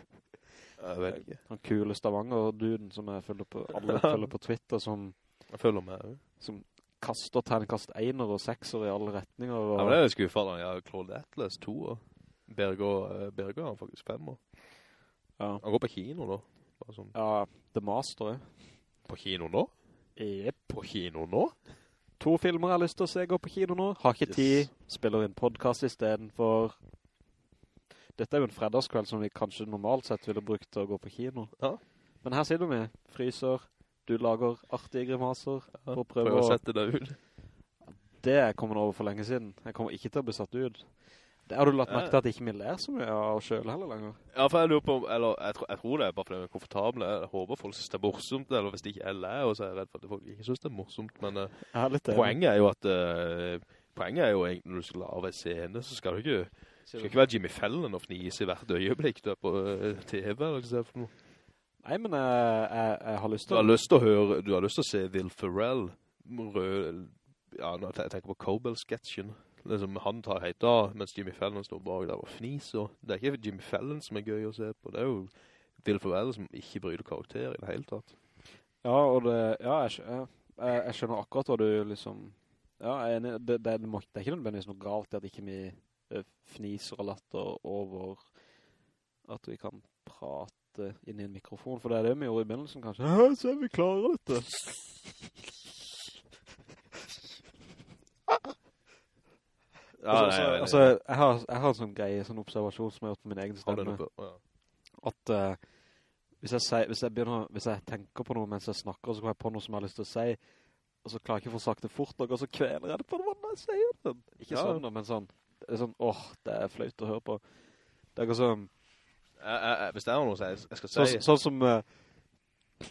C: Jeg vet ikke.
B: Han kule Stavanger-duden som jeg følger på, alle følger på Twitter, som,
C: Jeg føler meg jo.
B: som kaster terningkast 1 og 6 i alle retninger. Og,
C: Ja, men det er jo skuffende. Jeg har Claude Atlas 2 og Berger, uh, Berger har faktisk 5 og...
B: ja.
C: Han går på kino. Bare sånn.
B: ja, The Master, ja.
C: På kino nå?
B: Jep.
C: På kino nå?
B: To filmer jeg har lyst til å se gå på kino nå. Har ikke
C: Yes.
B: tid. Spiller inn podcast i stedet for... Dette er jo en fredagskveld som vi kanskje normalt sett ville brukt til å gå på kino.
C: Ja.
B: Men her sitter vi, fryser, du lager artige grimaser
C: Ja,
B: for å prøve
C: å sette deg ut.
B: Det er kommet over for lenge siden. Jeg kommer ikke til å bli satt ut. Det har du lagt merke til at ikke vi ler så mye av oss selv heller lenger.
C: Ja, for jeg lurer på, om- eller jeg tror, jeg tror det er bare fordi vi er komfortabel. Jeg håper folk synes det er morsomt, eller hvis det ikke er lærer, så er jeg redd for at folk ikke synes det er morsomt. Men uh,
B: er
C: poenget er jo at, uh, poenget er jo egentlig når du skal lave en scene, så skal du ikke, skal ikke være Jimmy Fallon og fnise i hvert øyeblikk du er på uh, TV, eller hva det er for noe.
B: Nei, men jeg, jeg, jeg har lyst til...
C: Du har lyst til å høre, du har lyst til å se Will Ferrell, rød, ja, når jeg tenker på Cobell-sketsjen, liksom han tar helt av, mens Jimmy Fallon står bak der og fniser. Det er ikke Jimmy Fallon som er gøy å se på, det er jo Will Ferrell som ikke bryter karakter i det hele tatt.
B: Ja, og det, ja, jeg, jeg, jeg, skjønner akkurat hva du liksom, ja, jeg er det, det, det, må, det er ikke nødvendigvis noe galt at ikke vi eh, fniser og latter over at vi kan prate uh, inn i en mikrofon, for det er det vi gjorde i begynnelsen kanskje. Ja, så er vi klare dette.
C: Ja,
B: altså,
C: nei, nei, nei.
B: altså, jeg har, jeg har en sånn greie, sånn observasjon som jeg har gjort med min egen stemme.
C: Ja.
B: At uh, hvis, jeg sier, hvis, jeg begynner, hvis jeg tenker på noe mens jeg snakker, så kommer jeg på noe som jeg har lyst til å si, og så klarer jeg ikke å få sagt det fort nok, og så kveler jeg det på hvordan jeg sier det. Ikke
C: Ja.
B: sånn, men sånn. Det er sånn, åh, det er flaut å høre på. Det er ikke sånn,
C: hvis det er noe jeg, jeg skal
B: så,
C: si...
B: sånn som... Uh,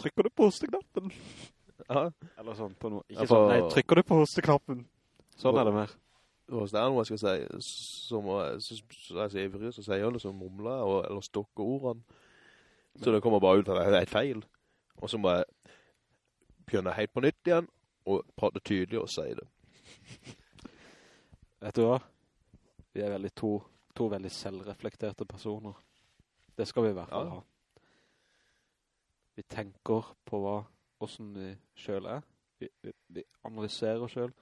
B: trykker du på hosteknappen?
C: Ja,
B: Eller sånn på noe.
C: Ja,
B: Ikke
C: for-
B: sånn, nei, trykker du på hosteknappen? Sånn er det mer.
C: hvis det er noe jeg skal si, så må jeg, så, så jeg sier ivrig, så sier jeg liksom mumler, og, eller stokker ordene. Så det kommer bare ut at det er feil. Og så må jeg begynne helt på nytt igjen, og prate tydelig og si det.
B: Vet du hva? Vi er veldig to, to veldig selvreflekterte personer. Det skal vi i hvert fall
C: Ja.
B: ha. Vi tenker på hva, hvordan vi selv er. Vi, vi, vi analyserer selv.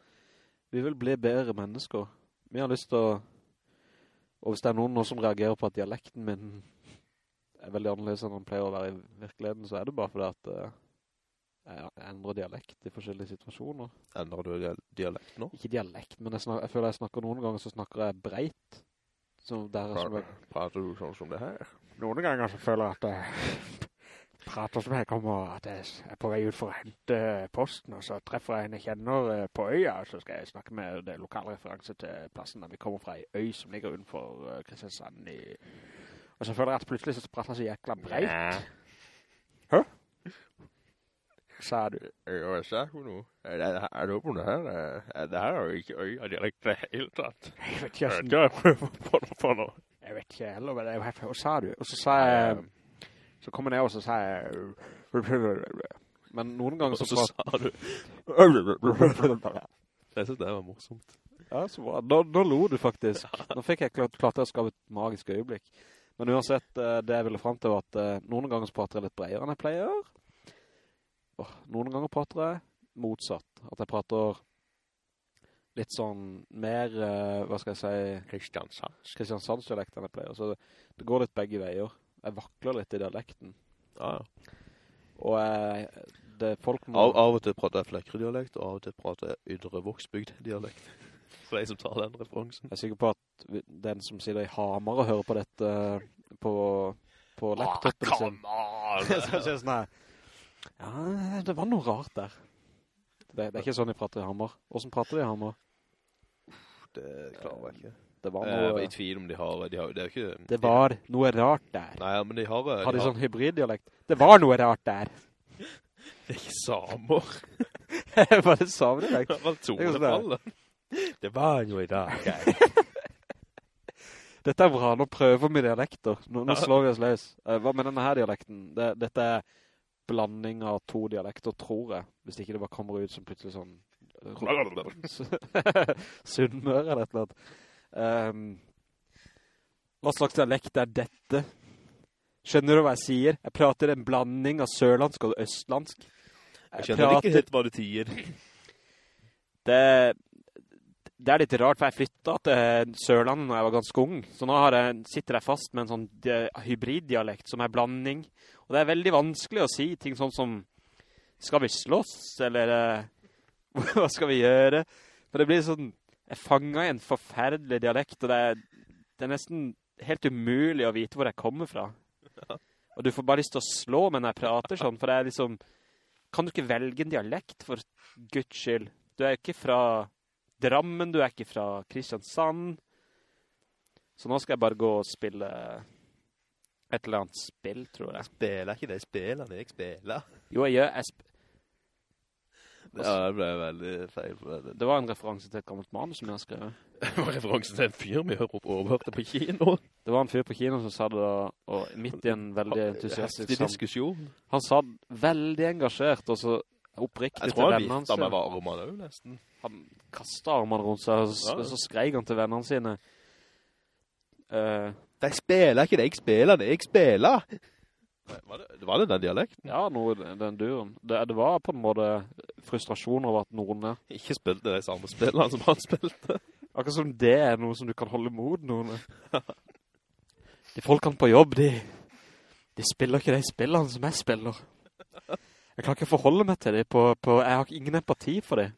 B: Vi vil bli bedre mennesker. Vi har lyst til å... Og hvis det er noen som reagerer på at dialekten min er veldig annerledes enn den pleier å være i virkeligheten, så er det bare fordi at eh, jeg endrer dialekt i forskjellige situasjoner.
C: Endrer du dialekt nå?
B: Ikke dialekt, men jeg, snakker, jeg føler jeg snakker noen ganger så snakker jeg breit. Så der som
C: Prater du sånn som det her?
B: noen ganger så føler jeg at jeg prater som jeg kommer, at jeg er på vei ut for å hente posten, og så treffer jeg en jeg kjenner eh, på øya, og så skal jeg snakke med det lokale referanse til plassen der vi kommer fra, i øy som ligger utenfor eh, Kristiansand i... Og så føler jeg at plutselig så prater jeg så jækla breit. Hæ? Sa du?
C: Jeg sa jo noe. Er, det- det her? Er, det her er jo ikke øy direkte hele tatt.
B: Jeg vet ikke,
C: jeg
B: vet ikke heller, men jeg, hva sa du? Og så sa jeg, så kom jeg ned og så sa jeg, men noen ganger
C: Og
B: så
C: så sa du... Jeg synes det var morsomt.
B: Ja, så bra. Da, da lo du faktisk. Nå fikk jeg klart, klart å skape et magisk øyeblikk. Men uansett, eh, det jeg ville frem til var at eh, noen ganger så prater jeg litt bredere enn jeg pleier. Noen ganger prater jeg motsatt. At jeg prater litt sånn mer, uh, hva skal jeg si,
C: Kristiansands.
B: Kristiansandsdialekt enn jeg pleier. Så det, det går litt begge veier. Jeg vakler litt i dialekten.
C: Ja, ja.
B: Og jeg, det folk må...
C: Av, av og til prater jeg Flekkerud-dialekt, og av og til prater jeg Ydre Voksbygd-dialekt. For de som tar den referansen.
B: Jeg er sikker på at den som sitter i Hamar og hører på dette på, på laptopen sin. så jeg sånn her, ja, det var noe rart der. Det, det er ikke sånn de prater i Hamar. Hvordan prater de i Hamar?
C: Det klarer jeg ikke.
B: Det var noe...
C: Jeg er i tvil om de har... De har det er ikke...
B: det var noe rart der.
C: Nei, men de har...
B: Har de sånn hybriddialekt? Det var noe rart der.
C: Det er ikke samer.
B: var det samdialekt?
C: Det var
B: sånn
C: tonefallet. Det var noe i dag.
B: Dette er bra, nå prøver vi dialekter. Nå, nå slår vi oss løs. Eh, Hva med denne her dialekten? Det, dette er blanding av to dialekter, tror jeg. Hvis ikke det bare kommer ut som plutselig sånn... Sunnmøre eller et eller annet. Um, hva slags dialekt er dette? Skjønner du hva jeg sier? Jeg prater en blanding av sørlandsk og østlandsk.
C: Jeg skjønner ikke helt hva du tier.
B: det, det er litt rart, for jeg flyttet til Sørlandet når jeg var ganske ung. Så nå har jeg, sitter jeg fast med en sånn hybriddialekt som er blanding. Og det er veldig vanskelig å si ting sånn som, skal vi slåss, eller eh, hva skal vi gjøre? For det blir sånn, jeg fanger i en forferdelig dialekt, og det er, det er nesten helt umulig å vite hvor jeg kommer fra. Og du får bare lyst til å slå meg når jeg prater sånn, for det er liksom, kan du ikke velge en dialekt for Guds skyld? Du er ikke fra Drammen, du er ikke fra Kristiansand. Så nå skal jeg bare gå og spille et eller annet spill, tror jeg.
C: Spiller ikke det spillene jeg spiller.
B: Jo, jeg gjør, jeg sp
C: Ja, det ble veldig feil. For det,
B: det var en referanse til et gammelt manus som jeg har skrevet.
C: det var en referanse til en fyr vi hører opp overhørte på kino.
B: Det var en fyr på kino som sa det og midt i en veldig entusiastisk
C: Heftig diskusjon.
B: Han sa veldig engasjert, og så oppriktig
C: Jeg tror han
B: vennene
C: vifta med armene også nesten.
B: Han kastet armene rundt seg, og så,
C: Ja.
B: så skrek han til vennene sine. Eh,
C: De spiller ikke det jeg spiller, det jeg spiller. Var det, var det den dialekten?
B: ja, noe, den duren. Det, det var på en måte frustrasjon over at noen
C: Ikke spilte de samme spillene som han spilte.
B: Akkurat som det er noe som du kan holde mot noen. De folkene på jobb, de, de spiller ikke de spillene som jeg spiller. Jeg kan ikke forholde meg til dem. på, på, jeg har ingen empati for det.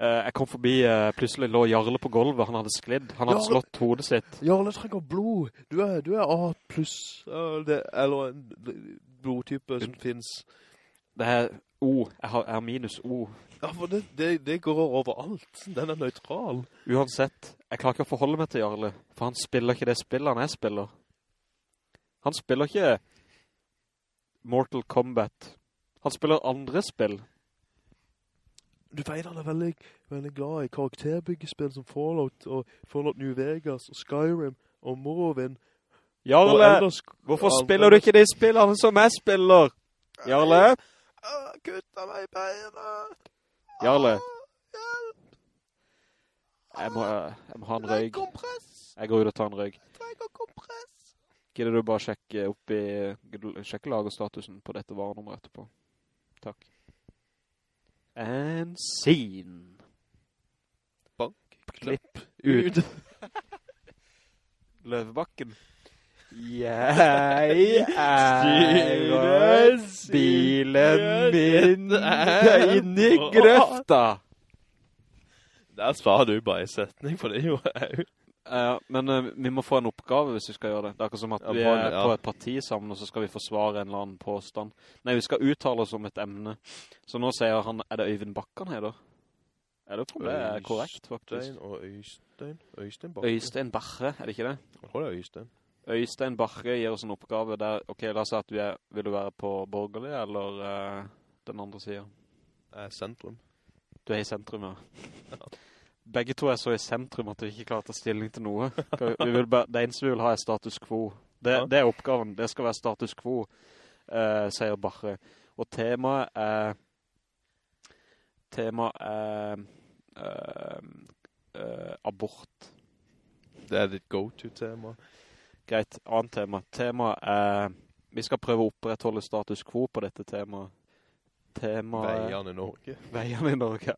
B: Eh, jeg kom forbi, eh, plutselig lå Jarle på gulvet, han hadde sklidd, han hadde
C: Jarle-
B: slått hodet sitt.
C: Jarle trenger blod. Du er, du er A pluss, øh, eller en blodtype som finnes.
B: Det er O, jeg har, jeg har minus O.
C: Ja, for det, det, det går overalt. Den er nøytral.
B: Uansett, jeg klarer ikke å forholde meg til Jarle, for han spiller ikke det spillet han jeg spiller. Han spiller ikke Mortal Kombat. Han spiller andre spill.
C: Du vet han er veldig, veldig glad i karakterbyggespill som Fallout og Fallout New Vegas og Skyrim og Morrowind.
B: Jarle,
C: ellers-
B: hvorfor spiller du ikke de spillene som jeg spiller? Jarle?
C: Kutta meg i beina.
B: Jarle? Jeg må, jeg må ha en røyg. Jeg går ut og tar en røyg.
C: Trenger kompress.
B: Gidder du bare sjekke opp i, sjekke lagerstatusen på dette varenummeret etterpå? Takk. And scene.
C: Bank.
B: Klipp ut. Løvebakken. Jeg eier bilen min inne i grøfta.
C: Der svarer du bare i setning, for det gjorde jeg jo.
B: Ja, men uh, vi må få en oppgave hvis vi skal gjøre det. Det er akkurat som at
C: Ja,
B: vi er
C: ja.
B: på et parti sammen, og så skal vi forsvare en eller annen påstand. Nei, vi skal uttale oss om et emne. Så nå sier han, er det Øyvind Bakkan da? Er det for det er korrekt, faktisk?
C: Øystein og Øystein. Øystein Bakke.
B: Øystein Barre, er det ikke det?
C: Jeg tror det er Øystein.
B: Øystein Barre gir oss en oppgave der, ok, la oss si at du er, vil du være på borgerlig, eller uh, den andre siden?
C: Jeg er sentrum.
B: Du er i sentrum, ja. Begge to er så i sentrum at vi ikke klarer å ta stilling til noe. Bare, det eneste vi vil ha er status quo. Det,
C: Ja.
B: det er oppgaven. Det skal være status quo, eh, sier Barre. Og temaet er... Temaet er... eh, eh, abort.
C: Det er ditt go-to-tema.
B: Greit, annet tema. Temaet er... Vi skal prøve å opprettholde status quo på dette temaet. Temaet...
C: Veiene i Norge.
B: Veiene i Norge.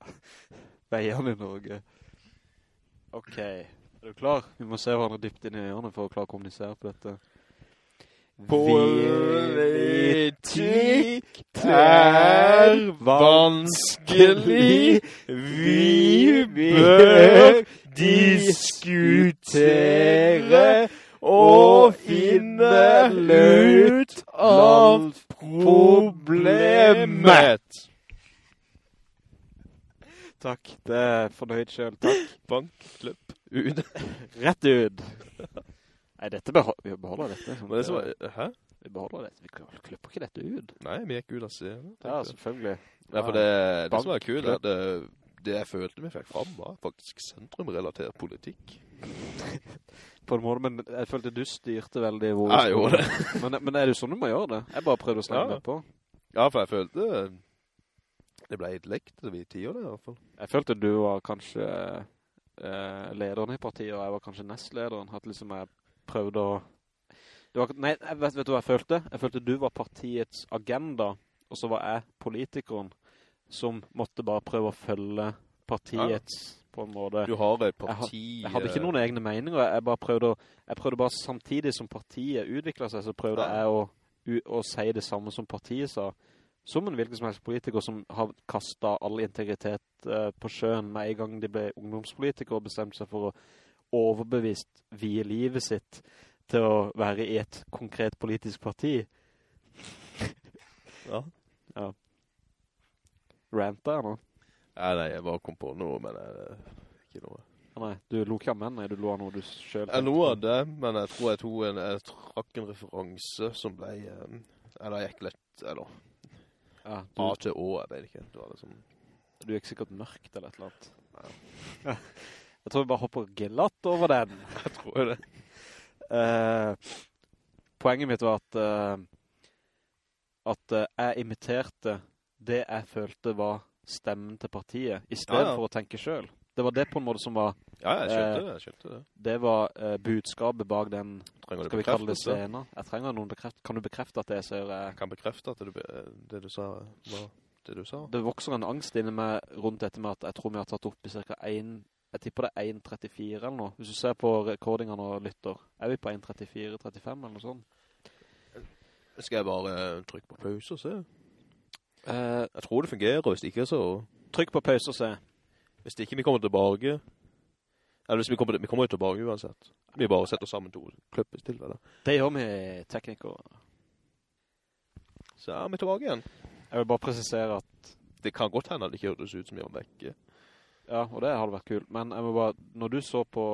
B: Veiene i Norge. Ok, er du klar? Vi må se hverandre dypt inn i øynene for å klare å kommunisere på dette.
C: Politikk er vanskelig. Vi bør diskutere og finne ut av problemet.
B: Takk, det er fornøyd selv. Takk.
C: Bank, klipp, ut.
B: Rett ut. Nei, dette beho vi beholder dette.
C: Men det som hæ?
B: Vi beholder dette. Vi klipper ikke dette ut.
C: Nei, vi gikk ut av scenen.
B: Ja, selvfølgelig.
C: Ja, for det, det
B: Bank,
C: som er
B: kul,
C: er det, det jeg følte vi fikk fram var faktisk sentrumrelatert politikk.
B: På en måte, men jeg følte du styrte veldig hvor
C: jeg gjorde det.
B: Men, men er det sånn du må gjøre det? Jeg bare prøvde å slenge
C: Ja.
B: på.
C: Ja, for jeg følte det ble lekt vi tider det i hvert fall.
B: Jeg følte du var kanskje eh, lederen i partiet, og jeg var kanskje nestlederen. At liksom jeg prøvde å... Var, nei, jeg vet, vet du hva jeg følte? Jeg følte du var partiets agenda, og så var jeg politikeren som måtte bare prøve å følge partiets, på en måte.
C: Du har et
B: Jeg,
C: parti...
B: jeg hadde ikke noen egne meninger, jeg bare prøvde å, jeg prøvde bare samtidig som partiet utviklet seg, så prøvde
C: Ja.
B: jeg å, å si det samme som partiet sa. Som en hvilken som helst politiker som har kastet all integritet eh, på sjøen med en gang de ble ungdomspolitikere og bestemte seg for å overbevist vie livet sitt til å være i et konkret politisk parti.
C: Ja.
B: Ja. Rant der nå?
C: Ja, nei, jeg bare kom på noe, men jeg, ikke noe.
B: Nei, du lo ikke av menn, nei, du lo av noe du selv
C: Jeg noe av det, men jeg tror jeg, tog en, jeg trakk en referanse som ble... eh, Eller jeg gikk lett, eller
B: Ja,
C: A
B: du,
C: til Å, jeg vet ikke. Du, liksom...
B: du gikk sikkert mørkt eller et eller annet. Jeg tror vi bare hopper glatt over den.
C: Jeg tror det.
B: Uh, poenget mitt var at uh, at uh, jeg imiterte det jeg følte var stemmen til partiet, i stedet
C: Ja, ja.
B: for å tenke selv. Det var det på en måte som var,
C: Ja, jeg skjønte
B: Eh,
C: det, jeg skjønte det.
B: det var eh, budskapet bak den,
C: Trenger
B: skal vi kalle det scenen? Jeg trenger noen bekreft. Kan du bekrefte at det jeg sier
C: Jeg
B: er...
C: kan bekrefte at det, du, det du sa var det du sa.
B: Det vokser en angst inni meg rundt dette med at jeg tror vi har tatt opp i cirka 1... jeg tipper det er 1.34 eller noe. Hvis du ser på rekordingene og lytter, er vi på 1.34-35 eller noe sånt?
C: Skal jeg bare eh, trykke på pause og se?
B: Eh,
C: Jeg tror det fungerer, hvis ikke så...
B: trykk på pause og se.
C: Hvis ikke vi kommer tilbake... Eller hvis vi kommer, vi kommer tilbake uansett. Vi bare setter sammen to kløppes til, eller?
B: Det gjør vi teknikere.
C: Så er vi tilbake igjen.
B: Jeg vil bare presisere at,
C: Det kan godt hende at det ikke hørtes ut som jeg var vekke.
B: ja, og det hadde vært kult, men jeg vil bare, når du så på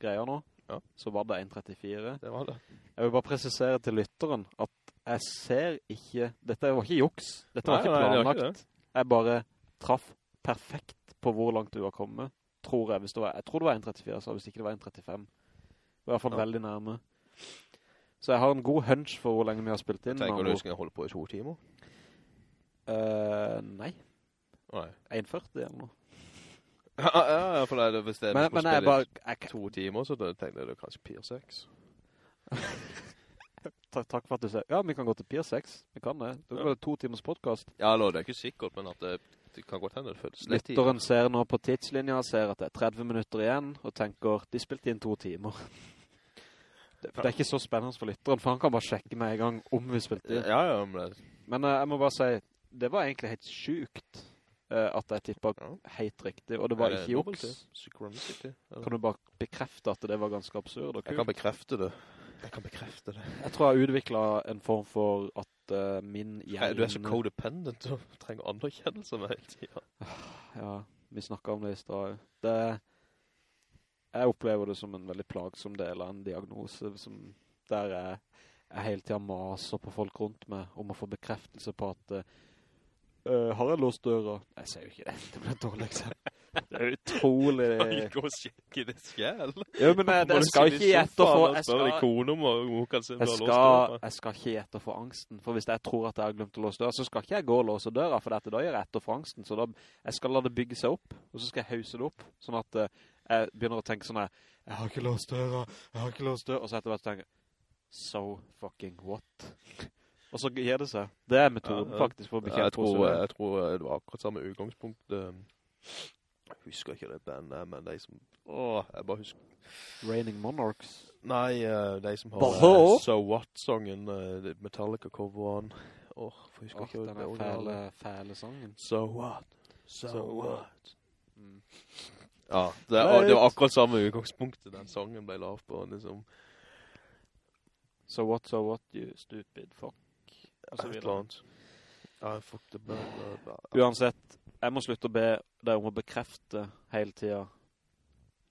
B: greier nå,
C: Ja.
B: så var det 1.34.
C: Det var det.
B: Jeg vil bare presisere til lytteren at jeg ser ikke, dette var ikke juks, dette var
C: Nei,
B: ikke
C: nei, var ikke
B: planlagt. Jeg bare traff perfekt på hvor langt du har kommet, tror jeg, hvis det var, jeg tror det var 1.34, så hvis ikke det var 1.35. Det var i hvert fall
C: Ja.
B: veldig nærme. Så jeg har en god hunch for hvor lenge vi har spilt inn.
C: Tenker
B: med
C: du skal holde på i to timer?
B: Eh, nei,
C: Nei.
B: 1.40 eller noe.
C: Ja, ja, ja, for det, hvis det er
B: Men, men jeg
C: spille
B: bare, jeg,
C: to timer, så tenker tenkte jeg det er kanskje Pier 6.
B: takk, takk for at du sier, ja, vi kan gå til Pier 6, vi kan det. Det
C: er
B: Ja. to timers podcast.
C: Ja, det er ikke sikkert, men at det, det kan godt hende det føles litt tid.
B: Lytteren ser nå på tidslinja, ser at det er 30 minutter igjen, og tenker, de spilte inn to timer. Det, det er ikke så spennende for lytteren, for han kan bare sjekke med en gang om vi spilte inn.
C: Ja, ja, men det,
B: Men uh, jeg må bare si, det var egentlig helt sykt uh, at jeg tippet
C: ja.
B: helt riktig, og det var ikke
C: eller?
B: Kan du bare bekrefte at det var ganske absurd og
C: Jeg kan bekrefte det. Jeg kan bekrefte det.
B: Jeg tror jeg har utviklet en form for at uh, min hjerne...
C: Du er så codependent og trenger anerkjennelse med hele tiden.
B: Ja, vi snakket om det i stedet. Det, jeg opplever det som en veldig plagsom del av en diagnose, som, der jeg, jeg hele tiden maser på folk rundt meg om å få bekreftelse på at uh, har jeg låst døra? Jeg ser jo ikke det, det blir et dårlig eksempel. Det er utrolig...
C: Gå og sjekke det selv.
B: Jo, men jeg, jeg skal ikke gjette å få... Jeg skal,
C: kan
B: jeg, skal, jeg skal ikke gjette å få angsten, for hvis jeg tror at jeg har glemt å låse døra, så skal ikke jeg gå og låse døra, for dette, da gjør jeg etter for angsten, så da, jeg skal la det bygge seg opp, og så skal jeg hause det opp, sånn at eh, jeg begynner å tenke sånn her, jeg har ikke låst døra, jeg har ikke låst døra, og så etter hvert tenker jeg, so fucking what? Og så gir det seg. Det er metoden
C: Ja, ja.
B: faktisk for å
C: Ja, jeg, tror, jeg tror det var akkurat samme utgangspunkt. eh, Jeg husker ikke det bandet, men de som... Åh, jeg bare husker...
B: Raining Monarchs.
C: Nei, eh, de som har eh, So What-songen, Metallica-coveren. Åh, jeg husker
B: Åh,
C: ikke det
B: er
C: den
B: fæle, fæle sangen.
C: So What? So,
B: So
C: What?
B: Mm.
C: Ja, det, det var akkurat samme utgangspunktet den sangen ble lavet på, liksom.
B: So what, so what, you stupid fuck. Og så
C: Et
B: videre. Uansett, jeg må slutte å be deg om å bekrefte hele tiden.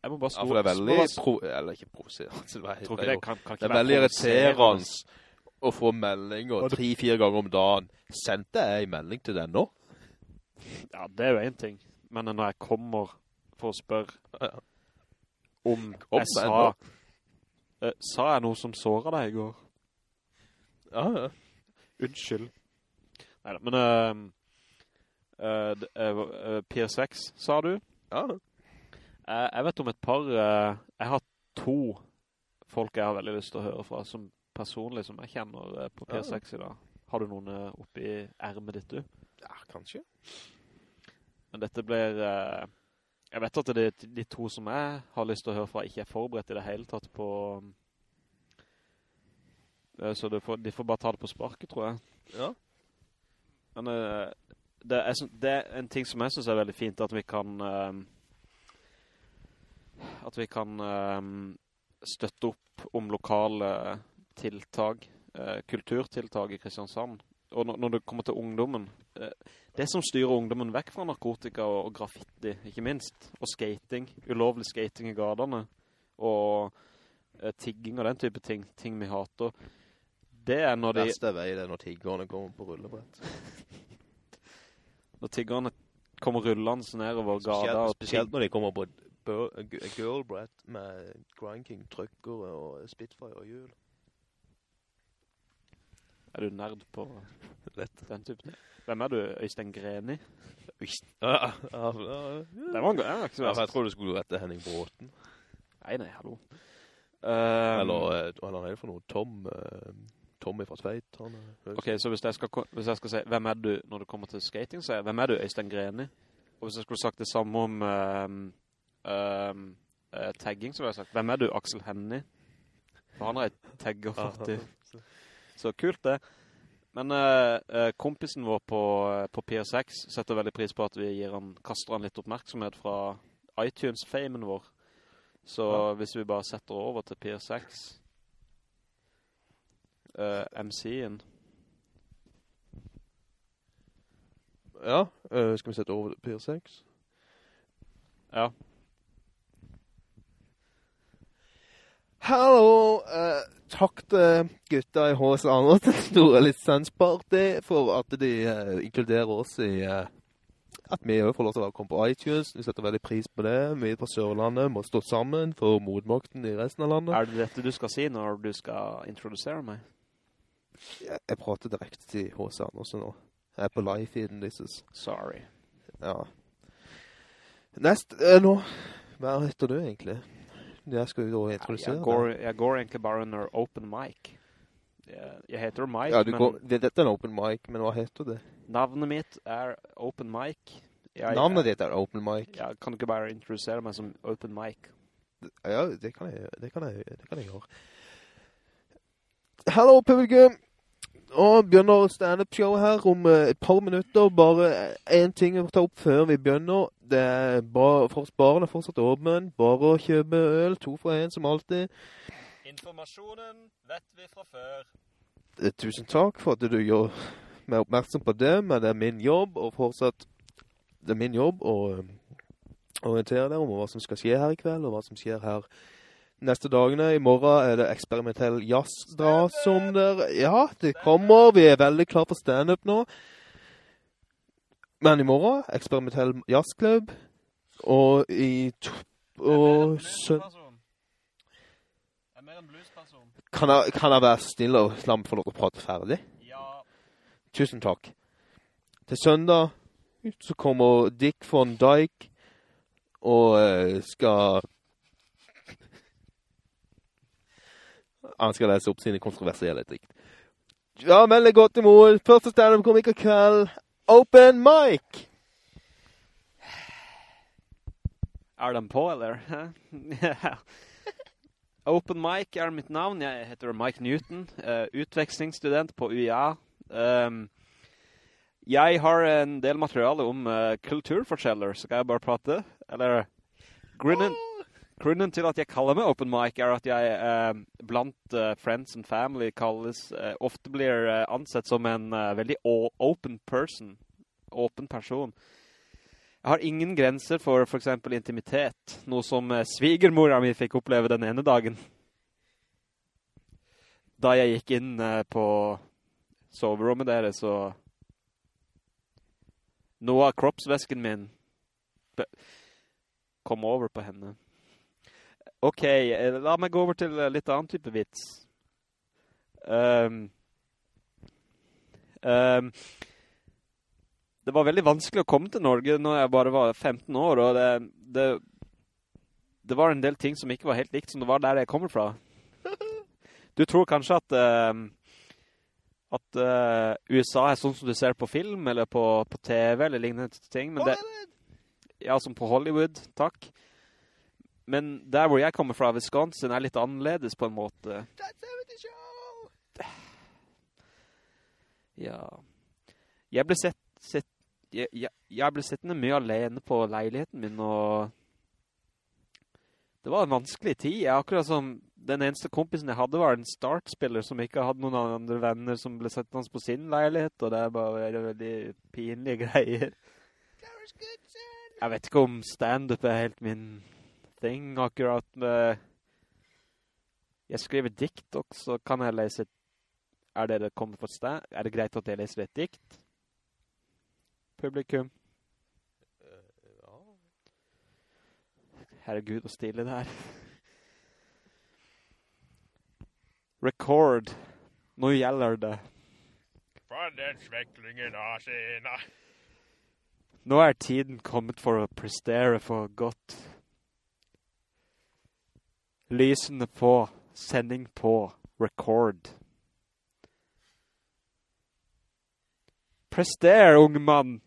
B: Jeg må bare
C: Ja, for det er veldig, pro eller ikke provoserende, det var
B: Jeg tror ikke det kan, kan ikke
C: Det er veldig irriterende å få meldinger
B: det-
C: tre-fire ganger om dagen. Sendte jeg en melding til den nå?
B: Ja, det er jo en ting. Men når jeg kommer for å spørre om
C: Kom
B: jeg sa... Eh, sa jeg noe som såret deg i går?
C: Ja, ja.
B: Unnskyld. Neida, men... Uh, uh, uh, Pier 6, sa du?
C: Ja,
B: Jeg, jeg vet om et par... eh, jeg har to folk jeg har veldig lyst til å høre fra, som personlig som jeg kjenner eh, på
C: Ja.
B: P6 i dag. Har du noen uh, oppi ærmet ditt, du?
C: ja kanskje.
B: Men dette blir... eh, jeg vet at det, de to som jeg har lyst til å høre fra ikke er forberedt i det hele tatt på... eh, så det får, de får bare ta det på sparket, tror jeg.
C: Ja.
B: Men uh, det, er, det er en ting som jeg synes er veldig fint, at vi kan... Uh, at vi kan uh, støtte opp om lokale tiltak, eh, kulturtiltak i Kristiansand. Og når, når det kommer til ungdommen, eh, det som styrer ungdommen vekk fra narkotika og, og graffiti, ikke minst, og skating, ulovlig skating i gardene, og eh, tigging og den type ting, ting vi hater, det er når de,
C: Verste vei det er når tiggerne kommer på rullebrett.
B: når tiggerne kommer rullende nedover gata
C: Spesielt,
B: og
C: spesielt når de kommer på girlbrett med Grand King, trykkere og Spitfire og hjul.
B: Er du nerd på
C: Lett.
B: den type? Hvem er du? Øystein Greni?
C: Øystein? ja, ja, ja.
B: Det var en gang, ikke så
C: Ja, jeg tror du skulle rette Henning Bråten.
B: Nei, nei, hallo. Um,
C: Eller, eller hva er det for noe? Tom, eh, Tommy fra Tveit. Han
B: Ok, så hvis jeg, skal, hvis jeg skal si, hvem er du når det kommer til skating, så er jeg, hvem er du, Øystein Greni? Og hvis jeg skulle sagt det samme om um, um, uh, tagging, som jeg har sagt. Hvem er du, Axel Henni? For han har et tagger fortid. Så kult det. Men eh, kompisen vår på, eh, på PS6 setter veldig pris på at vi gir han, kaster han litt oppmerksomhet fra iTunes-famen vår. Så
C: Ja.
B: hvis vi bare setter over til PS6, eh, MC-en,
C: Ja, uh, skal vi sette over Pier 6?
B: ja,
C: Hallo, Uh, takk til gutta i H.S. Andersen store lisensparty for at de uh, inkluderer oss i at vi også får lov til å komme på iTunes. Vi setter veldig pris på det. Vi på Sørlandet må stå sammen for motmakten i resten av landet.
B: er det dette du skal si når du skal introdusere meg?
C: Jeg, jeg prater direkte til H.C. Andersen nå. Jeg er på live-feeden deres.
B: Sorry.
C: Ja. Nest, eh, nå, hva heter du egentlig? Jeg skal jo da introdusere
B: Jeg går, jeg går egentlig bare under open mic. Jeg, jeg heter Mike,
C: Ja, du
B: men
C: går, det, dette er en open mic, men hva heter det?
B: navnet mitt er open mic. Jeg,
C: Navnet ditt er open mic.
B: Ja, kan ikke bare introdusere meg som open mic?
C: Ja, det kan jeg, det kan jeg, det kan jeg gjøre. Hallo, publikum! Nå begynner stand-up-show her om eh, et par minutter. Bare en ting jeg må ta opp før vi begynner. Det er bare, for baren er fortsatt åpen. Bare å kjøpe øl, to for en som alltid.
B: Informasjonen vet vi fra før.
C: Eh, Tusen takk for at du gjør meg oppmerksom på det, men det er min jobb, og fortsatt det er min jobb å eh, orientere deg om hva som skal skje her i kveld, og hva som skjer her neste dagene. I morgen er det eksperimentell jazzdra som der. Ja, det kommer. Vi er veldig klar for stand-up nå. Men i morgen, eksperimentell jazzklubb, og i og. Kan jeg, kan jeg være stille og få lov til å prate ferdig?
B: Ja.
C: Tusen takk. Til søndag så kommer Dick von Dyke og eh, skal Han skal lese opp sine kontroversielle dikt. Ja, veldig godt imot. Første stand-up komiker kveld. Open mic!
B: Er den på, eller? Open mic er mitt navn. Jeg heter Mike Newton, uh, utvekslingsstudent på UiA. Um, jeg har en del materiale om uh, kulturforskjeller. Skal jeg bare prate? Eller, grunnen, grunnen til at jeg kaller meg Open mic er at jeg eh, blant eh, friends and family kalles, eh, ofte blir uh, ansett som en uh, veldig open person. Åpen person. Jeg har ingen grenser for for eksempel intimitet, noe som eh, svigermora mi fikk oppleve den ene dagen. Da jeg gikk inn eh, på soverommet deres, så noe av kroppsvesken min kom over på henne. Ok, eh, la meg gå over til eh, litt annen type vits. Um, um, det var veldig vanskelig å komme til Norge når jeg bare var 15 år, og det, det, det var en del ting som ikke var helt likt som det var der jeg kommer fra. Du tror kanskje at, eh, at uh, USA er sånn som du ser på film, eller på, på TV, eller lignende ting, men det... Ja, som på Hollywood, takk. Men der hvor jeg kommer fra, Wisconsin, er litt annerledes på en måte. Ja. Jeg ble sett, sett jeg, jeg, jeg ble sittende mye alene på leiligheten min, og det var en vanskelig tid. Jeg akkurat som den eneste kompisen jeg hadde var en startspiller som ikke hadde noen andre venner som ble sett hans på sin leilighet, og det er bare veldig pinlige greier. Jeg vet ikke om stand-up er helt min ting akkurat med... Jeg skriver dikt også, kan jeg lese. Er det det kommer for sted? Er det greit at jeg leser et dikt? Publikum. Herregud, hvor stille det er. Record. Nå gjelder det.
D: For den sveklingen av sina.
B: Nå er tiden kommet for å prestere for godt. Lysene på, sending på, record. Prester, unge mann.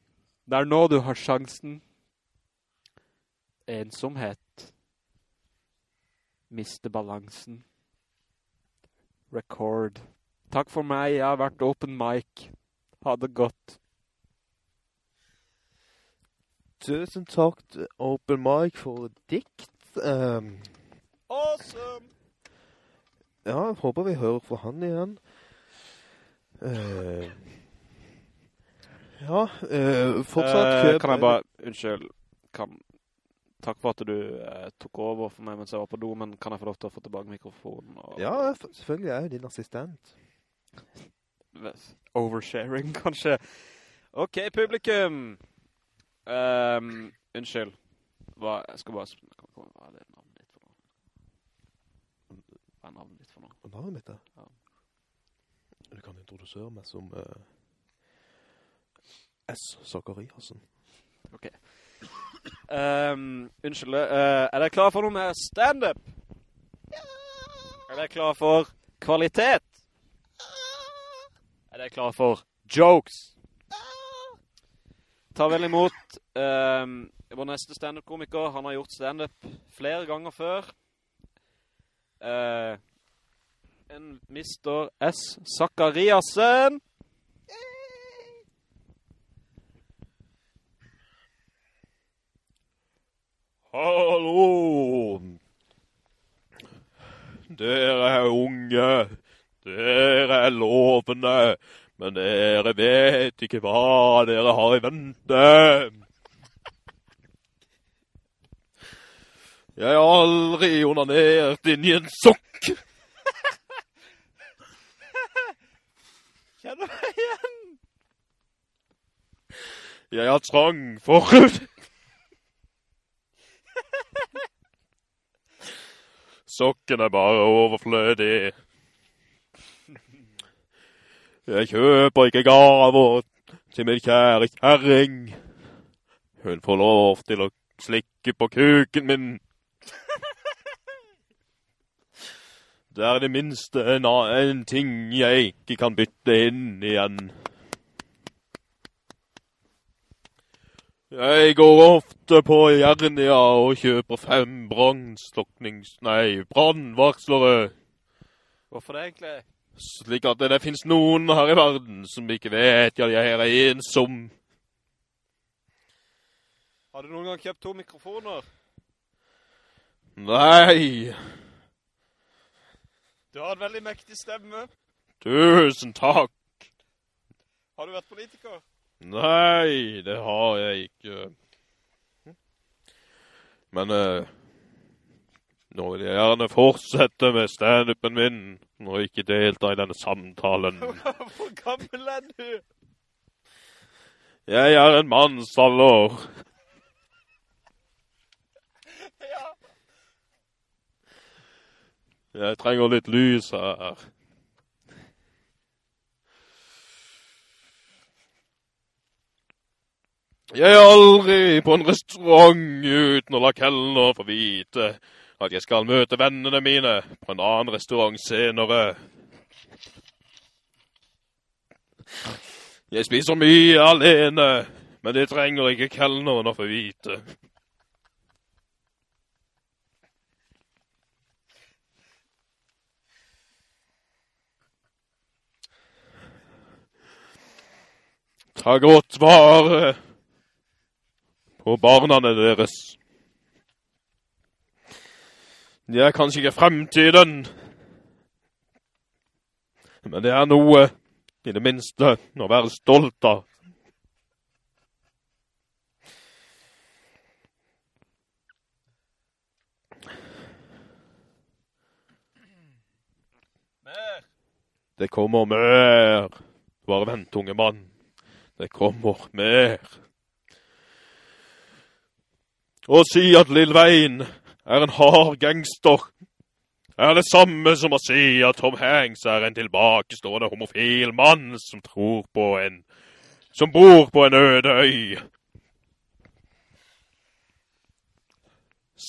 B: Det er nå du har sjansen. ensomhet. Miste balansen. Record. Takk for meg, jeg har vært open mic. Ha det godt.
C: Tusen takk Open Mic for dikt. Ehm,
B: Awesome!
C: ja, jeg håper vi hører fra han igjen. Uh, ja, uh, fortsatt
B: uh,
C: køp.
B: kan jeg bare, unnskyld, kan, takk for at du eh, tok over for meg mens jeg var på do, men kan jeg få lov til å få tilbake mikrofonen? Og,
C: Ja, selvfølgelig er jeg din assistent.
B: Oversharing, kanskje. Ok, publikum. Um, unnskyld. Hva, jeg skal bare... Hva er det navnet ditt for noe? Hva er navnet ditt for noe?
C: Navnet mitt ja.
B: Ja.
C: Du kan introdusere meg som uh, S. Zakariasen.
B: Ok. Um, unnskyld, uh, er dere klar for noe med stand-up? Er dere klar for kvalitet? Er dere klar for jokes? Ta vel imot um, vår neste stand-up-komiker. Han har gjort stand-up flere ganger før. Eh, en Mr. S. Zakariasen.
C: Hallo! Dere er unge, dere er lovende, men dere vet ikke hva dere har i vente. Jeg har aldri onanert inn i en sokk.
B: Kjenner meg igjen.
C: Jeg har trang for Sokken er bare overflødig. Jeg kjøper ikke gaver til min kjære kjæring. Hun får lov til å slikke på kuken min. Det er det minste en, en ting jeg ikke kan bytte inn igjen. Jeg går ofte på Jernia og kjøper fem brannsluknings... Nei, brannvarslere.
B: Hvorfor det egentlig?
C: Slik at det finnes noen her i verden som ikke vet at jeg er ensom.
B: Har du noen gang kjøpt to mikrofoner?
C: Nei,
B: Du har en veldig mektig stemme.
C: tusen takk.
B: Har du vært politiker?
C: Nei, det har jeg ikke. Men eh, nå vil jeg gjerne fortsette med stand-upen min, og ikke delta i denne samtalen.
B: Hvor gammel er du?
C: Jeg er en mannsalder. Jeg trenger litt lys her. Jeg er aldri på en restaurant uten å la kellene få vite at jeg skal møte vennene mine på en annen restaurant senere. Jeg spiser mye alene, men det trenger ikke kellene å få vite. Ta godt vare på barna deres. De er kanskje ikke fremtiden, men det er noe, i det minste, å være stolt av. Det kommer mer. Bare vent, unge mann. Det kommer mer. Å si at Lill Wayne er en hard gangster, er det samme som å si at Tom Hanks er en tilbakestående homofil mann som tror på en som bor på en øde øy.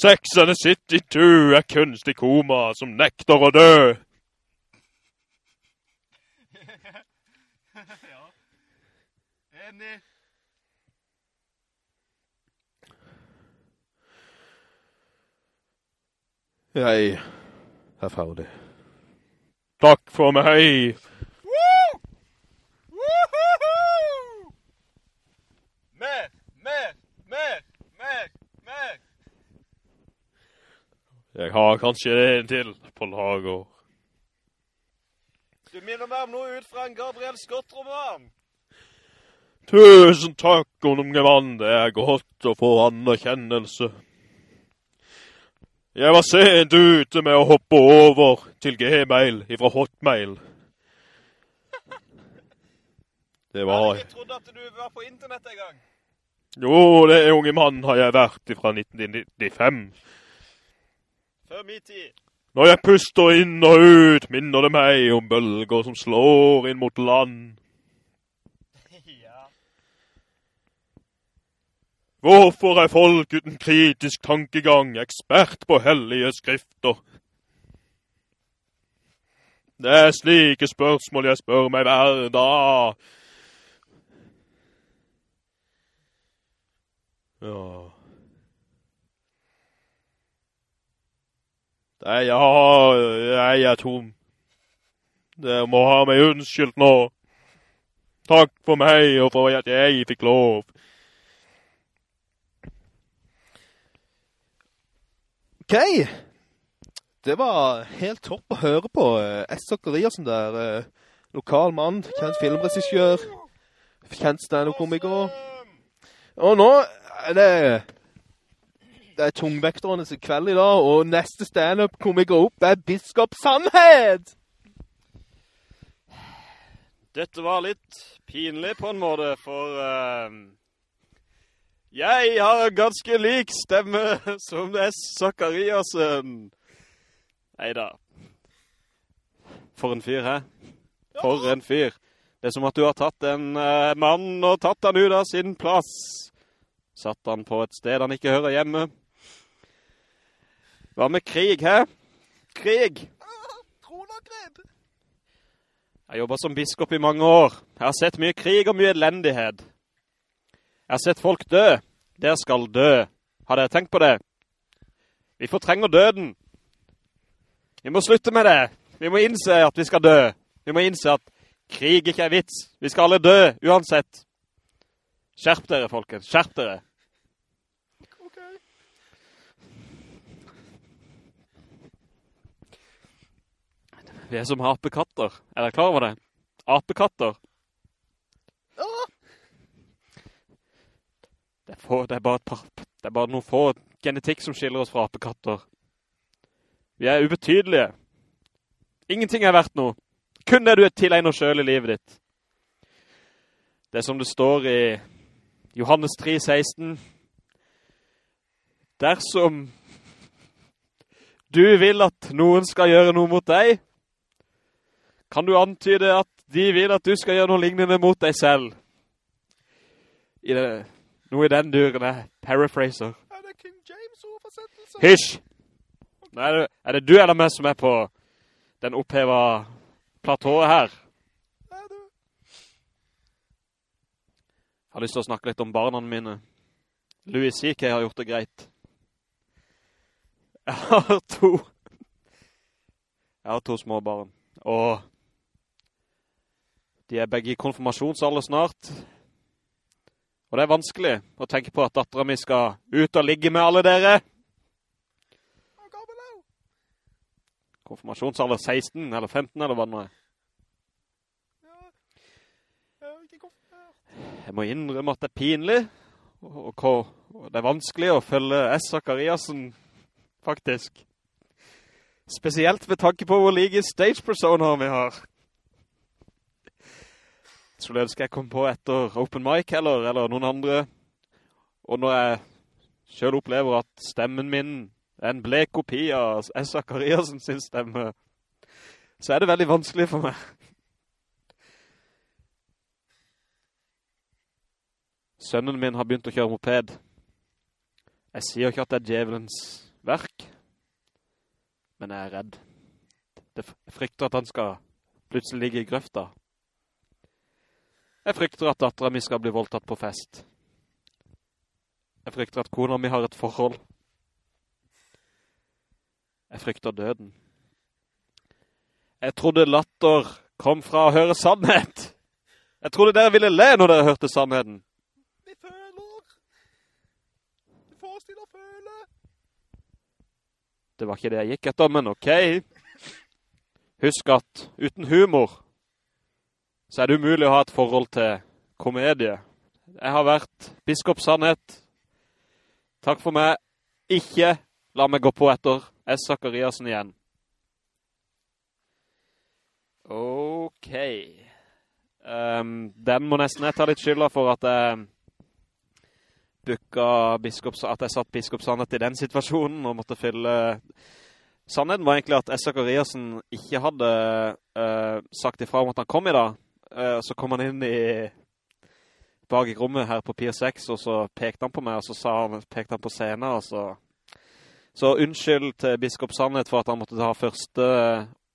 C: Sex and the City 2 er kunstig koma som nekter å dø.
B: Enig.
C: Jeg er ferdig.
B: Takk for meg!
D: Mer, mer, mer, mer, mer.
B: Jeg har kanskje en til på lager.
D: Du minner meg om noe ut fra en Gabriel Scott-roman.
B: Tusen takk, unge mann. Det er godt å få anerkjennelse. Jeg var sent ute med å hoppe over til Gmail ifra Hotmail. Det var...
D: Jeg trodde at du var på internett en gang.
B: Jo, det unge mann har jeg vært ifra 1995.
D: Før min tid.
B: Når jeg puster inn og ut, minner det meg om bølger som slår inn mot land.
D: Ja.
B: Hvorfor er folk uten kritisk tankegang ekspert på hellige skrifter? Det er slike spørsmål jeg spør meg hver dag. Ja. Nei, har, jeg er tom. Dere må ha meg unnskyldt nå. Takk for meg og for at jeg fikk lov.
C: Ok. Det var helt topp å høre på. eh, S. Zachariasen der. eh, Lokal mann, kjent filmregissør, kjent stand-up-komiker. Og nå er det... Det er tungvekternes kveld i dag, og neste stand-up-komiker opp er Biskop Sandhed!
B: Dette var litt pinlig på en måte, for eh, jeg har en ganske lik stemme som S. Zachariasen. Neida. For en fyr, hæ? For en fyr. Det er som at du har tatt en uh, mann og tatt han ut av sin plass. Satt han på et sted han ikke hører hjemme. Hva med krig, hæ? Krig! Jeg har jobbet som biskop i mange år. Jeg har sett mye krig og mye elendighet. Jeg har sett folk dø. Dere skal dø. Har dere tenkt på det? Vi fortrenger døden. Vi må slutte med det. Vi må innse at vi skal dø. Vi må innse at krig ikke er vits. Vi skal alle dø, uansett. Skjerp dere, folkens. Skjerp dere. Ok. Vi er som apekatter. Er dere klar over det? Apekatter. Det er, få, det, er bare par, det er bare noen få genetikk som skiller oss fra apekatter. Vi er ubetydelige. Ingenting er verdt noe. Kun det du er tilegnet selv i livet ditt. Det som det står i Johannes 3, 16. Dersom du vil at noen skal gjøre noe mot deg, kan du antyde at de vil at du skal gjøre noe lignende mot deg selv. I det, noe i den duren er paraphraser.
C: Er det King James-oversettelse?
B: Hysj! Er det, er det du eller meg som er på den oppheva platået her?
C: Er det?
B: Jeg har lyst til å snakke litt om barna mine. Louis C.K. har gjort det greit. Jeg har to. Jeg har to små barn. Og de er begge i konfirmasjonsalder snart. Og det er vanskelig å tenke på at datteren min skal ut og ligge med alle dere. Konfirmasjonsalder 16 eller 15 eller hva det nå er.
C: Jeg
B: må innrømme at det er pinlig, og, det er vanskelig å følge S. Zachariasen, faktisk. Spesielt med tanke på hvor like stage-personer vi har. Skulle skal jeg komme på etter Open Mic eller, eller noen andre. Og når jeg selv opplever at stemmen min er en blek kopi av S. Zachariasen sin stemme, så er det veldig vanskelig for meg. Sønnen min har begynt å kjøre moped. Jeg sier ikke at det er djevelens verk, men jeg er redd. Det jeg frykter at han skal plutselig ligge i grøfta. Jeg frykter at datteren min skal bli voldtatt på fest. Jeg frykter at kona mi har et forhold. Jeg frykter døden. Jeg trodde latter kom fra å høre sannhet. Jeg trodde dere ville le når dere hørte sannheten.
C: Vi føler. Vi får oss til å føle.
B: Det var ikke det jeg gikk etter, men ok. Husk at uten humor så er det umulig å ha et forhold til komedie. Jeg har vært biskop Sannhet. Takk for meg. Ikke la meg gå på etter S. Zakariasen igjen. Ok. Um, den må nesten jeg ta litt skylda for at jeg booka biskop, at jeg satt biskop Sannhet i den situasjonen og måtte fylle... Sannheten var egentlig at S. Zakariasen ikke hadde uh, sagt ifra om at han kom i dag. Eh, så kom han inn i bak i rommet her på Pier 6, og så pekte han på meg, og så han, pekte han på scenen, og så... Så unnskyld til biskop Sandhet for at han måtte ta første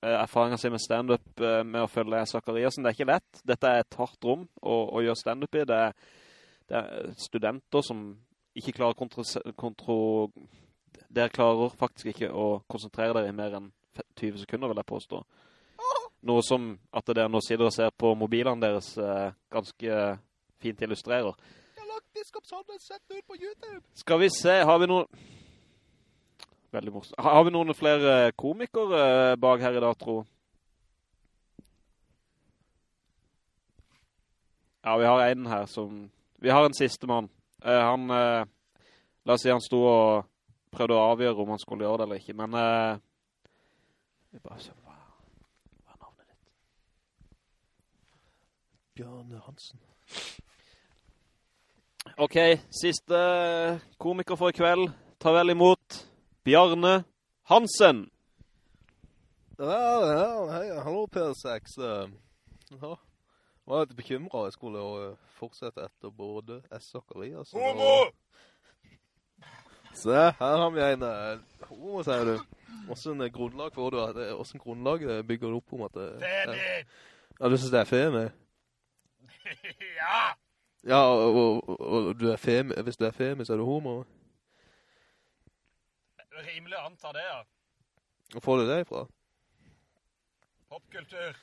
B: eh, erfaringen sin med stand-up eh, med å følge Zakariasen. Det er ikke lett. Dette er et hardt rom å, å gjøre stand-up i. Det er, det er studenter som ikke klarer kontro... kontro dere klarer faktisk ikke å konsentrere dere i mer enn 20 sekunder, vil jeg påstå. Noe som at dere nå sitter og ser på mobilene deres eh, ganske fint illustrerer.
C: Jeg har lagt biskopshandel sett ut på YouTube.
B: Skal vi se, har vi noen... Veldig morsomt. Har, har vi noen flere komikere eh, bak her i dag, tro? Ja, vi har en her som... Vi har en siste mann. Eh, han... Eh, la oss si han sto og prøvde å avgjøre om han skulle gjøre det eller ikke, men... Eh, vi bare se hva, hva er navnet ditt?
C: Bjørn Hansen.
B: Ok, siste komiker for i kveld. Ta vel imot Bjarne Hansen.
C: Ja, ja, hei, hallo Per6. Uh, ja. Jeg var litt bekymret. Jeg skulle uh, fortsette etter både S. Zakariasen og...
D: Homo!
C: Se, her har vi en uh, homo, sier du. Hvordan grunnlag får du? Hvordan grunnlag bygger du opp om at... Det,
D: Femi!
C: ja, du synes det er femi?
D: ja!
C: Ja, og, og, og, du femi, hvis du er femi, så er du homo.
D: Rimelig å anta det, ja.
C: Hvor får du det ifra?
D: Popkultur.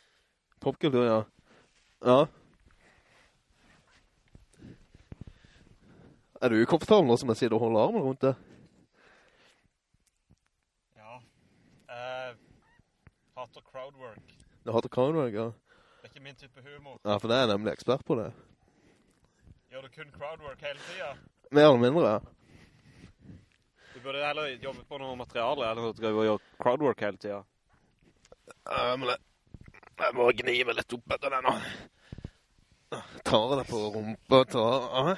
C: Popkultur, ja. Ja. Er du ukomfortabel nå som jeg sier du holder armen rundt det?
D: Ja. Uh, hater crowdwork.
C: Du hater crowdwork, ja.
D: Det min type humor.
C: Ja, for det er nemlig ekspert på det.
D: Gjør du kun crowdwork hele tiden?
C: Mer eller mindre, ja.
B: Du burde heller jobbe på noe materiale, eller drive og gjøre crowdwork hele tiden.
C: Ja, men jeg, jeg må gni meg litt opp etter det nå. Tar det på rumpa, tar...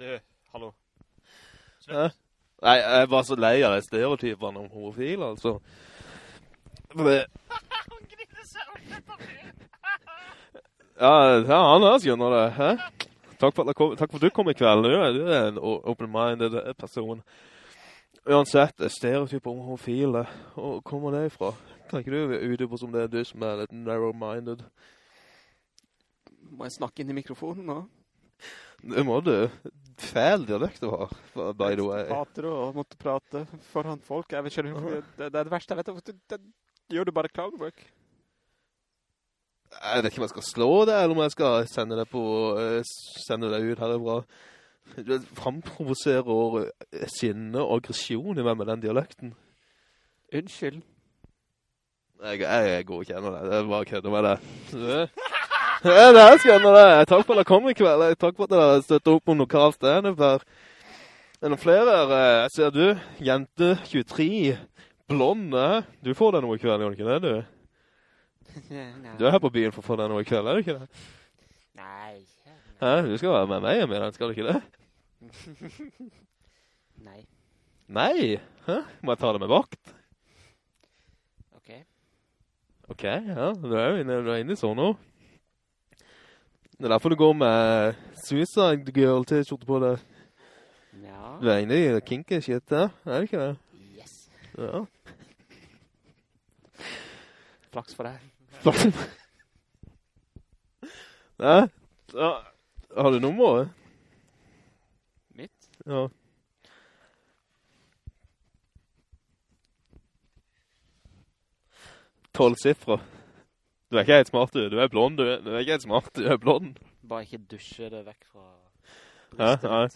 B: Du, hallo.
C: Nei, jeg var så lei av de stereotypene om homofil, altså. Det... Ja, han her skjønner det, hæ? Takk for, takk for at du kom i kveld. Du er, du er en open-minded person. Uansett, stereotyper om homofile. Hvor kommer det ifra? Kan ikke du utdype som det er du som er litt narrow-minded?
B: Må jeg snakke inn i mikrofonen nå?
C: Det må du. Fæl dialekt du har, by the way.
B: Hater å måtte prate foran folk. Jeg vet ikke, det, det, er det verste jeg vet. Det, det, gjør du bare crowdwork?
C: Jeg vet ikke om jeg skal slå det, eller om jeg skal sende det på, eh, sende det ut herifra. Du framprovoserer eh, sinne og aggresjon i meg med den dialekten.
B: Unnskyld.
C: Jeg, jeg, jeg går ikke gjennom det. Det er bare kødder med det. Ja, det er skjønner det. Takk for at jeg kom i kveld. Takk for at dere støtter opp om lokal stand-up her. Er det flere? Eh, Jeg ser du, jente 23, blonde. Du får deg noe i kveld, gjør du ikke det, du? Du er her på byen for å få deg noe i kveld, er du ikke det?
B: Nei.
C: Hæ? Du skal være med meg den, skal du ikke det?
B: Nei.
C: Nei? Hæ? Må jeg ta det med vakt?
B: Ok.
C: Ok, ja, du er jo inne, du er inne i sånn nå. Det er derfor du går med Suicide Girl-t-skjorte på deg.
B: Ja.
C: Du er inne i kinky shit, ja? Er det ikke det?
B: Yes.
C: Ja.
B: Flaks for deg.
C: Stoppen. Nei? Ja. Har du nummer?
B: Mitt?
C: Ja. Tolv siffre. Du er ikke helt smart, du. Du er blond, du. Er, du er ikke helt smart, du er blond.
B: Bare ikke dusje det vekk fra.
C: Hæ?
B: Nei.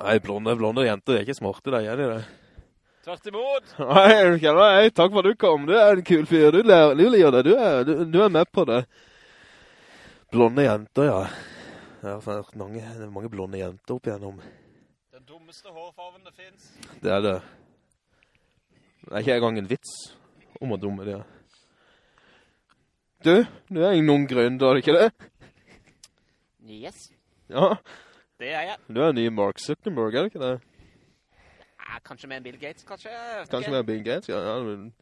C: Nei, blonde, blonde jenter er ikke smarte, de er de det.
B: Tvert imot!
C: Nei, hei, takk for at du kom. Du er en kul fyr. Du, ler, du det. Du er, du, du er med på det. Blonde jenter, ja. Jeg har hørt mange, mange blonde jenter opp igjennom.
B: Den dummeste hårfarven det finnes.
C: Det er det. Det er ikke engang en vits om å dumme det. Du, du er en ung grønn, da, ikke det?
B: Yes,
C: Ja,
B: det er jeg.
C: du er en ny Mark Zuckerberg, er det ikke det?
B: Ja, kanskje med en Bill Gates, kanskje?
C: Kanskje med en Bill Gates, ja. ja men,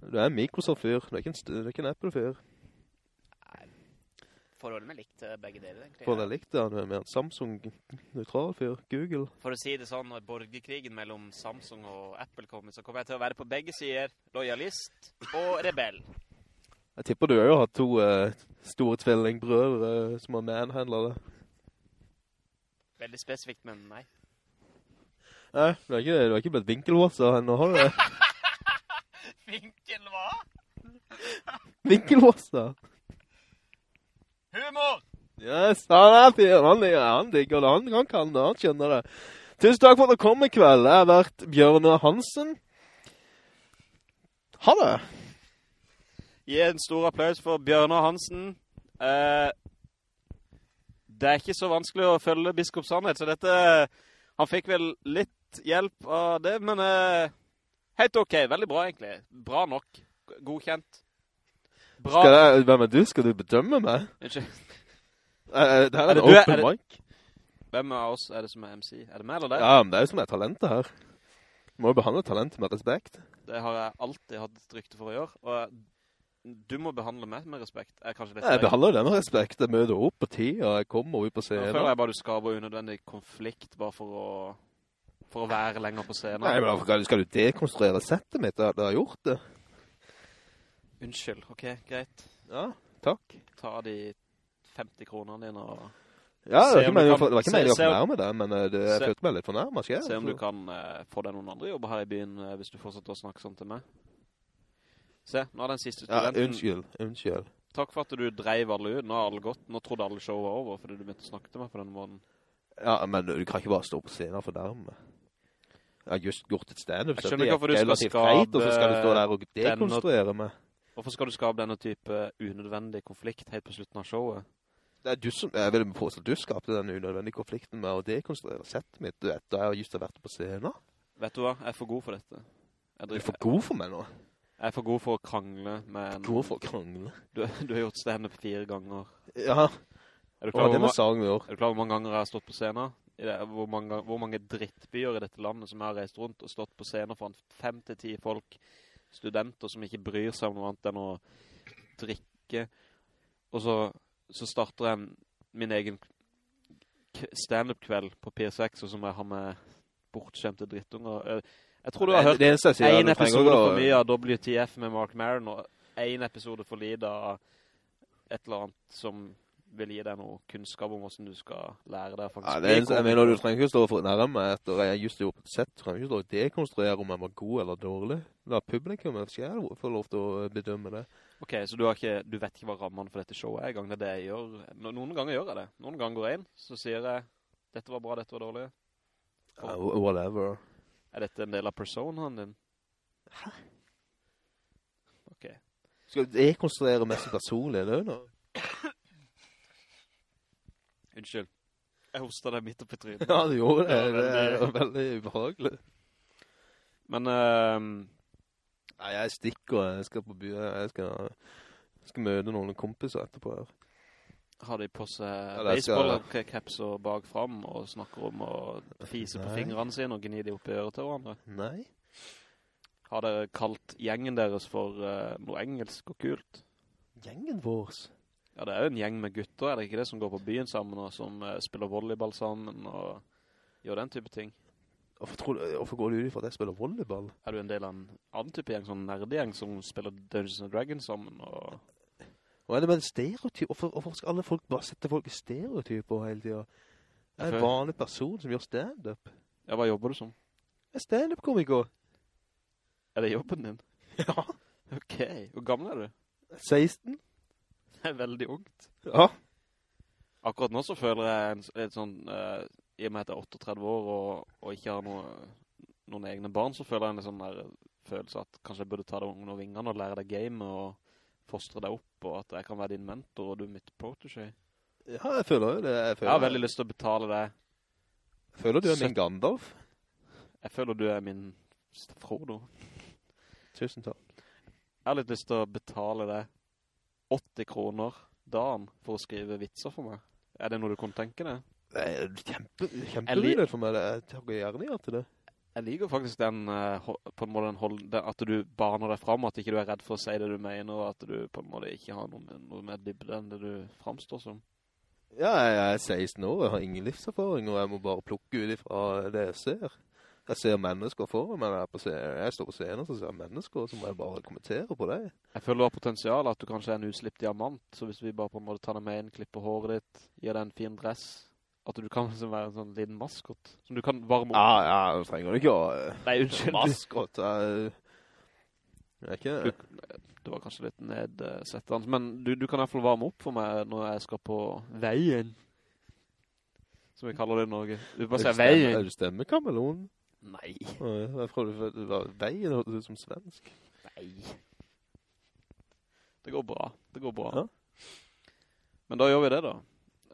C: du er en Microsoft-fyr, du er ikke en, du er ikke en Apple-fyr.
B: Forholdet med likt til begge deler, egentlig.
C: Forholdet med likt, ja. du er mer en Samsung-neutral-fyr, Google.
B: For å si det sånn, når borgerkrigen mellom Samsung og Apple kommer, så kommer jeg til å være på begge sider, lojalist og rebell.
C: Jeg tipper du har jo hatt to uh, store tvillingbrødre uh, som har manhandlet det.
B: Veldig spesifikt, men nei.
C: Nei, du er ikke, du har ikke blitt vinkelvåser nå har du det?
B: Vinkel hva?
C: Vinkelvåser?
B: Humor!
C: Yes, han er fyr, han, ligger han digger det, han, han kan det, han skjønner det. Tusen takk for at du kom i kveld, jeg har vært Bjørne Hansen. Ha det!
B: Gi en stor applaus for Bjørnar Hansen. Eh, det er ikke så vanskelig å følge Biskop Sannhet, så dette, han fikk vel litt hjelp av det, men uh, helt ok, veldig bra egentlig. Bra nok, godkjent. Bra.
C: Skal jeg, hvem er du? Skal du bedømme meg?
B: Unnskyld.
C: Uh, det her
B: Er
C: er
B: det
C: en
B: er
C: open mic.
B: Hvem av oss er det som er MC? Er det meg eller deg?
C: Ja, men det er jo som er talentet her. Du må jo behandle talentet med respekt.
B: Det har jeg alltid hatt et rykte for å gjøre, og du må behandle meg med respekt.
C: Jeg,
B: Jeg
C: behandler det med respekt. Jeg møter opp på tid, og jeg kommer ut på scenen.
B: Nå føler jeg bare du skaper unødvendig konflikt bare for å, for å være lenger på scenen.
C: Nei, men skal du- dekonstruere settet mitt? da du har gjort det.
B: Unnskyld, ok, greit.
C: Ja, takk.
B: Ta de 50 kronene dine og
C: Ja, det var ikke meningen å
B: kan-
C: ikke fornærme deg, men eh, det, jeg
B: se-
C: følte meg litt fornærmet, skal jeg?
B: se om du kan uh, få deg noen andre jobber her i byen uh, hvis du fortsetter å snakke sånn til meg. Se, nå er den siste
C: Ja, unnskyld, unnskyld.
B: Takk for at du dreiv alle ut. Nå har alle gått. Nå trodde alle showet var over fordi du begynte å snakke til meg på den måten.
C: Ja, men du kan ikke bare stå på scenen og fornærme har just gjort et stand-up,
B: Jeg skjønner
C: det er
B: hvorfor du skal
C: relativt feit, og så skal du stå der og dekonstruere meg.
B: Hvorfor skal du skabe denne type unødvendig konflikt helt på slutten av showet?
C: Det er du som, jeg vil påstå at du skapte den unødvendige konflikten med å dekonstruere settet mitt, du vet, da jeg har just vært på scenen.
B: Vet du hva? Jeg er for god for dette.
C: Du er for god for meg nå.
B: jeg er for god for å krangle med en...
C: God for å krangle.
B: Du, du har gjort stand-up fire ganger.
C: Ja,
B: er du klar over hvor mange ganger jeg har stått på scenen? Det, hvor, mange, hvor mange drittbyer i dette landet som har reist rundt og stått på scener foran fem til ti folk, studenter som ikke bryr seg om noe annet enn å drikke. Og så, så starter jeg en- min egen stand-up-kveld på P6, og så må jeg ha med bortskjemte drittunger. Jeg, jeg tror du har hørt
C: Det eneste jeg
B: en episode
C: å-
B: for mye av WTF med Mark Maron, og en episode for lite av et eller annet som vil gi deg noe kunnskap om hvordan du skal lære deg faktisk.
C: Ja, det er, jeg mener, du trenger ikke stå for nærme etter jeg just gjort et sett. Du trenger ikke stå og dekonstruere om jeg var god eller dårlig. La publikum selv få lov til å bedømme det.
B: Ok, så du, ikke, du vet ikke hva rammene for dette showet er i gang. Det er det jeg gjør. No, noen ganger gjør jeg det. Noen ganger går jeg inn, så sier jeg, dette var bra, dette var dårlig.
C: Uh, whatever.
B: Er dette en del av personen din? Hæ? Ok.
C: Skal du dekonstruere mest personlig, det er nå?
B: Unnskyld. Jeg hostet deg midt opp i trynet.
C: Ja, du gjorde det. Det er
B: veldig-
C: veldig ubehagelig.
B: Men, uh,
C: Nei, jeg stikker. Jeg skal på byen. Jeg skal, jeg skal møte noen kompiser etterpå her.
B: har de på seg
C: skal-
B: baseballcaps og bak frem og snakker om å fise på fingrene sine og gni de opp i øret til hverandre?
C: Nei.
B: Har dere kalt gjengen deres for uh, noe engelsk og kult?
C: Gjengen vår.
B: Ja, det er jo en gjeng med gutter, er det ikke det, som går på byen sammen og som uh, spiller volleyball sammen og gjør den type ting?
C: Hvorfor, tror hvorfor går du ut for at jeg spiller volleyball?
B: Er du en del av en annen type gjeng, sånn nerdegjeng som spiller Dungeons and Dragons sammen og...
C: Hva er det med en stereotyp? Hvorfor, hvorfor skal alle folk bare sette folk i stereotyper hele tiden? Jeg er en vanlig person som gjør stand-up.
B: Ja, hva jobber du som?
C: Jeg er stand-up-komiker.
B: Er det jobben din?
C: Ja.
B: Ok, hvor gammel er du?
C: 16?
B: Er veldig ungt.
C: Ja.
B: Akkurat nå så føler jeg en, et sånn, eh, i og med at jeg er 38 år og, og ikke har noe, noen egne barn, så føler jeg en sånn der følelse at kanskje jeg burde ta deg under vingene og lære deg game og fostre deg opp, og at jeg kan være din mentor og du er mitt protégé.
C: Ja, jeg føler jo det. Jeg
B: Jeg har veldig lyst til å betale deg.
C: føler du er min Gandalf.
B: Jeg føler du er min Frodo.
C: Tusen takk.
B: Jeg har litt lyst til å betale deg 80 kroner dagen for å skrive vitser for meg. Er det noe du kunne tenke deg?
C: Det er kjempe, kjempemulighet for meg. Jeg takker gjerne ja til det.
B: Jeg liker faktisk den, eh, på en måte hold, at du baner deg frem, at ikke du er redd for å si det du mener, og at du på en måte ikke har noe, noe mer dybde enn det du fremstår som.
C: Ja, jeg er 16 år, jeg har ingen livserfaring, og jeg må bare plukke ut ifra det jeg ser. Jeg ser mennesker foran meg, når jeg, jeg står på scenen, så ser jeg mennesker, så må jeg bare kommentere på det.
B: Jeg føler du har potensial, at du kanskje er en uslipp diamant, så hvis vi bare på en måte tar deg med inn, klipper håret ditt, gir deg en fin dress, at du kan liksom være en sånn liten maskott, som du kan varme opp.
C: Ja, ja, du trenger ikke å... eh,
B: Nei, unnskyld.
C: Maskott, jeg... Jeg ikke...
B: Du, det var kanskje litt nedsettende, men du, du kan i hvert fall varme opp for meg når jeg skal på veien. Som vi kaller det i Norge. Du bare sier
C: Er du stemme- Er du stemmekameleon?
B: Nei.
C: Jeg trodde det var veien, hørte ut som svensk.
B: Nei. Det går bra. Det går bra.
C: Ja.
B: Men da gjør vi det da.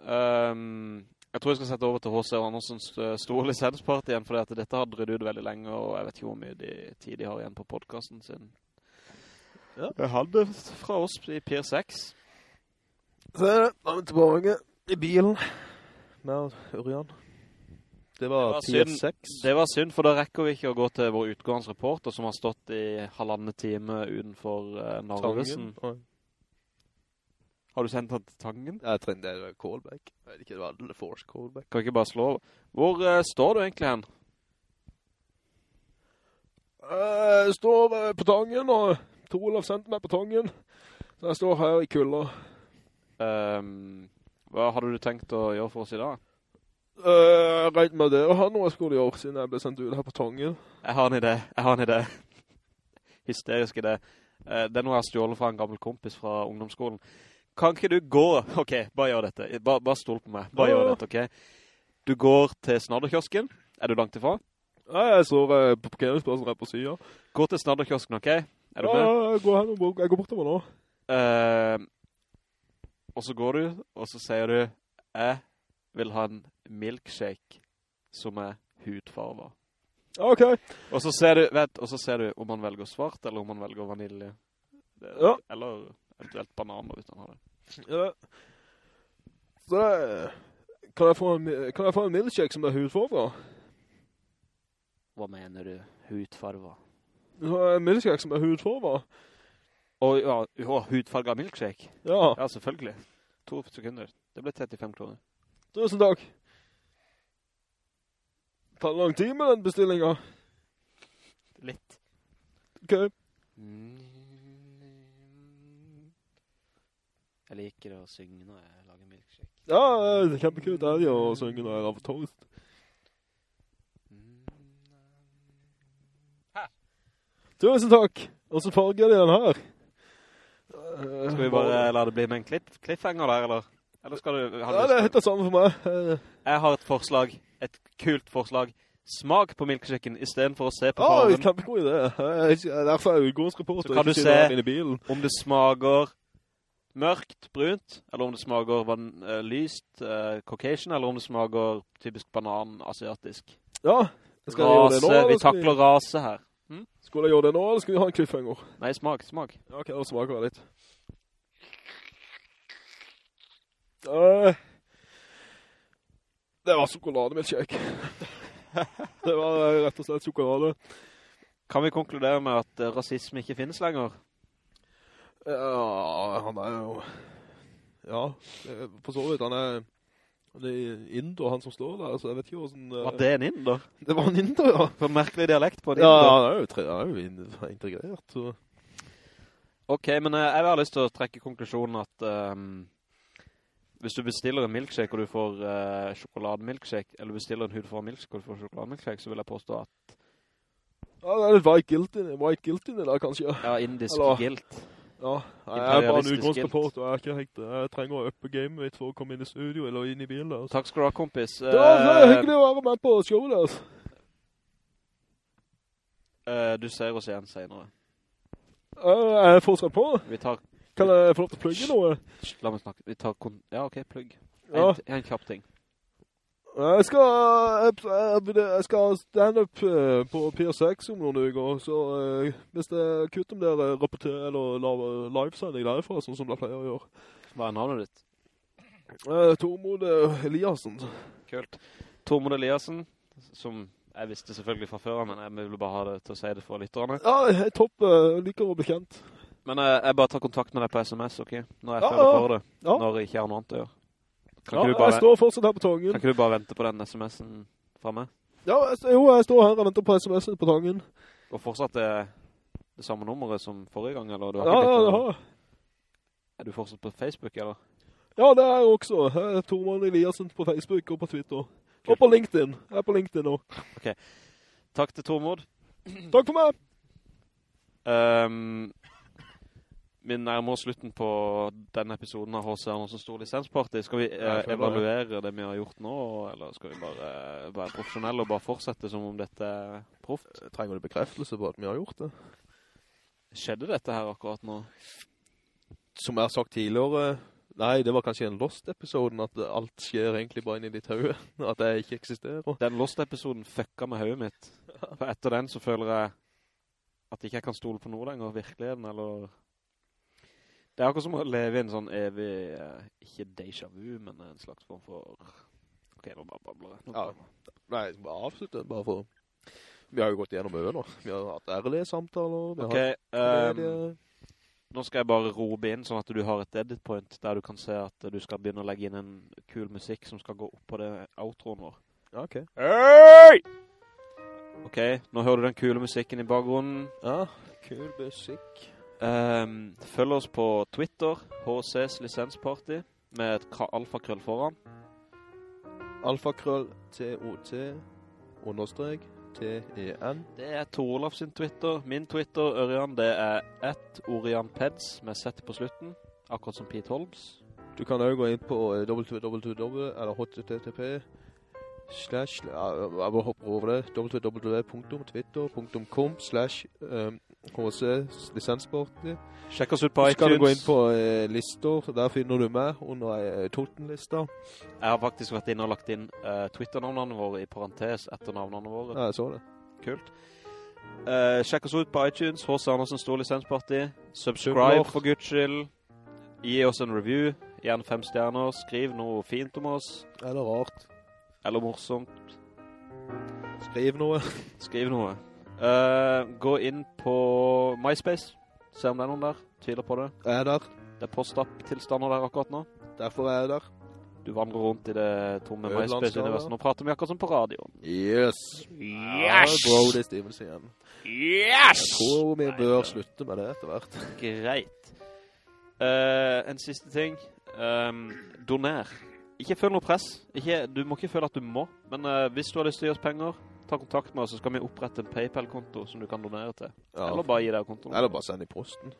B: Um, jeg tror jeg skal sette over til H.C. Andersens eh, store lisensparty igjen, fordi at dette har drødd ut veldig lenge, og jeg vet ikke hvor mye de, tid de har igjen på podcasten sin.
C: Ja.
B: Jeg hadde fra oss i Pier 6.
C: Så er det, da er vi tilbake i bilen med Ørjan. Det var,
B: Det var synd. Det var synd, for da rekker vi ikke å gå til vår utgående som har stått i halvandet time utenfor uh, Narvesen.
C: Tangen.
B: Har du sendt han til Tangen?
C: Jeg trenger er callback. Jeg vet ikke, det var The Force callback.
B: Kan ikke bare slå over? Hvor uh, står du egentlig hen?
C: Jeg står eh, på tangen, og Torolf sendte meg på tangen. Så jeg står her i kulda.
B: Um, hva hadde du tenkt å gjøre for oss i dag?
C: Uh, jeg regnet med det, og har noe jeg skulle gjøre siden jeg ble sendt ut her på tongen.
B: Jeg har en idé, jeg har en idé. Hysterisk idé. Uh, det er noe jeg har stjålet fra en gammel kompis fra ungdomsskolen. Kan ikke du gå? Ok, bare gjør dette. Bare, bare stol på meg. Bare
C: Ja,
B: gjør dette, ok? Du går til snadderkiosken. Er du langt ifra?
C: Ja, jeg står uh, på parkeringsplassen her på siden.
B: Gå til snadderkiosken, ok? Er du
C: ja,
B: med?
C: jeg går, her, nå, jeg går bortover nå.
B: Uh, og så går du, og så sier du, jeg vil ha en milkshake som er
C: hudfarver. Ok.
B: Og så ser du, vet, og så ser du om han velger svart, eller om han velger vanilje. Det,
C: Ja.
B: Eller eventuelt bananer, hvis han har det.
C: Ja. Så det, kan, jeg få en, kan jeg få en milkshake som er hudfarver?
B: Hva mener du? Hudfarver?
C: Ja, En milkshake som er hudfarver?
B: Og ja, ja hudfarga milkshake.
C: Ja,
B: Ja, selvfølgelig. To sekunder. Det ble 35 kroner.
C: Tusen takk. Tar det lang tid med den bestillingen?
B: Litt.
C: Ok.
B: Jeg liker å synge når jeg lager milkshake.
C: Ja, det er kjempekult det er det å synge når jeg er på toast. Tusen takk. Og så farger de den her.
B: Skal vi bare la det bli med en cliffhanger der, eller? Eller skal du...
C: Ja, det er det samme for meg.
B: Jeg har et forslag, et kult forslag. Smak på milkshaken i stedet for å se på
C: Ja,
B: fargen.
C: kjempegod idé. Er Derfor er jeg utgångsreporter.
B: Så kan du se-. Om det smaker mørkt, brunt, eller om det smaker van, uh, lyst, uh, Caucasian, eller om det smaker typisk banan, asiatisk.
C: Ja, skal jeg gjøre det nå?
B: vi
C: takler
B: takler rase her.
C: Skulle jeg gjøre det nå, eller skal vi ha en cliffhanger?
B: Nei, smak, smak.
C: Ja, ok, da smaker jeg litt. Eh, det var sjokolademilkshake. det var eh, rett og slett sjokolade.
B: Kan vi konkludere med at eh, rasisme ikke finnes lenger?
C: Ja, han er jo... Ja, eh, for så vidt, han er... Det er inder, han som står der, så jeg vet ikke hvordan...
B: Var det en inder?
C: Det var en inder, ja.
B: For en merkelig dialekt på en
C: Ja, han er jo, han er jo in- integrert, så...
B: Ok, men jeg har lyst til å trekke konklusjonen at ehm, hvis du bestiller en milkshake og du får uh, sjokolademilkshake, eller bestiller en hudfarva milkshake og du får sjokolademilkshake, så vil jeg påstå at
C: Ja, det er litt white guilt i det, white guilt i det da, kanskje.
B: Ja, indisk
C: Eller-
B: guilt.
C: Ja, jeg er bare en
B: Imperialistisk
C: og jeg er ikke helt det. Jeg trenger å uppe gamet mitt for å komme inn i studio eller inn i bilen Altså.
B: Takk skal du ha, kompis.
C: Det var det er
B: Eh,
C: hyggelig å være med på showet deres.
B: Uh, du ser oss igjen senere.
C: Uh, jeg fortsatt på?
B: Vi tar...
C: Kan jeg få lov til å plugge noe?
B: La meg snakke. Vi tar... Kon ja, ok, plugg.
C: Ja.
B: En, en kjapp ting.
C: Jeg skal, jeg, jeg, jeg skal stand up eh, på Pier 6 om noen uker, så eh, hvis det er kutt om dere rapporterer eller laver livesending derfra, sånn som dere pleier å gjøre.
B: Hva er navnet ditt?
C: Uh, Tormod eh, Eliassen.
B: Kult. Tormod Eliassen, som jeg visste selvfølgelig fra før, men jeg ville bare ha det til å si det for lytterne.
C: Ja, jeg topp, eh, liker å bli kjent.
B: Men eh, jeg bare tar kontakt med deg på sms, ok? Når jeg
C: Ja,
B: føler for det.
C: Ja.
B: Når jeg ikke har noe annet å gjøre. Kan,
C: Ja,
B: bare,
C: jeg står fortsatt her på Tangen.
B: kan ikke du bare vente på den sms'en fra meg?
C: Ja, jeg, jo, jeg står her og venter på sms-en på Tangen.
B: Og fortsatt det, det samme nummeret som forrige gang, eller? Du har
C: Ja, ja, det har jeg.
B: Er du fortsatt på Facebook, eller?
C: Ja, det er jeg også. Jeg er Tormann Eliassen på Facebook og på Twitter. Og på LinkedIn. Jeg er på LinkedIn nå.
B: Takk til Tormod.
C: Takk for meg!
B: Um, vi nærmer oss slutten på denne episoden av H.C. Andersen Stor Lisensparty. Skal vi eh, evaluere det vi har gjort nå, eller skal vi bare eh, være profesjonelle og bare fortsette som om dette er proft?
C: Trenger du bekreftelse på at vi har gjort det?
B: Skjedde dette her akkurat nå?
C: Som jeg har sagt tidligere, nei, det var kanskje en Lost-episoden, at alt skjer egentlig bare inn i ditt høye, at jeg ikke eksisterer.
B: Den Lost-episoden fucka med høyet mitt. For etter den så føler jeg at ikke jeg kan stole på noe lenger, virkeligheten, eller... Det er akkurat som å leve i en sånn evig, eh, ikke déjà vu, men en slags form for... Ok, nå bare babler jeg.
C: Ja. Nei, bare avslutte, bare for... Vi har jo gått gjennom mye nå. Vi har hatt ærlige samtaler, vi
B: Ok,
C: har hatt
B: ehm, nå skal jeg bare robe inn, sånn at du har et edit point, der du kan se at du skal begynne å legge inn en kul musikk som skal gå opp på det outroen vår.
C: Ja, ok.
B: Hey! Ok, nå hører du den kule musikken i bakgrunnen.
C: Ja, kul musikk.
B: Ehm, følg oss på Twitter, HCs Lisensparty, med et alfakrøll foran.
C: Alfakrøll, T-O-T, understrek, T-E-N.
B: Det er Tor Olav sin Twitter. Min Twitter, Ørjan, det er ett Orian Peds med sett på slutten, akkurat som Pete Holmes.
C: Du kan også gå inn på eh, www, eller http, slash, jeg bare hopper over det, www.twitter.com, slash, HC lisenssporty.
B: Sjekk oss ut på
C: iTunes. Skal du gå inn på eh, lister, der finner du meg under eh, Toten-lista.
B: Jeg har faktisk vært inne og lagt inn eh, Twitter-navnene våre i parentes etter navnene våre.
C: Ja, jeg så det.
B: Kult. Eh, sjekk oss ut på iTunes, H.C. Andersen Stor Lisensparti. Subscribe
C: Subscribe.
B: for Guds skyld. Gi oss en review. Gjerne fem stjerner. Skriv noe fint om oss.
C: Eller rart.
B: Eller morsomt.
C: Skriv noe.
B: Skriv noe. Uh, gå inn på MySpace. Se om det er noen der. Tviler på det.
C: Jeg er der.
B: Det er post-up-tilstander der akkurat nå.
C: Derfor er jeg der.
B: Du vandrer rundt i det tomme MySpace-universet. Nå prater vi akkurat som på radioen.
C: Yes.
D: Yes!
C: Ja, Brody Stevens igjen.
D: Yes!
C: Tror vi bør slutte med det etter hvert.
B: Greit. Uh, en siste ting. Um, doner. Ikke føl noe press. Ikke, du må ikke føle at du må. Men uh, hvis du har lyst til å gi oss penger, ta kontakt med oss, så skal vi opprette en Paypal-konto som du kan donere til.
C: Ja.
B: Eller bare gi deg kontoen.
C: Eller bare send i posten.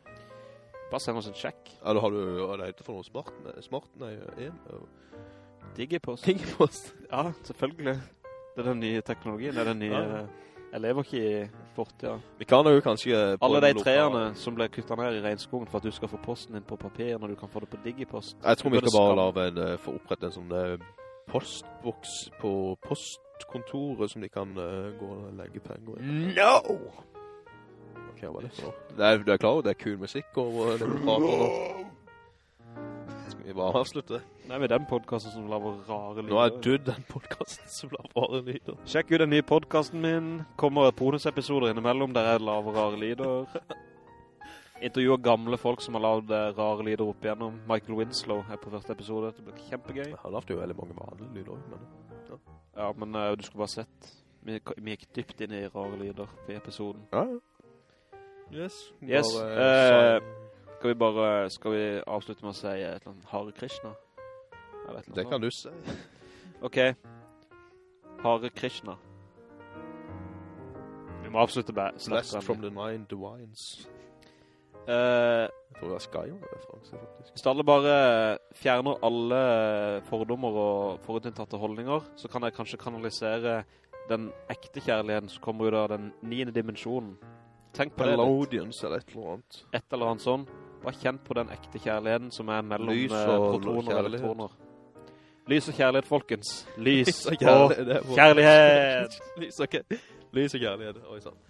B: Bare send oss en sjekk.
C: Eller har du, hva det heter for noe smart? Smart, nei, en?
B: Digipost.
C: Digipost.
B: Ja, selvfølgelig. Det er den nye teknologien. Det er den nye...
C: Ja.
B: Jeg lever ikke i fortida.
C: Vi kan jo kanskje...
B: Alle de treene som ble kuttet ned i regnskogen for at du skal få posten din på papir når du kan få det på digipost.
C: Jeg tror vi skal bare lave en, eh, få opprette en sånn eh, postboks på postkontoret som de kan uh, gå og legge penger i.
D: No!
C: Ok, hva er det for noe? Det er, du er klar over det er kul musikk og det er bra nå. Skal vi bare avslutte?
B: Nei, med den podcasten som laver rare lyder.
C: Nå er du den podcasten som laver rare lyder.
B: Sjekk ut den nye podcasten min. Kommer bonusepisoder innimellom der jeg laver rare lyder. Intervjuer gamle folk som har lavet eh, rare lyder opp igjennom. Michael Winslow er på første episode. Det blir kjempegøy.
C: Han har haft jo veldig mange vanlige lyder, men...
B: Ja, men uh, du skulle bare sett. Vi, vi gikk dypt inn i rare lyder i episoden.
C: Ja, ja. Yes.
B: Yes,
C: Bare,
B: eh, Skal vi bare, skal vi avslutte med å si et eller annet Hare Krishna? Eller eller
C: det kan du si.
B: Ok. Hare Krishna. Vi må avslutte med
C: Blessed from the nine divines.
B: Uh,
C: Jeg tror det er Skyrim-referanse, faktisk.
B: Hvis alle bare fjerner alle fordommer og forutinntatte holdninger, så kan jeg kanskje kanalisere den ekte kjærligheten som kommer ut av den niende dimensjonen. Tenk på det litt.
C: Melodians eller et eller annet.
B: Et eller annet sånn. Bare kjenn på den ekte kjærligheten som er mellom
C: Lys
B: eh,
C: og
B: protoner og elektroner. Lys og kjærlighet, folkens. Lys
C: Lys og
B: og
C: kjærlighet. er
B: kjærlighet.
C: Lys og kjærlighet. Lys og kjærlighet. Oi, sant.